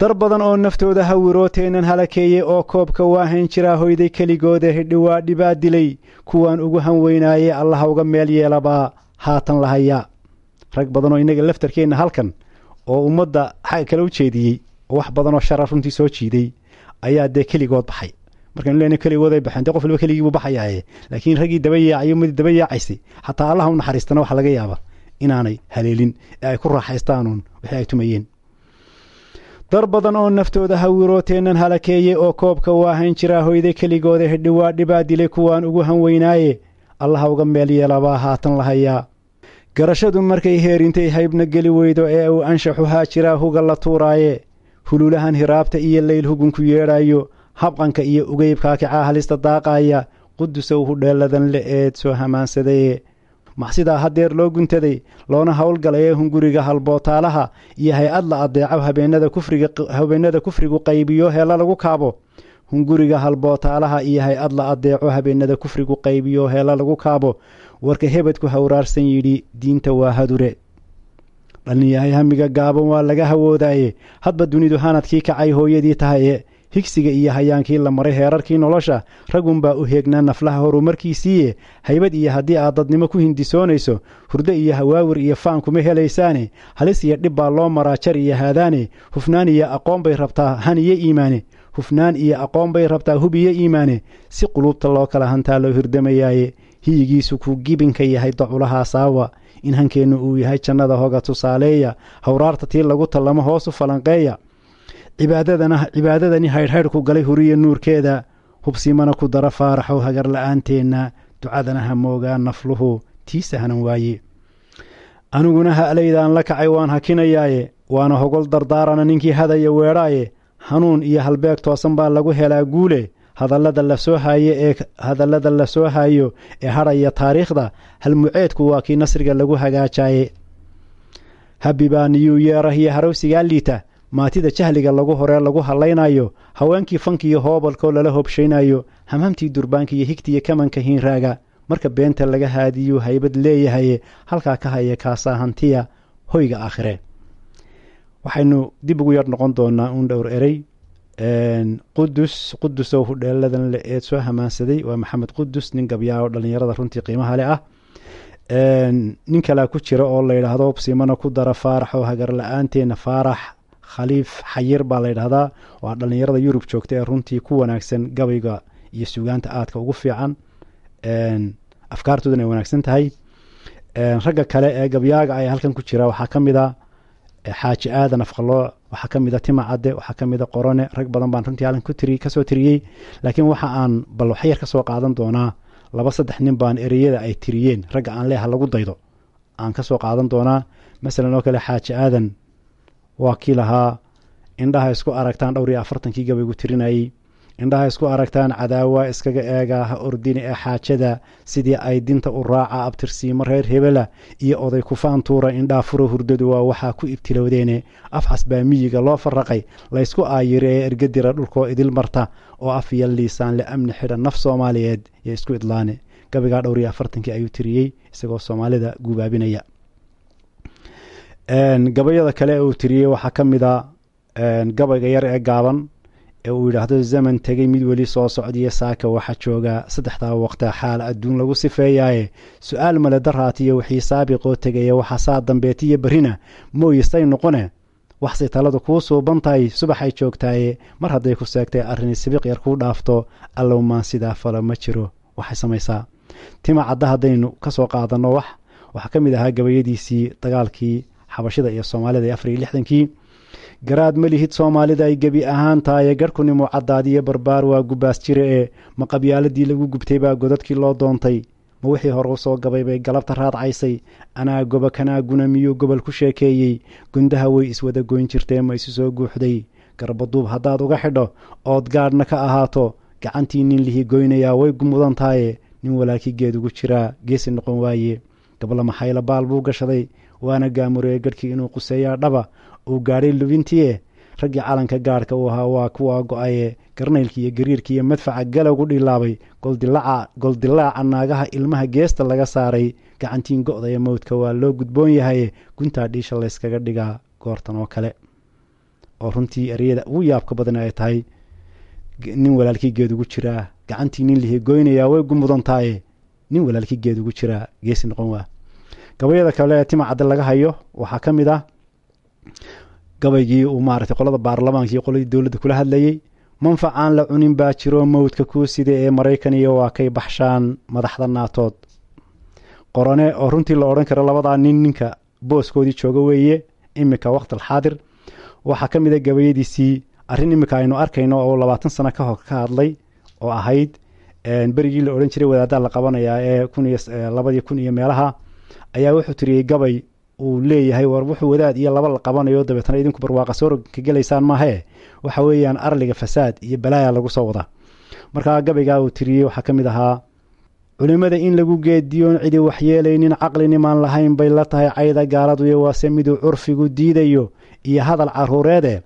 Dar badan oo naftooda hawirooteenan halakeeyey oo koobka waahayn jiraa hoyday keligooda hidhiwaa dhibaa dilay. Kuwaan ugu hanweynaayey allaha uga meel yeelabaa haatan lahayaa rag badan oo innaga laftarkeenna halkan oo ummadda xagga kale u jeediyey oo wax badan oo shara runtii soo jiiday ayaa dee keligood baxay markaynu baxayaaye laakiin raggii daba yaacayo xataa allaha u yaaba inaanay haleelin ee ay ku raaxaystaanuun wixii dar badan oo naftooda hawirooteennaan halakeeyey oo koobka waahayn jiraa hoyday keligooda hedhi waa dhibaa dilay kuwaan ugu han weynaaye allaha uga meel yeelabaa haatan la hayaa. Garashadu markay heerintay haybna geli weydo ee uu anshaxu haa jiraa huga la tuuraaye. Hululahan hiraabta iyo leyl hugunku yeedhaayo habqanka iyo ugeybkaa kicaa halista daaqaaya qudusow hudheelladan le eed soo hamaansadaye macsidaa haddeer loo guntaday loona howlgalay hunguriga halbootaalaha iyo hay'ad la adeeco habeennada kufrigu qaybiyo heella lagu kaabo. Hunguriga halbootaalaha iyo hay'ad la adeeco habeennada kufrigu qaybiyo heella lagu kaabo. Warka hebedku hawraarsan yidhi diinta waa hadure. Dhallinyahay hamiga gaaban waa laga hawoodaaye hadba dunidu hanadkii kacay hooyadii tahaye higsiga iyo hayaankii la maray heerarkii nolosha ragunbaa u heegnaa naflaha horumarkiisiiye haybad iyo haddii aad dadnimo ku hindisoonayso hurdo iyo hawaawir iyo faan kuma helaysaane. Halis iyo dhib baa loo maraa jar iyo haadaane. Hufnaan iyo aqoon bay rabtaa han iyo iimaane. Hufnaan iyo aqoon bay rabtaa hub iyo iimaane. Si quluubta loo kala hantaa loo hirdamayaaye hiyigiisu kuu gibinka yahay daculahaa saawa. In hankeennu uu yahay jannada hoga tusaaleeya. Hawraarta tii lagu tallamo hoosu falanqeeya cibaadadani haydhhaydhku galay huriya nuurkeeda hubsiimana ku dara faaraxow hagar la'aanteenna ducadana ha moogaa nafluhu tii sahnan waaye. Aniguna ha'laydaan la kacay waan hakinayaaye waana hogol dardaarana ninkii hadaya weedhaaye hanuun iyo halbeeg toosan baa lagu helaa guule hadallada la soo haaye ee hadallada la soo haayo ee hadhaya taariikhda halmuceedku waa kii nasriga lagu hagaajaaye. Habibaa niyuu yeerah iyo harowsigaa liita maatida jahliga lagu horee lagu hallaynayo haweenkii fankiiyo hoobalkoo lala hobshaynayo hamhamtii durbaanka iyo higtiiyo kamanka hiinraaga marka beenta laga haadiyuu haybad leeyahaye halkaa ka haya kaasaa hantiya hoyga aakhire. Waxaynu dib ugu yar noqon doonaa uun dhowr erey qudus qudusow hudheeladan le eed soo hamaansaday waa maxamed qudus nin gabyaa oo dhallinyarada runtii qiimaha le ah. Nin kalea ku jira oo la yidhaahdo simana ku dara faarax oo hagar la'aanteena faarax khaliif xayir baa la yidhahdaa waa dhallinyarada yurub joogta ee runtii ku wanaagsan gabayga iyo sugaanta aadka ugu fiican afkaartoodana ay wanaagsan tahay. Ragga kale ee gabyaaga ayaa halkan ku jira waxaa ka mid a xaaji aadan afqaloo waxaa ka mid a tima cadde waxaa ka mid a qorone rag badan baan runtii halkan ka soo tiriyey. Laakiin waxa aan bal waxyar ka soo qaadan doonaa laba saddex nin baan ereyada ay tiriyeen ragga aan leeha lagu daydo aan ka qaadan doonaa. Masalan oo kale xaaji aadan waa kii lahaa. Indhaha isku aragtaan dhowr iyo afartankii gabaygu tirinayey. Indhaha isku aragtaan cadaawa iskaga eegaa ha ordini ee xaajada. Sidii ay dinta u raaca abtirsiimo reer hebela iyo oday kufaan tuura indhaa furo hurdadu waa waxaa ku ibtilowdeene afxas baa miyiga loo farraqay. Laysku aayiri ee ergadira dhulkoo idil marta oo af iyo liisaan le amni xidha naf soomaaliyeed iyo isku idlaane. Gabaygaa dhowr afartankii ayuu tiriyey isagoo soomaalida guubaabinaya gabayada kale uu tiriyey waxaa ka mid a gabayga yar ee gaaban ee uu yidhaahdo zaman tegey mid weli soo socdiyo saaka waxaa joogaa saddexdaa waqta xaal adduun lagu sifeeyaaye. Su'aal male daraatiyo wixii saabiqoo tegaya waxaa saa dambeetiyo berrina mooyistay noqone. Waxsay taladu kuu suuban tahay subaxay joogtaaye. Mar hadday ku seegtay arrini sibiq yar kuu dhaafto allow maan sidaa falo ma jiro. Waxay samaysaa. Tima cadda haddaynu ka soo qaadanno wax. Waxaa ka mid ahaa gabayadiisii dagaalkii xabashida iyo soomaalida ee afar iyo lixdankii. Garaad ma soomaalida ay gebi ahaan tahaye garhkunimo caddaadiyo barbaar waa gubaas jire ee ma qabyaaladii lagu gubtay baa godadkii loo doontay. Ma wixii hore u soo gabay bay galabta raadcaysay anaa goba kanaaguna miyuu gobol ku sheekeeyey? Gundaha way iswada goyn jirtee ma isu soo guuxday. Garbaduub haddaad uga xidho ood gaadhna ka ahaato. Gacantii nin lihi goynayaa way mudan tahaye nin walaalkii geed ugu jiraa geesi noqon waaye. Gabla maxayla baal buu gashaday waana gaamureye garhkii inuu quseeyaa dhaba uu gaadhay lubintiie raggii calanka gaadhka uu ahaa waa kuwaa go'aye garnaylkii iyo gariirkii iyo madfaca galowgu dhilaabay. Goldilaaca naagaha ilmaha geesta laga saaray. Gacantiin go-daya mowdka waa loo gudboon yahaye guntaa dhiisha layskaga dhigaa goortan oo kale. Oo runtii ereyada ugu yaabka badan ay tahay nin walaalkii geed ugu jiraa gacantii nin lihi goynayaa way gumudantaaye. Nin walaalkii geed ugu jiraa geesi noqon waa gabayada kale ee tima cadde laga hayo waxaa ka mid ah gabaygii uu maaragtay qolada baarlamaanka iyo qoladii dowladda kula hadlayey manfac aan la cunin baa jiro mowdka kuu sida ee maraykan iyo waa kay baxshaan madaxda naatood. Qorone oo runtii la odhan karo labadaa nin ninka booskoodii jooga weeye iminka waqtil xaadir waxaa ka mid a gabayadiisii arrin iminka aynu arkayno oo labaatan sano ka hor ka hadlay oo ahayd berigii la odhan jiray wadaaddaa la qabanayaa ee kuniyolabadii kun iyo meelaha ayaa wuxuu tiriyey gabay uu leeyahay war wuxuu wadaad iyo laba la qabanayo dabeetna idinku barwaaqa soo ka gelaysaan maahee waxa weeyaan arliga fasaad iyo balaaya lagu soo wada. Markaa gabaygaa uu tiriyey waxaa ka mid ahaa culimmada in lagu geediyoon cidi waxyeelaynin caqlinimaan lahayn bay la tahay cayda gaaladuyo waase miduu curfigu diidayo iyo hadal caruureede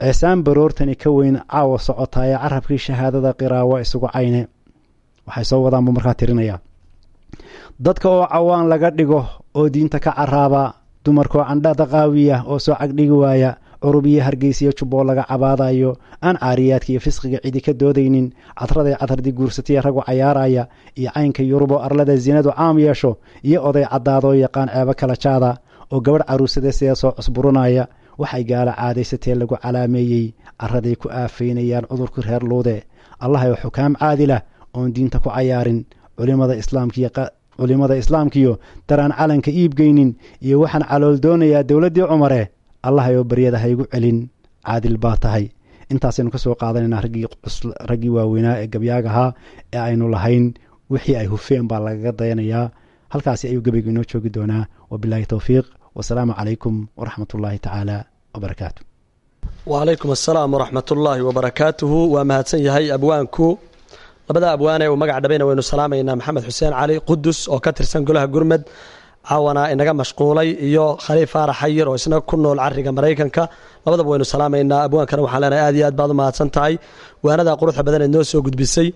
ceesaan baroortani ka weyn caawa socotaa ee carabkii shahaadada qiraawa isugu cayne. Waxay soo wadaan buu markaa tirinayaa dadka oo cawaan laga dhigo oo diinta ka caraaba dumarkoo candhada qaawiya oo soo cagdhigi waaya curub iyo hargeysiyo jubboo laga cabaadayo aan caariyaadka iyo fisqiga cidi ka doodaynin cadraday cadradi guursataiyo ragu cayaaraya iyo caynka yuruboo arlada sinadu caam yeesho iyo oday caddaadoo yaqaan ceebo kala jaada oo gabadh caruusada sida soo cusburanaya waxay gaala caadaysatee lagu calaameeyey caraday ku aafaynayaan cudurkii reer luude. Allahay oo xukaam caadilah oon diinta ku cayaarin culimmada islaamkiyo daraan calanka iibgeynin iyo waxaan calool doonayaa dowladdii cumare allahay oo baryada haygu celin caadil baa tahay. Intaasaynu ka soo qaadanaynaa raggii waaweynaa ee gabyaagahaa ee aynu lahayn wixii ay hufeen baa lagaga dayanayaa halkaasi ayuu gebaygu inoo joogi doonaa. Wabilaahi towfiiq wasalaamu calaykum waraxmat ullaahi tacaala wabarakaatu wacalaykum assalaam waraxmat ullaahi wabarakaatuhu. Waa mahadsan yahay abwaanku labada abwaane uu magac dhabayna waynu salaamaynaa maxamed xuseen cali qudus oo ka tirsan golaha gurmed caawana inaga mashquulay iyo khaliif faarax xayir oo isna ku nool cariga maraykanka. Labadaba waynu salaamaynaa. Abwaankana waxaan leenahay aad iyo aad baad u mahadsan tahay. Waanadaa quruxda badan ee noo soo gudbisay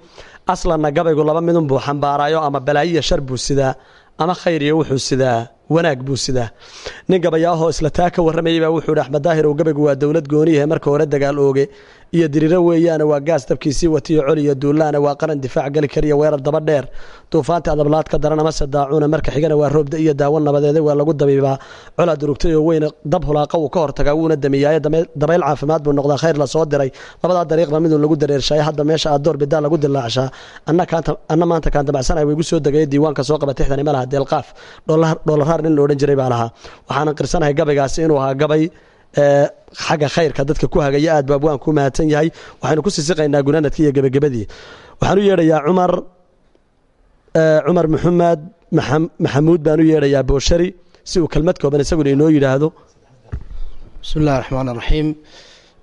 aslanna gabaygu laba midun buu xambaaraayo ama balaayiya shar buu sidaa ama khayr iyo wuxuu sidaa wanaag buu sidaa. Nin gabayaahoo isla taa ka warramayay baa wuxuu ihi axmed daahir ow gabaygu waa dowlad gooniyahe marka hore dagaal ooge iyo diriro weeyaane waa gaas dabkiisii watiyo coli iyo duulaana waa qaran difaac geli kariya weerar daba dheer. Duufaanta adablaad ka daran amase daacuuna marka xigana waa roobda iyo daawo nabadeede waa lagu dabiibaa. Colaa durugtay oo weyne dab hulaaqa uu ka hortagaa wuuna damiyaaye dabayl caafimaad buu noqdaa khayr la soo diray. Labadaa dariiqba midun lagu dareershaaya hadda meesha aad door bidaa lagu dilaacshaa anna maanta kaan damacsanay waygu soo degaya diiwaanka soo qaba tixdani ma deelqaaf dhoolaraar nin la jiray baa lahaa. Waxaanan qirsanahay gabaygaasi inuu ahaa gabay xagga khayrka dadka ku hagaya aad baab waan ku mahadsan yahay. Waxaynu ku sisiqaynaa gunaanadkii iyo gebagabadii. Waxaan u yeedhayaa cumar cumar maxamed maxamuud baan u yeedhayaa booshari si uu kelmad kooban isaguna inoo yidhaahdo. Bismi illahi raxmaan araxiim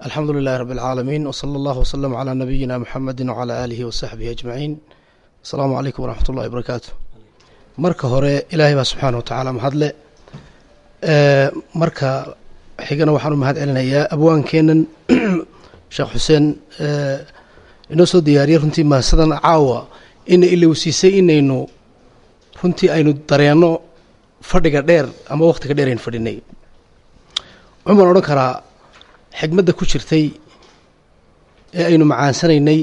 alxamdu lilahi rabi alcaalamiin wsala allahu wslama calaa nabiyina muxamedi wcalaa aalihi wasaxbihi ajmaciin. Asalaamu calaykum waraxmat ullahi barakaatu marka hore ilaahay baa subxaana wa tacaala mahadle marka xigana waxaan u mahad celinayaa abwaankeenan sheekh xuseen inoo soo diyaariyey runtii maasadan caawa ina ilowsiisay inaynu runtii aynu dareenno fadhiga dheer ama wakhtiga dheer aynu fadhinay. Waxumaan odhan karaa xigmadda ku jirtay ee aynu macaansanaynay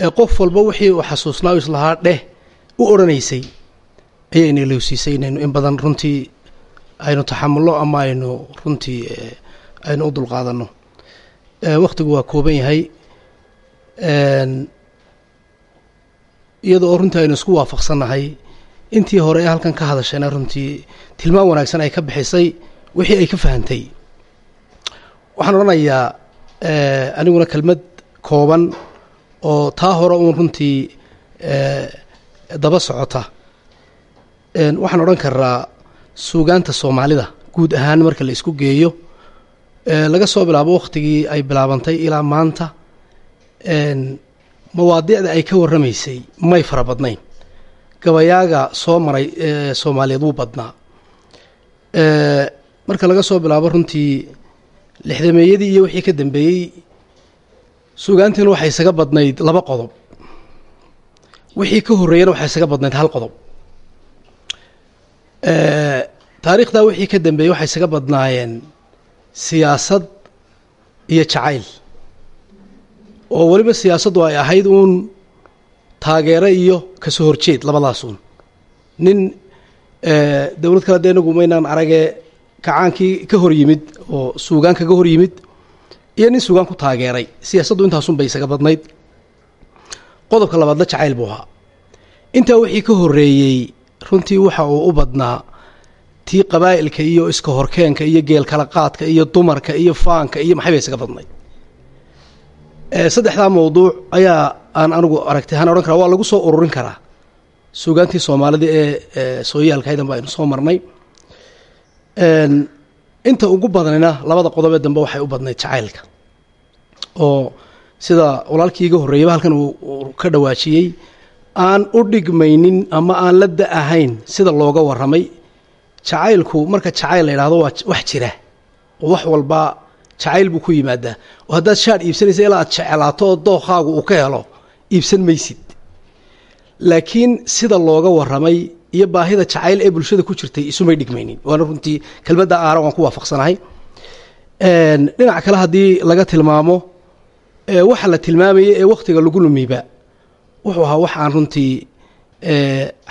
ee qof walba wixii uu xasuusnaa u islahaa dheh u odhanaysay ayayna ilowsiisay inaynu in badan runtii aynu taxamulno ama aynu runtii aynu u dulqaadanno wakhtigu waa kooban yahay iyada oo runtii aynu isku waafaqsannahay intii hore ee halkan ka hadashayna runtii tilmaan wanaagsan ay ka bixisay wixii ay ka fahantay waxaan odhanayaa aniguna kelmad kooban oo taa hore uun runtii daba socota. Waxaan odhan karaa suugaanta soomaalida. Guud ahaan marka la isku geeyo laga soo bilaabo wakhtigii ay bilaabantay ilaa maanta mawaadiicda ay ka warramaysay may fara badnayn. Gabayaaga soo maray soomaaliyeed wuu badnaa. Marka laga soo bilaabo runtii lixdameeyadii iyo wixii ka dambeeyey suugaantiina waxay isaga badnayd laba qodob. Wixii ka horreeyana waxay isaga badnayd hal qodob taariikhdaa wixii ka dambeeyey waxay isaga badnaayeen siyaasad iyo jacayl. Oo weliba siyaasaddu ay ahayd uun taageero iyo ka soo horjeed labadaasuun nin dowlad kale dee inagu maynaan aragee kacaankii ka hor yimid oo suugaan kaga hor yimid iyo nin sugaan ku taageeray. Siyaasaddu intaasunbay isaga badnayd. Qodobka labaadna jacayl buu ahaa. Intaa wixii ka horreeyey runtii waxa uu u badnaa tii qabaa'ilka iyo iska horkeenka iyo geel kala qaadka iyo dumarka iyo faanka iyo maxay bay isaga badnayd. Saddexdaa mawduuc ayaa aan anigu aragtay haan odhan karaa waa lagu soo ururin karaa. Suugaantii soomaalida ee sooyaalkaydan ba aynu soo marnay. Inta ugu badnayna labada qodob ee dambe waxay u badnayd jacaylka oo sida walaalkii iga horreeyaba halkan uu ka dhawaajiyey aan u dhigmaynin ama aan la da ahayn sida looga warramay jacaylku marka jacayl la yidhahdo waa wax jira. Oo wax walba jacayl buu ku yimaadaa. Oo haddaad shaadh iibsanaysa ilaa aad jeclaato oo dookaagu uu ka helo iibsan maysid. Laakiin sida looga warramay iyo baahida jacayl ee bulshada ku jirtay isumay dhigmaynin. Waana runtii kelmadda aara waan ku waafaqsanahay. Dhinac kale haddii laga tilmaamo waxa la tilmaamayay ee wakhtiga lagu lumiba wuxuu ahaa wax aan runtii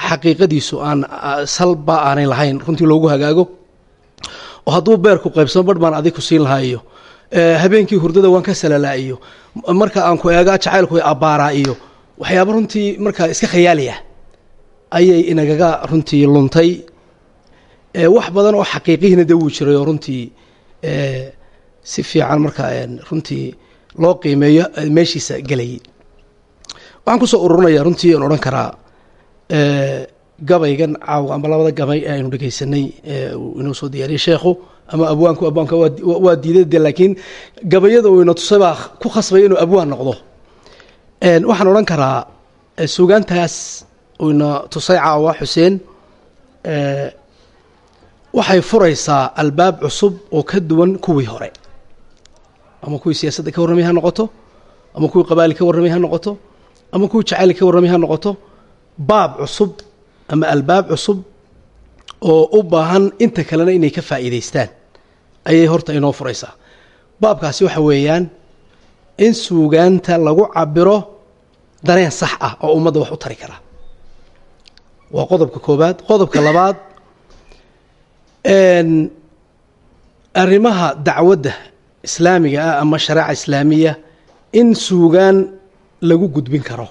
xaqiiqadiisu aan salba aanay lahayn runtii loogu hagaago. Oo hadduu beerku qaybsamo barh baan adig ku siin lahaa iyo habeenkii hurdada waan ka salalaa iyo marka aan ku eegaa jacaylku abbaaraa iyo waxyaaba runtii markaa iska khayaaliya ayay inagaga runtii luntay. Wax badan oo xaqiiqihiina de wuu jiray oo runtii si fiican markaa runtii loo qiimeeyo meeshiisa gelayay waxaan ku soo ururinayaa runtii aan odhan karaa gabaygan caawga amba labada gabay ee aynu dhegaysanay uu inoo soo diyaariyey sheekhu ama abwaanku abwaanka waa diiday de laakiin gabayada uu ina tusay baa ku khasbaya inuu abwaan noqdo. Waxaan odhan karaa suugaantaas uu ina tusay caawa xuseen waxay furaysaa albaab cusub oo ka duwan kuwii hore. Ama kuwii siyaasadda ka warramay ha noqoto ama kuwii qabaali ka warramay ha noqoto ama kuwii jacayl ka warramay ha noqoto baab cusub ama albaab cusub oo u baahan inta kalena inay ka faa'iidaystaan ayay horta inoo furaysaa. Baabkaasi waxa weeyaan in suugaanta lagu cabiro dareen sax ah oo ummadda wax u tari kara. Waa qodobka koobaad qodobka labaad arrimaha dacwadda islaamiga ah ama shareeca islaamiya in suugaan lagu gudbin karo.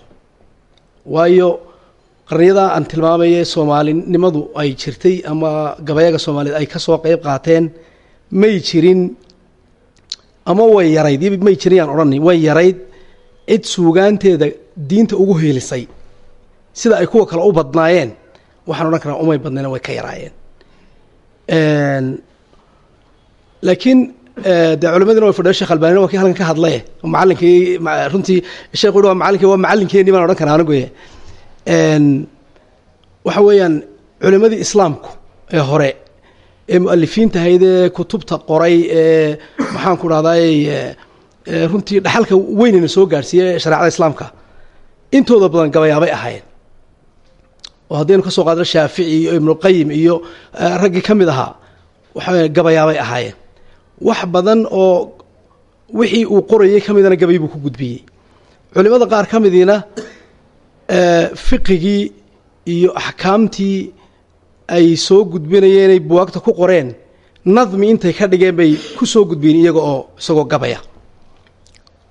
Waayo qarniyadaa aan tilmaamaya soomaalinimadu ay jirtay ama gabayaga soomaaliyeed ay ka soo qeyb qaateen may jirin ama way yarayd. May jirin yaan odhani way yarayd. Cid suugaanteeda diinta ugu heelisay sida ay kuwa kale u badnaayeen waxaan odhan karaa umay badnayna way ka yaraayeen. Laakiin dee culimadina way fadhiyo shekh albanina waa kii halkan ka hadlaye macalinkii runtii sheekhu waa macalinkii waa macalinkeenii baan odhan karaa anigu waxa weeyaan culimadii islaamku ee hore ee mualifiinta ahayd ee kutubta qoray ee maxaan ku dhahday runtii dhaxalka weynayna soo gaadhsiiyey shareecada islaamka. Intooda badan gabayaabay ahaayeen. Oo haddaynu ka soo qaadno shaafici iyo ibnuqayim iyo raggii ka mid ahaa gabayaabay ahaayeen wax badan oo wixii uu qorayay ka midana gabay buu ku gudbiyey. Culimada qaar ka midiina fiqigii iyo axkaamtii ay soo gudbinayeen ay buwaagta ku qoreen nadmi intay ka dhigeen bay ku soo gudbiyeen iyaga oo isagoo gabaya.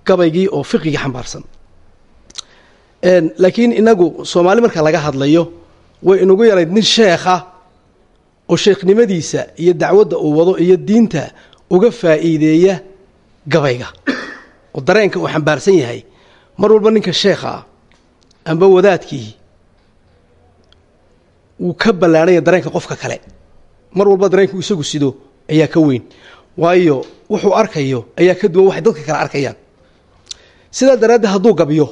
Gabaygii oo fiqigii xambaarsan. Laakiin inagu soomaali marka laga hadlayo way inugu yarayd nin sheekha oo sheekhnimadiisa iyo dacwadda uu wado iyo diinta uga faa'iideeya gabayga. Oo dareenka uu xambaarsan yahay mar walba ninka sheekha amba wadaadkii wuu ka ballaanaya dareenka qofka kale. Mar walba dareenku isagu sido ayaa ka weyn. Waayo wuxuu arkayo ayaa ka duwan waxay dadka kale arkayaan. Sidaa daraaddeed hadduu gabyo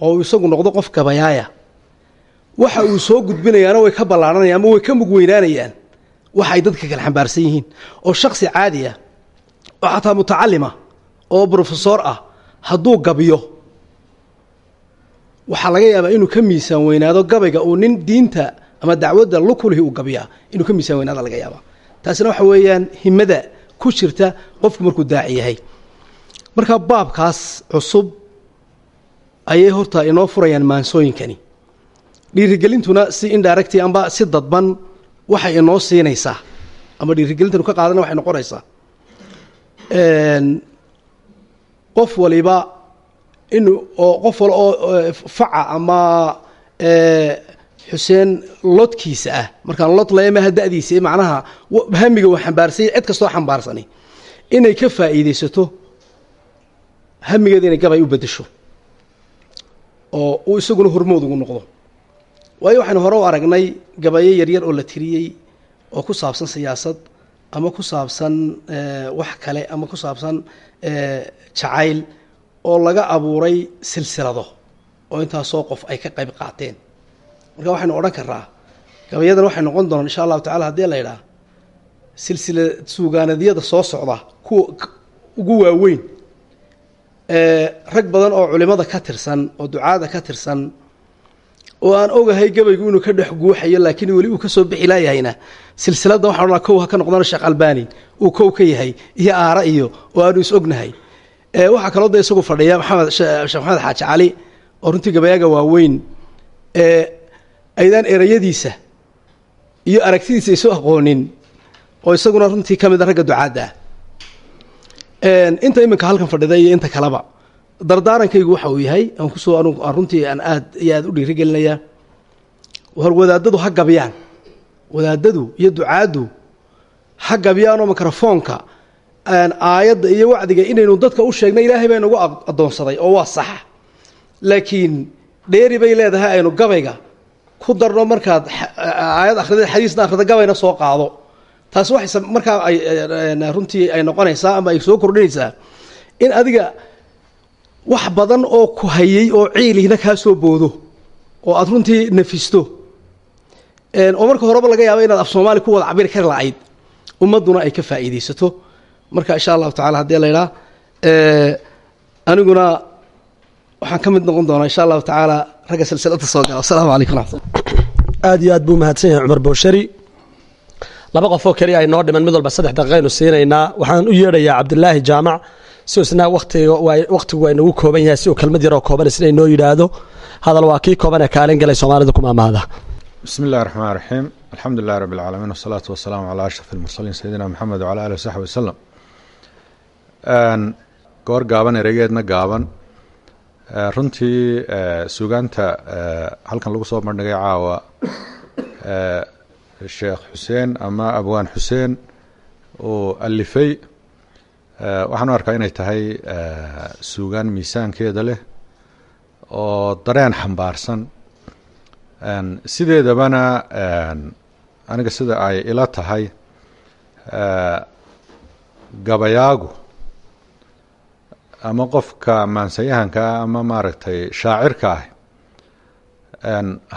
oo uu isagu noqdo qof gabayaaya waxa uu soo gudbinayaana way ka ballaananayaan ama way ka mug weynaanayaan waxa ay dadka kale xambaarsan yihiin oo shaksi caadi ah oo xataa mutacalima oo brofesor ah hadduu gabyo waxaa laga yaabaa inuu ka miisaan weynaado gabayga uu nin diinta ama dacwadda lukulhi uu gabyaa inuu ka miisaan weynaada laga yaabaa. Taasina waxa weeyaan himada ku jirta qofku markuu daaci yahay. Marka baabkaas cusub ayay horta inoo furayaan maansooyinkani. Dhiirigelintuna si indirecti amba si dadban waxay inoo siinaysaa ama dhiirigelintanu ka qaadana waxay noqonaysaa. Qof waliba inuu oo qof wal oo faca ama xuseen lodkiisa ah markaan lod leemaha da'diisa ee macnaha hamiga uu xambaarsanyay cid kastoo xambaarsani inay ka faa'iidaysato hamigeeda inay gabay u beddesho oo uu isaguna hormood ugu noqdo waayo waxaynu hore u aragnay gabayo yaryar oo la tiriyey oo ku saabsan siyaasad ama ku saabsan wax kale ama ku saabsan jacayl oo laga abuuray silsilado oo intaasoo qof ay ka qayb qaateen. Marka waxaynu odhan karaa gabayadan waxay noqon doonaan insha allahu tacala haddii la idhaah silsila suugaanadyada soo socda kuwa ugu waaweyn. Rag badan oo culimada ka tirsan oo ducaada ka tirsan oo aan ogahay gabaygu inuu ka dhex guuxayo laakiin weli uu ka soo bixi laayahayna silsiladda waxaan odhanaa kow ha ka noqdana sheekh albani. Uu kow ka yahay iyo aara iyo oo aanu is ognahay. Waxaa kaloo da isagu fadhiya maxamed sheekh maxamed xaaji cali oo runtii gabayaaga waaweyn. Aydaan erayadiisa iyo aragtidiisa isu aqoonin oo isaguna runtii ka mid a ragga ducaadda. Ah inta iminka halkan fadhida iyo inta kaleba dardaarankaygu waxa uu yahay aan ku soo aan runtii aan aad iyo aad u dhiirigelinayaa. Hor wadaadadu ha gabyaan wadaadadu iyo ducaaddu ha gabyaan oo mikrofoonka aayadda iyo wacdiga inaynu dadka u sheegna ilaahay baa inagu addoonsaday oo waa saxa. Laakiin dheeri bay leedahay aynu gabayga. Ku darno markaad aayad akhrida xadiisna akhrida gabayna soo qaado. Taasi waxay markaa ay runtii ay noqonaysaa ama ay soo kordhinaysaa. In adiga wax badan oo ku hayay oo ciilihna kaa soo boodo oo aad runtii nafisto oo marka horeba laga yaabo inaad af soomaali ku wada cabiri kari lahayd ummadduna ay ka faa'iidaysato. Marka insha allahu tacala haddii la idhaa aniguna waxaan ka mid noqon doonaa insha allahu tacaala ragga silsilada soo gala. Wasalaamu calaykum aad iyo aad buu mahadsan yahay cumar booshari laba qofoo keliya ay noo dhiman mid walba saddex daqiiqaynu siinaynaa. Waxaan u yeedhayaa cabdilaahi jaamac sosna wakhtigu waa inagu kooban yahay si uu kelmad yaroo kooban sida inoo yidhaahdo. Hadal waa kii koobanee kaalin galay soomaalida kumaamaahda bismi illahi raxmaan raxiim alxamdu lilahi rabbi alcaalamiin wasalaatu wasalaamu calaa ashraf almursaliin sayidina maxamed wcala alih wasaxbi wasalam goor gaaban ereygeedna gaaban. Runtii suugaanta halkan lagu soo bandhigay caawa sheekh xuseen ama abwaan xuseen uu alifay waxaan u arkaa inay tahay suugaan miisaankeeda leh oo dareen xambaarsan. Sideedabana aniga sida ay ila tahay gabayaagu ama qofka maansayahankaa ama maaragtay shaacirka ah.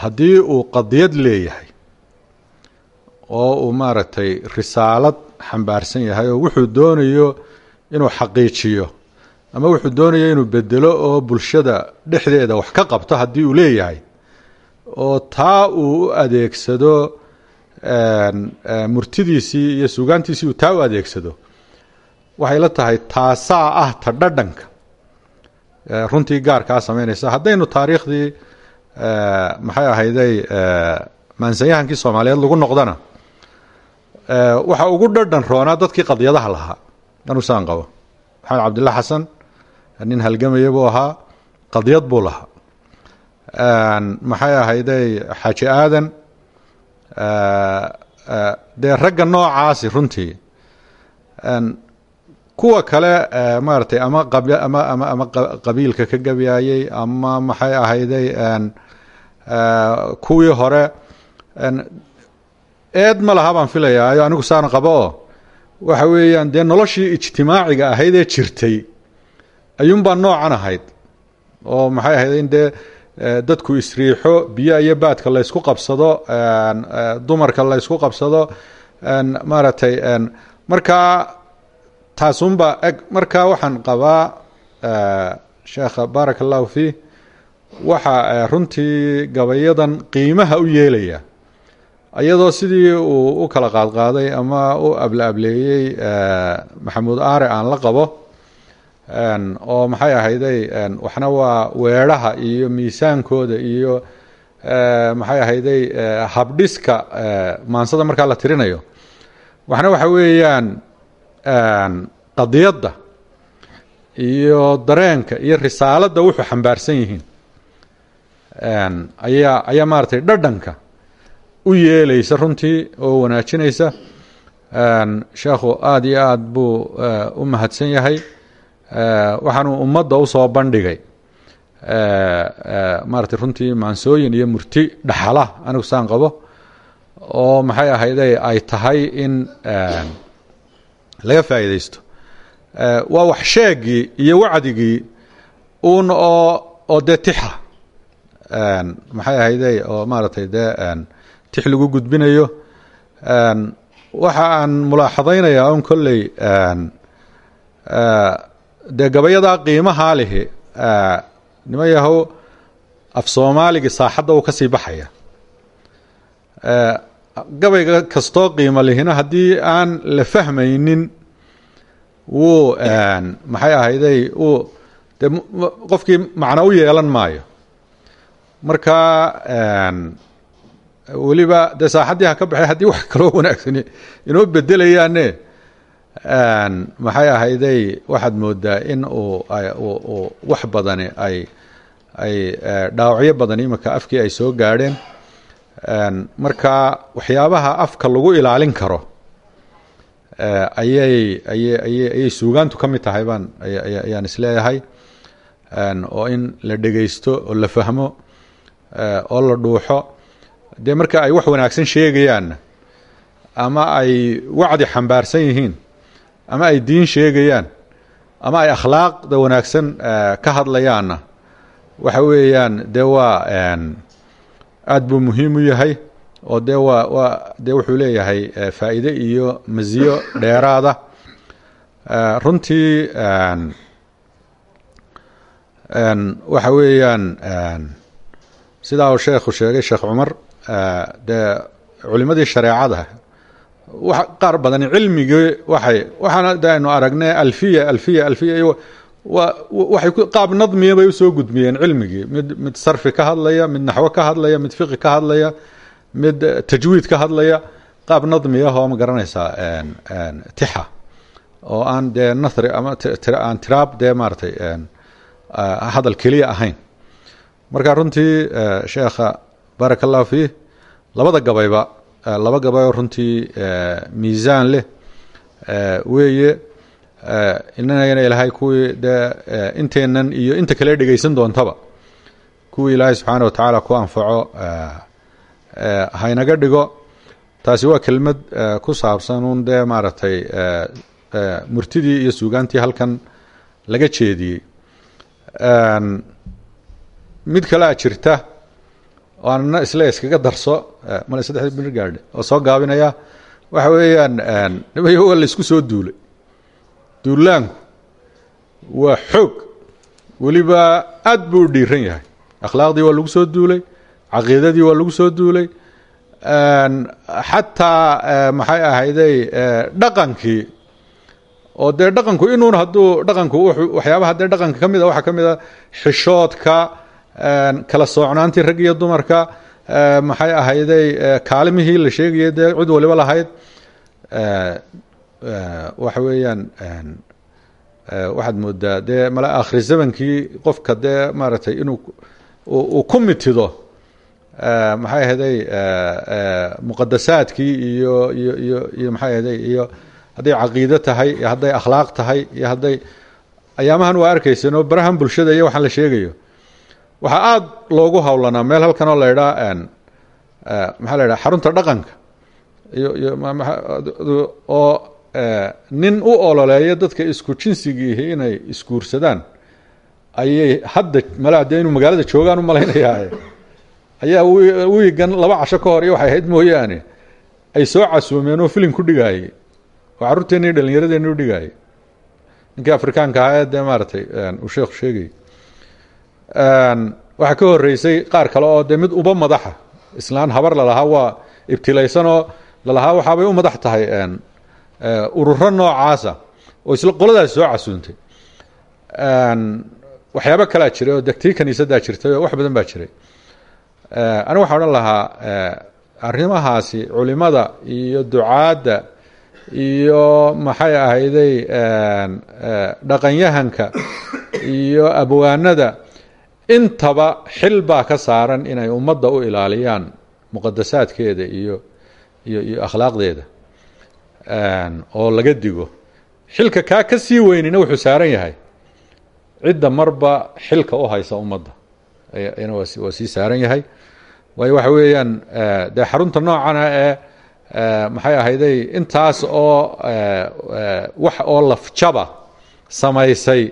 Haddii uu qadiyad leeyahay oo uu maaragtay risaalad xambaarsan yahay oo wuxuu doonayo inuu xaqiijiyo ama wuxuu doonayo inuu bedelo oo bulshada dhexdeeda wax ka qabto haddii uu leeyahay oo taa uu u adeegsado murtidiisii iyo suugaantiisii uu taa u adeegsado waxay la tahay taasaa ah ta dhadhanka. Runtii gaarkaa samaynaysa. Haddaynu taariikhdii maxay ahayday maansanyahankii soomaaliyeed lagu noqdana waxa ugu dhadhan roonaa dadkii qadyadaha lahaa anusaan qabo. Maxamed cabdilla xasan nin halgamaya buu ahaa qadyad buu lahaa. Maxay ahayday xaaji aadan? Dee ragga noocaasi runtii kuwa kale maaratay ama ama ama ama qabiilka ka gabyayey ama maxay ahayday kuwii hore eed ma laha baan filayaayo anigu saan qabo oo waxa weeyaan dee noloshii ijtimaaciga ahayd ee jirtay ayuunbaa noocan ahayd. Oo maxay ahayd in dee dadku isriixo biyo iyo baadka laysku qabsado dumarka laysku qabsado maaragtay markaa taasunba eg markaa waxaan qabaa sheekha baaraka allahu fiih waxa runtii gabayadan qiimaha u yeelaya iyadoo sidii uu u kala qaadqaaday ama u able ableeyey maxamuud aare aan la qabo oo maxay ahayday waxna waa weedhaha iyo miisaankooda iyo maxay ahayday habdhiska maansada markaa la tirinayo. Waxna waxa weeyaan qadiyadda iyo dareenka iyo risaaladda wuxuu xambaarsan yihiin. Ayaa ayaa maaratay dhadhanka u yeelaysa runtii oo wanaajinaysa sheekhu aada iyo aada buu u mahadsan yahay. Waxaanuu ummadda u soo bandhigay. Maaratay runtii maansooyin iyo murti dhaxala anigu saan qabo oo maxay ahayde ay tahay in laga faa'iidaysto. Waa wax sheegii iyo wacdigii uun oo oo dee tixa maxay ahayde oo maaratay dee tix lagu gudbinayo. Waxa aan mulaaxadaynayaa un kolley dee gabayadaa qiimahaa lihi nima yahow af soomaaligii saaxadda uu ka sii baxaya. Gabayga kastoo qiimo lihina haddii aan la fahmaynin wuu maxay ahayday wuu de qofkii macno u yeelan maayo. Marka weliba dee saaxaddii ha ka baxay haddii wax kaloo wanaagsani inoo bedelayaane maxay ahayday waxaad moodaa in uu wax badani ay ay dhaawacyo badan imika afkii ay soo gaadheen. Marka waxyaabaha afka lagu ilaalin karo ayay ayay ayay ayay suugaantu ka mid tahay baan ayaan is leeyahay oo in la dhegaysto oo la fahmo oo la dhuuxo dee marka ay wax wanaagsan sheegayaanna ama ay wacdi xambaarsan yihiin ama ay diin sheegayaan ama ay akhlaaqda wanaagsan ka hadlayaanna waxa weeyaan dee waa aada buu muhiim u yahay oo dee waa waa dee wuxuu leeyahay faa'iide iyo masiyo dheeraada. Runtii waxa weeyaan sidaa uu sheekhu sheegay sheekh cumar dee culimadii shareecada. Qaar badani cilmigii waxay waxaana de aragnay alfiya alfiya alfiya iyo wa waxay qaab nadmiya bay u soo gudmiyeen cilmigii mid mid sarfi ka hadlaya mid naxwo ka hadlaya mid fiqi ka hadlaya mid tajwiid ka hadlaya. Qaab nadmi ah oo ma garanaysaa tixa. Oo aan dee nathri ama aan tiraab dee maaratay hadal keliya ahayn. Marka runtii sheekha baaraka allahu fiih. Labada gabayba laba gabay oo runtii miisaan leh weeye inagana ilahay kuwii dee inteennan iyo inta kale dhegaysan doontaba. Kuwii ilaahay subxaana watacaala ku anfaco haynaga dhigo. Taasi waa kelmad ku saabsan un dee maaragtay murtidii iyo suugaantii halkan laga jeediyey. Mid kalea jirta oo aanna isle iskaga darso male saddexdii bir gaadhe oo soo gaabinaya waxa weeyaan nimayo waa la isku soo duulay. Duulaanku waa xoog. Weliba aad buu dhiiran yahay. Akhlaaqdii waa lagu soo duulay caqiidadii waa lagu soo duulay xataa maxay ahayday dhaqankii. Oo dee dhaqanku inuun hadduu dhaqanku waxyaabaha dee dhaqanka ka mid a waxaa ka a xishoodka kala soocnaantii rag iyo dumarka maxay ahayday kaalimihii la sheegayay dee cid waliba lahayd. Waxa weeyaan waxaad moodaa dee mala akhri zamankii qofka dee maaragtay inuu uu ku mitido. Maxay ahayday muqadasaadkii iyo iyo iyo iyo maxay ahayday iyo hadday caqiido tahay iyo hadday akhlaaq tahay iyo hadday ayaamahan waa arkaysan oo barahan bulshada iyo waxaan la sheegayo waxaa aada loogu howlanaa meel halkan oo la idhaa maxaa la idhaha xarunta dhaqanka. Iyo iyo oo nin u ololeeya dadka isku jinsigiihi inay isguursadaan ayay hadda malaa dee inuu magaalada joogaan u malaynayaa. Ayaa wiigan laba casho ka hor iyo waxay ahayd mooyaane ay soo casuumeen oo filim ku dhigaayay oo carruurteenna iyo dhallinyaradeenna u dhigaayay ninkii afrikaanka ahaa ee dee maaratay uu sheekhu sheegayay waxaa ka horeysay qaar kale oo dee mid uba madaxa. Islaan habar lalahaa waa ibtilaysanoo lalahaa waxaabay u madax tahay ururo noocaasa oo isla qoladaasi soo casuuntay. Waxyaabo kalaa jiray oo degtii kaniisaddaa jirtay wax badan baa jiray. Anigu waxaan odhan lahaa arrimahaasi culimada iyo ducaadda iyo maxay ahayday dhaqanyahanka iyo abwaanada intaba xil baa ka saaran inay ummadda u ilaaliyaan muqadasaadkeeda iyo iyo iyo akhlaaqdeeda oo laga digo. Xilka kaa ka sii weynina wuxuu saaran yahay. Cidda marba xilka u haysa ummadda. Ayana waa waa sii saaran yahay. Waayo waxa weeyaan dee xarunta noocana ee maxay ahayday intaas oo wax oo lafjaba samaysay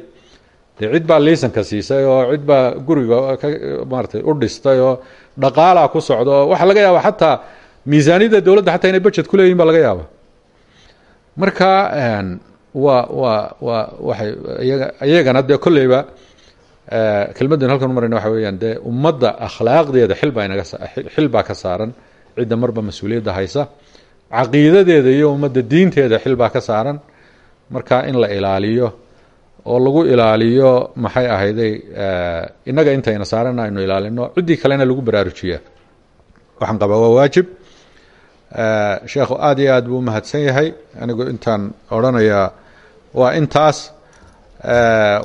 dee cid baa liisanka siisay oo cid baa guriga ka maaratay u dhistay oo dhaqaalaa ku socda oo waxaa laga yaaba xataa miisaaniyadda dowladda xataa inay budget ku leeyihiin baa laga yaaba marka waa waa waa waxay iyaga iyagana dee kolleyba kelmaddan halkan u marayna waxa weeyaan dee ummadda akhlaaqdeeda xil baa inaga xil baa ka saaran cidda marba mas'uuliyadda haysa caqiidadeeda iyo ummadda diinteeda xil baa ka saaran. Marka in la ilaaliyo oo lagu ilaaliyo maxay ahayday innaga intayna saarana aynu ilaalino. Ciddii kalena lagu baraarujiyaa. Waxaan qabaa waa waajib. Sheekhu aada iyo aad buu umahadsan yahay. Anigu intaan odrhanayaa waa intaas.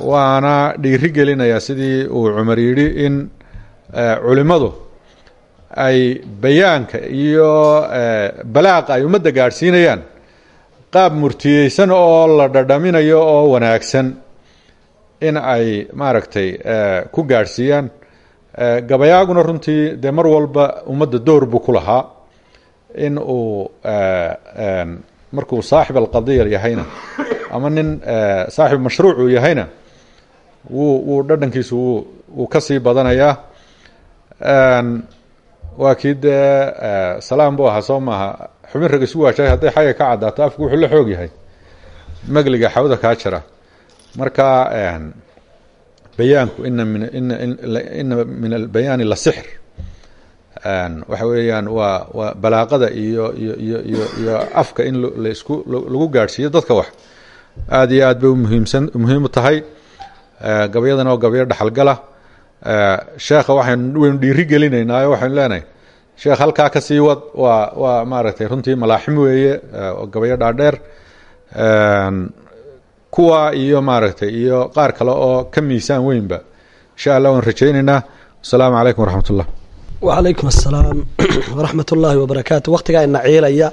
Waana dhiiri gelinayaa sidii uu cumar yidhi in culimmadu ay bayaanka iyo balaaqa ay ummadda gaadhsiinayaan. Qaab murtiyeysan oo la dhadhaminayo oo wanaagsan in ay maaragtay ku gaadhsiiyaan. Gabayaaguna runtii dee mar walba ummadda door buu ku lahaa in uu markuu saaxib alqadiya yahayna ama nin saaxib mashruuc uu yahayna wuu wuu dhadhankiisu wuu wuu ka sii badanayaa. Waa kii dee salaam buu ahaa soo maaha. Xubin rag isu waajay hadday xaga ka caddaato afku wuxuu la xoog yahay. Magliga xawda kaa jira marka bayaanku ina min ina ina min albayaani la sixr. Waxa weeyaan waa waa balaaqada iyo iyo iyo iyo iyo afka in la isku lagu gaadhsiiyo dadka wax. Aada iyo aad bay umuhiimsan muhiim u tahay. Gabayadana oo gabayo dhexalgala sheekha waxaynu waynu dhiiri gelinaynaayo waxaynu leenahay. Sheekh halkaa ka sii wad waa waa maaragtay runtii malaaxim weeye gabayo dhaadheer kuwa iyo maaragtay iyo qaar kale oo ka miisaan weynba. Insha allah waan rajaynaynaa wasalaamu calaykum waraxmat ullah wacalaykum assalaam waraxmat ullaahi wabarakaatu wakhtigaa ina ciilaya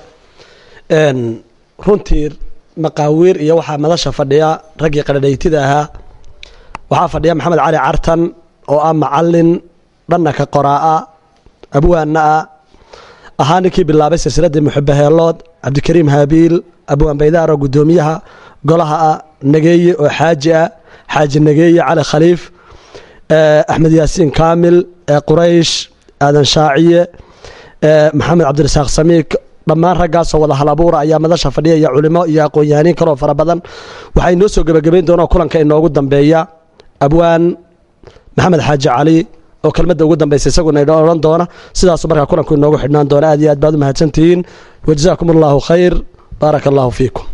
runtii maqaawiir iyo waxaa madasha fadhiya raggii qadhadhaytida ahaa. Waxaa fadhiya maxamed cali cartan oo ah macalin dhanna ka qoraa-a abwaanna ah. Ahaa ninkii bilaabay silsiladii muxubaheelood cabdikariim haabiil abwaan baydaar oo guddoomiyaha golaha ah nageeye oo xaaji ah xaaji nageeye cali khaliif axmed yaasiin kaamil quraysh aadan shaaciye maxamed cabdirasaaq samiik. Dhammaan raggaasoo wada halabuura ayaa madasha fadhiya iyo culimo iyo aqoon-yahaniin kaloo fara badan. Waxaa inoo soo gebagabayn doonaa kulanka inoogu dambeeya. Abwaan maxamed xaaji cali oo kelmadda ugu dambaysa isaguna inoo doona. Sidaasu markaa kulanku inoogu xidhnaan doona. Aad iyo aad baad u mahadsantihiin. Wajazaakum allahu khayr. Baaraka allahu fiikum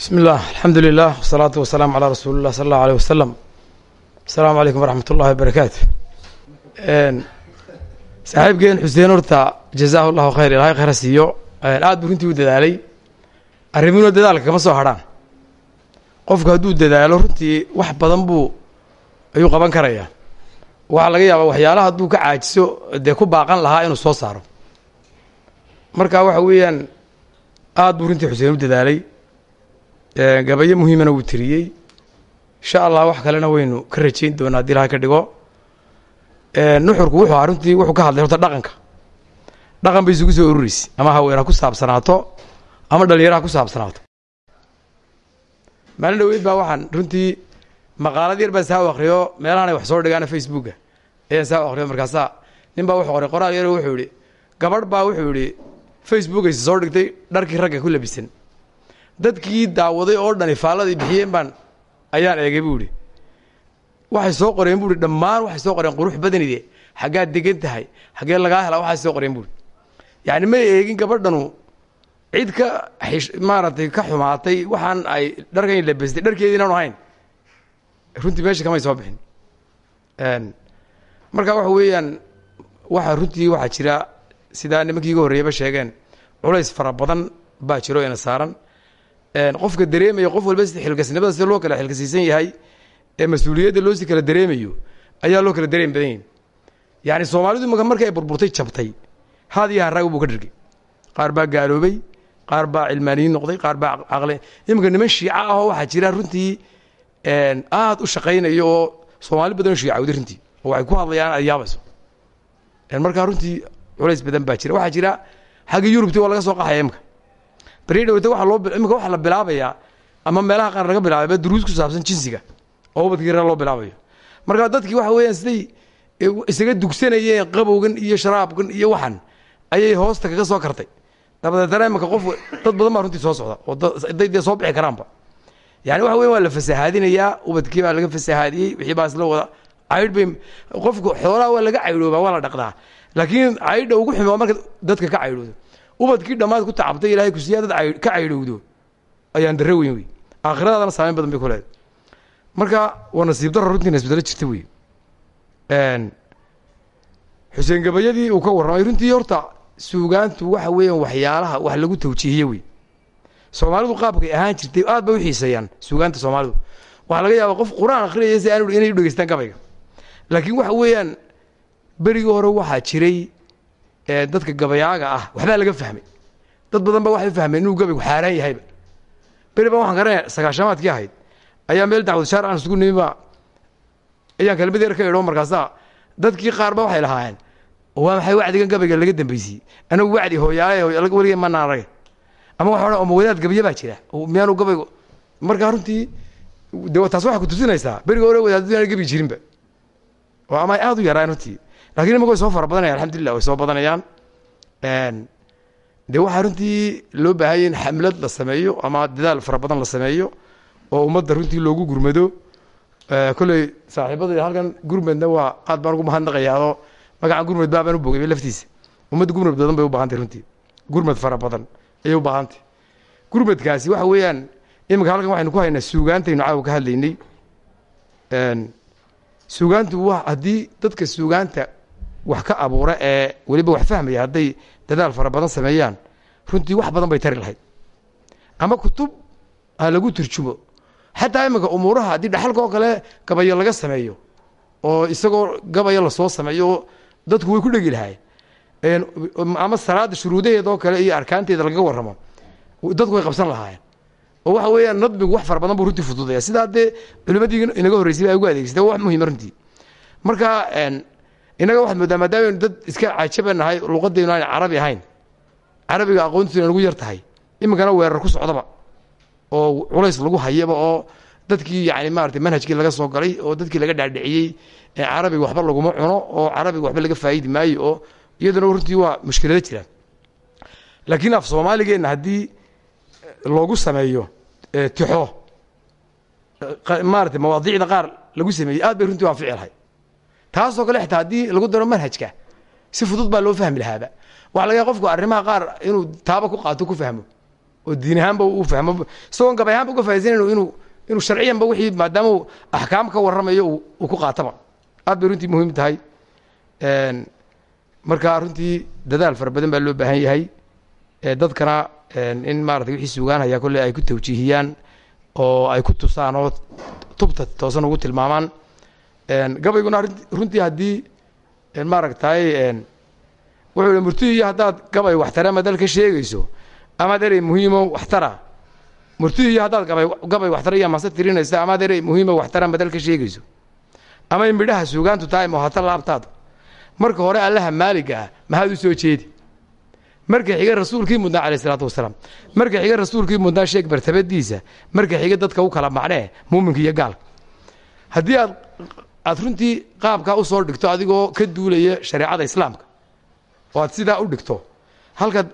bismi illah alxamdu lilah wasalaatu wasalaamu calaa rasuuli illah sala allahu aleyh wasalam asalaamu calaykum waraxmat ullahi wabarakaatu saaxiibkeen xuseen horta jazaahu llahu khayr ilahay khayra siiyo aad buu runtii u dadaalay. Arrimuhuna dadaalka kama soo hadrhaan qofku hadduu dadaalo runtii wax badan buu ayuu qaban karayaa. Waxaa laga yaabaa waxyaalaha hadduu ka caajiso dee ku baaqan lahaa inuu soo saaro. Marka waxa weeyaan aad buu runtii xuseen u dadaalay gabayo muhiimana wuu tiriyey. Insha allah wax kalena waynu ka rajayn doonaa haddii ilahay ka dhigo. Nuxurku wuxuu ahaa runtii wuxuu ka hadlay horta dhaqanka. Dhaqan bay isugu soo ururaysa. Ama haween ha ku saabsanaato ama dhalinyaro ha ku saabsanaato. Maalin dhaweyd baa waxaan runtii maqaalad yar baan saa u akriyo meelahan wax soo dhigaana facebooka ayaan saa u akriyo markaasaa nin baa wuxuu qoray qoraal yaro wuxuu yihi gabadh baa wuxuu yihi facebook aysa soo dhigtay dharkii ragga ku labisan dadkii daawaday oo dhani faalladii bixiyeen baan ayaan eegay buu yihi waxay soo qoreen buuhi dhammaan waxay soo qoreen qurux badanide xaggaad degan tahay. Xaggee lagaa helaa waxaay soo qoreen buuhi yacni may eegin gabadhanu cid ka maaragtay ka xumaatay waxaan ay dharkan labastay dharkeedii inaanu ahayn runtii meesha kamay soo bixin. Marka waxa weeyaan waxa runtii waxaa jira sidaa nimankii iga horreeyaba sheegeen culays fara badan baa jiro ina saaran qofka dareemaya qof walba xilkasnimada sida loo kala xilkasiisan yahay ee mas'uuliyadda loo si kala dareemayo ayaa loo kala dareem badan. Yahi yacni soomaalidu imaka markii ay burburtay jabtay haad iyo haraagu buu ka dhirgay qaar baa gaaloobay qaar baa cilmaaniyiin noqday qaar baa caqli. Iminka niman shiica ah oo waxaa jira runtii aad u shaqaynaya oo soomaali badan oo shiicawday runtii oo waxay ku hadlayaan aad yaabayso. Markaa runtii culays badan baa jira. Waxaa jira xagga yurubti waa laga soo qaxaya imika beri dhawata waa loo imika waxaa la bilaabayaa ama meelaha qaar laga bilaabayba duruus ku saabsan jinsiga oo ubadkii reer loo bilaabayo. Markaa dadkii waxa weeyaan siday isaga dugsanayeen qabowgan iyo sharaabkan iyo waxan ayay hoosta kaga soo kartay. Dabadeetana imika qof dad badan baa runtii soo socda oo day dee soo bixi karaanba. Yani waxa weya waa la fasahaadinayaa ubadkii baa laga fasahaadiyey wixii baa isla wada caydh bay qofku xoolaha waa laga caydhoobaa waa la dhaqdaa. Laakiin caydha ugu xumi marka dadka ka caydhoodo ubadkii dhammaad ku tacabtay ilaahay kusiyaa dad ka caydhowdo ayaan darre weyn wey aakhiradaadana saameyn badan bay ku leedahay. Marka waa nasiib darra runtii nasbadalo jirta wey xuseen gabayadii uu ka warramay runtii horta suugaantu waxa weeyaan waxyaalaha wax lagu tawjiihiye wey soomaalidu qaabkay ahaan jirtay aad bay u xiiseeyaan suugaanta soomaalidu. Waxaa laga yaabaa qof qur'aan akhriyaya si aan inay u dhegeystaan gabayga. Laakiin waxa weeyaan berigii hore waxaa jiray dadka gabayaaga ah waxbaa laga fahmay. Dad badan ba waxay fahmeen inuu gabaygu xaaraan yahayba beri baan waxaan garanaya sagaashamaadkii ahayd ayaa meel dacwad shaar aan isugu nimi baa ayaan kelmad yar ka idho markaasaa dadkii qaar ba waxay lahaayeen waa maxay wacdigan gabayga laga dambeysiyey anagu wacdi hooyaale weligee manaan arag ama waxa odhan oma wadaad gabiya baa jira. Miyaanu gabaygu markaa runtii de taas waxay ku tusinaysaa beriga hore wadaadadu inaan gabi jirinba oo ama aad u yaraan runtii lakiin imika way soo fara badanayaan alxamdulillah way soo badanayaan de waxaa runtii loo baahanya in xamlad la sameeyo ama dadaal fara badan la sameeyo oo ummadda runtii loogu gurmado kolley saaxiibada halkan gurmedna waa aad baan ugu mahadnaqayaao magaca gurmed baabaan u bogay laftiisa ummadda gurmed badan bay u baahantay runtii gurmed fara badan ayay u baahantay gurmedkaasi waxa weeyaan iminka halkan waxaynu ku haynaa suugaantaynu caawa ka hadlaynay suugaantu wa haddii dadka suugaanta wax ka abuura ee weliba wax fahmaya hadday dadaal fara badan sameeyaan runtii wax badan bay tari lahayd. Ama kutub ha lagu turjumo. Xataa iminka umuuraha haddii dhaxalka kale gabayo laga sameeyo oo isagoo gabayo la soo sameeyo dadku way ku dhegi lahaayeen. Ama salaada shuruudaheeda oo kale iyo arkaanteeda lagaga warramo dadku way qabsan lahaayeen. Oo waxa weeyaan nadmigu wax fara badan buu runtii fududaya sidaa dee culimadii inaga horreysay ay ugu adeegsatay wax muhiima runtii. Marka inaga waxaad moodaa maadaama dad iska cajaba nahay luqadaynu aan carabi ahayn. Carabiga aqoontiisuna nagu yar tahay. Iminkana weerar ku socdaba. Oo culays lagu hayaba oo dadkii yani maarata manhajkii laga soo galay oo dadkii laga dhaadhiciyey carabiga waxba laguma cuno oo carabiga waxba laga faa'idi maayo oo iyaduna runtii waa mushkilado jiraan. Laakiin af soomaaligeenna haddii loogu sameeyo tixo maarata mawaadiicda qaar lagu sameeyey aad bay runtii waan fici lahay taasoo kale xitaa haddii lagu daro manhajka si fudud baa loo fahmi lahaaba. Waxa laga qofku arrimaha qaar inuu taaba ku qaato ku fahmo oo diin ahaanba u fahmo. Isagoon gabay ahaanba uga faa'idaysanayn inuu inuu sharciyanba wixii maadaama uu axkaam ka warramayo uu ku qaataba. Aad bay runtii muhiim tahay. Marka runtii dadaal fara badan baa loo baahan yahay. Dadkana in maarata wixii suugaanhaya kolley ay ku tawjiihiyaan oo ay ku tusaan oo tubta toosan ugu tilmaamaan gabayguna runtii haddii maaragtay wuxuu hi murtihiiyo haddaad gabay waxtare madal ka sheegayso? Amaad erey muhiimo waxtara murtihiiyo haddaad gabay waxtare iyo mase tirinayso amaad erey muhiimo waxtara madal ka sheegayso? Ama in midhaha suugaantu tahay mohata laabtaadu marka hore allaha maaliga ah maxaad u soo jeedi? Marka xiga rasuulkii mudnaa calayh isalaatu wasalaam. Marka xiga rasuulkii mudnaa sheeg martabadiisa marka xiga dadka u kala macnee muuminka iyo gaalka. Haddii aad aad runtii qaabkaa u soo dhigto adigoo ka duulaya shareecada islaamka. Oo aad sidaa u dhigto. Halkaad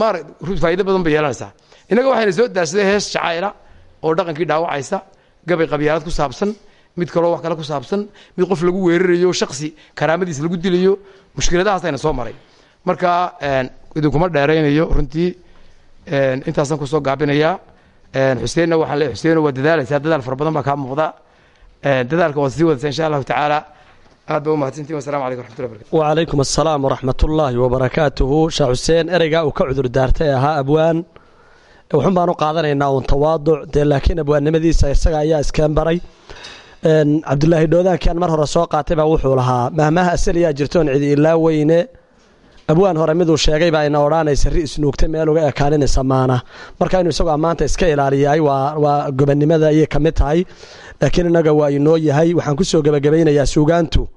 maara faa'ido badan bay yeelanaysaa. Innaga waxayna soo daashadee hees jacayla oo dhaqankii dhaawacaysa gabay qabyaalad ku saabsan mid kaloo wax kale ku saabsan mid qof lagu weerarayo shaksi karaamadiis lagu dilayo mushkiladahaasayna soo maray. Marka idinkuma dheeraynayo runtii intaasaan ku soo gaabinayaa. Xuseenna waxaan leeyahay xuseeno waa dadaalaysaa dadaal fara badan baa kaa muuqda dadaalka waad sii wadaysaa insha allahu tacaala. Aad ba u mahadsantiin wasalamu calaykum raxmatullahi barakatu wacalaykum assalaam waraxmatullaahi wabarakaatuhu. Sheekh xuseen ereygaa uu ka cudur daartay ahaa abwaan. Waxun baan u qaadanaynaa uun tawaaduc dee laakiin abwaannimadiisa isaga ayaa iskeen baray. Cabdulaahi dhoodaankii mar hore soo qaatay baa wuxuu lahaa mahmaha asaliyaa jirtoon cidi ilaa weyne abwaan hore miduu sheegay baa ina odhanaysa ri isnuugta meel uga ekaaninaysa maana marka inuu isagoo ammaanta iska ilaaliyahay waa gobannimada ayay ka mid tahay. Laakiin innaga waa inoo yahay. Waxaan ku soo gebagabaynayaa suugaantu.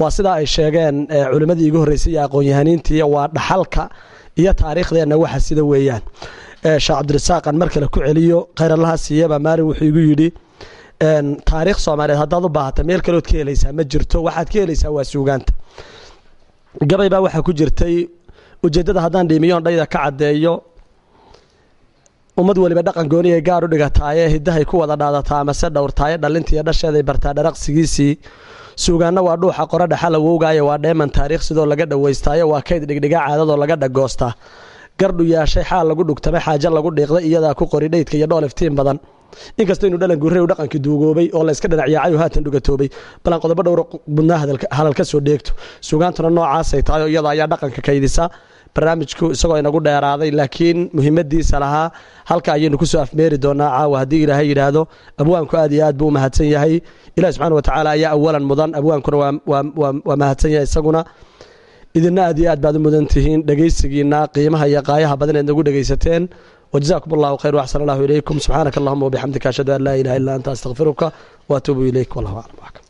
Waa sidaa ay sheegeen culimmadii igu horreysay iyo aqoon-yahaniintii waa dhaxalka iyo taariikhdeenna waxa sida weeyaan. Sheekh cabdirasaaqan mar kale ku celiyo khayrallaha siiyaba maalin wuxuu igu yidhi taariikh soomaaliyeed haddaad u baahata meel kaleood ka helaysaa ma jirto. Waxaad ka helaysaa waa suugaanta gabay baa waxaa ku jirtay ujeeddada haddaan dhiimiyoon dhayda ka caddeeyo ummad weliba dhaqan gooni ay gaar u dhigataaye hiddahay ku wada dhaadataa amase dhowrtaaye dhalintiiyo dhasheeday bartaa dharaqsigiisii. Suugaanna waa dhuuxa qora dhaxal awowgaayo waa dheeman taariikh sidoo laga dhowaystaayo waa kayd dhigdhiga caadadoo laga dhagoostaa gardhu yaashay xaal lagu dhugtamay xaajo lagu dhiiqday iyadaa ku qori dhaydka iyo dhool iftiin badan inkastoo inuu dhalan gurre u dhaqankii duugoobay oo la iska dhinacyaacay oo haatan dhugatoobay. Balan qodobo dhowr mudnaa hadal ka soo dheegto. Suugaantuna noocaasay tahay oo iyada ayaa dhaqanka kaydisa. Barnaamijku isagoo inagu dheeraaday laakiin muhiimadiisa lahaa halka ayaynu ku soo afmeeri doonaa caawa haddii ilaahay yidhaahdo abwaanku aad iyo aad buu mahadsan yahay. Ilahi subxaana wa tacaala ayaa awalan mudan abwaankuna waa mahadsan yahay isaguna. Idina aad iyo aad baad u mudan tihiin dhegaysigiina qiimaha iyo qaayaha badan eed nagu dhegaysateen wajzakum allahu khayr waxsan allahu ilaykum subxaanaka allahuma wabixamdika ashhadu an laa ilaha illa anta astaqfiruka waatuubu ilayk wallahu aclam axkam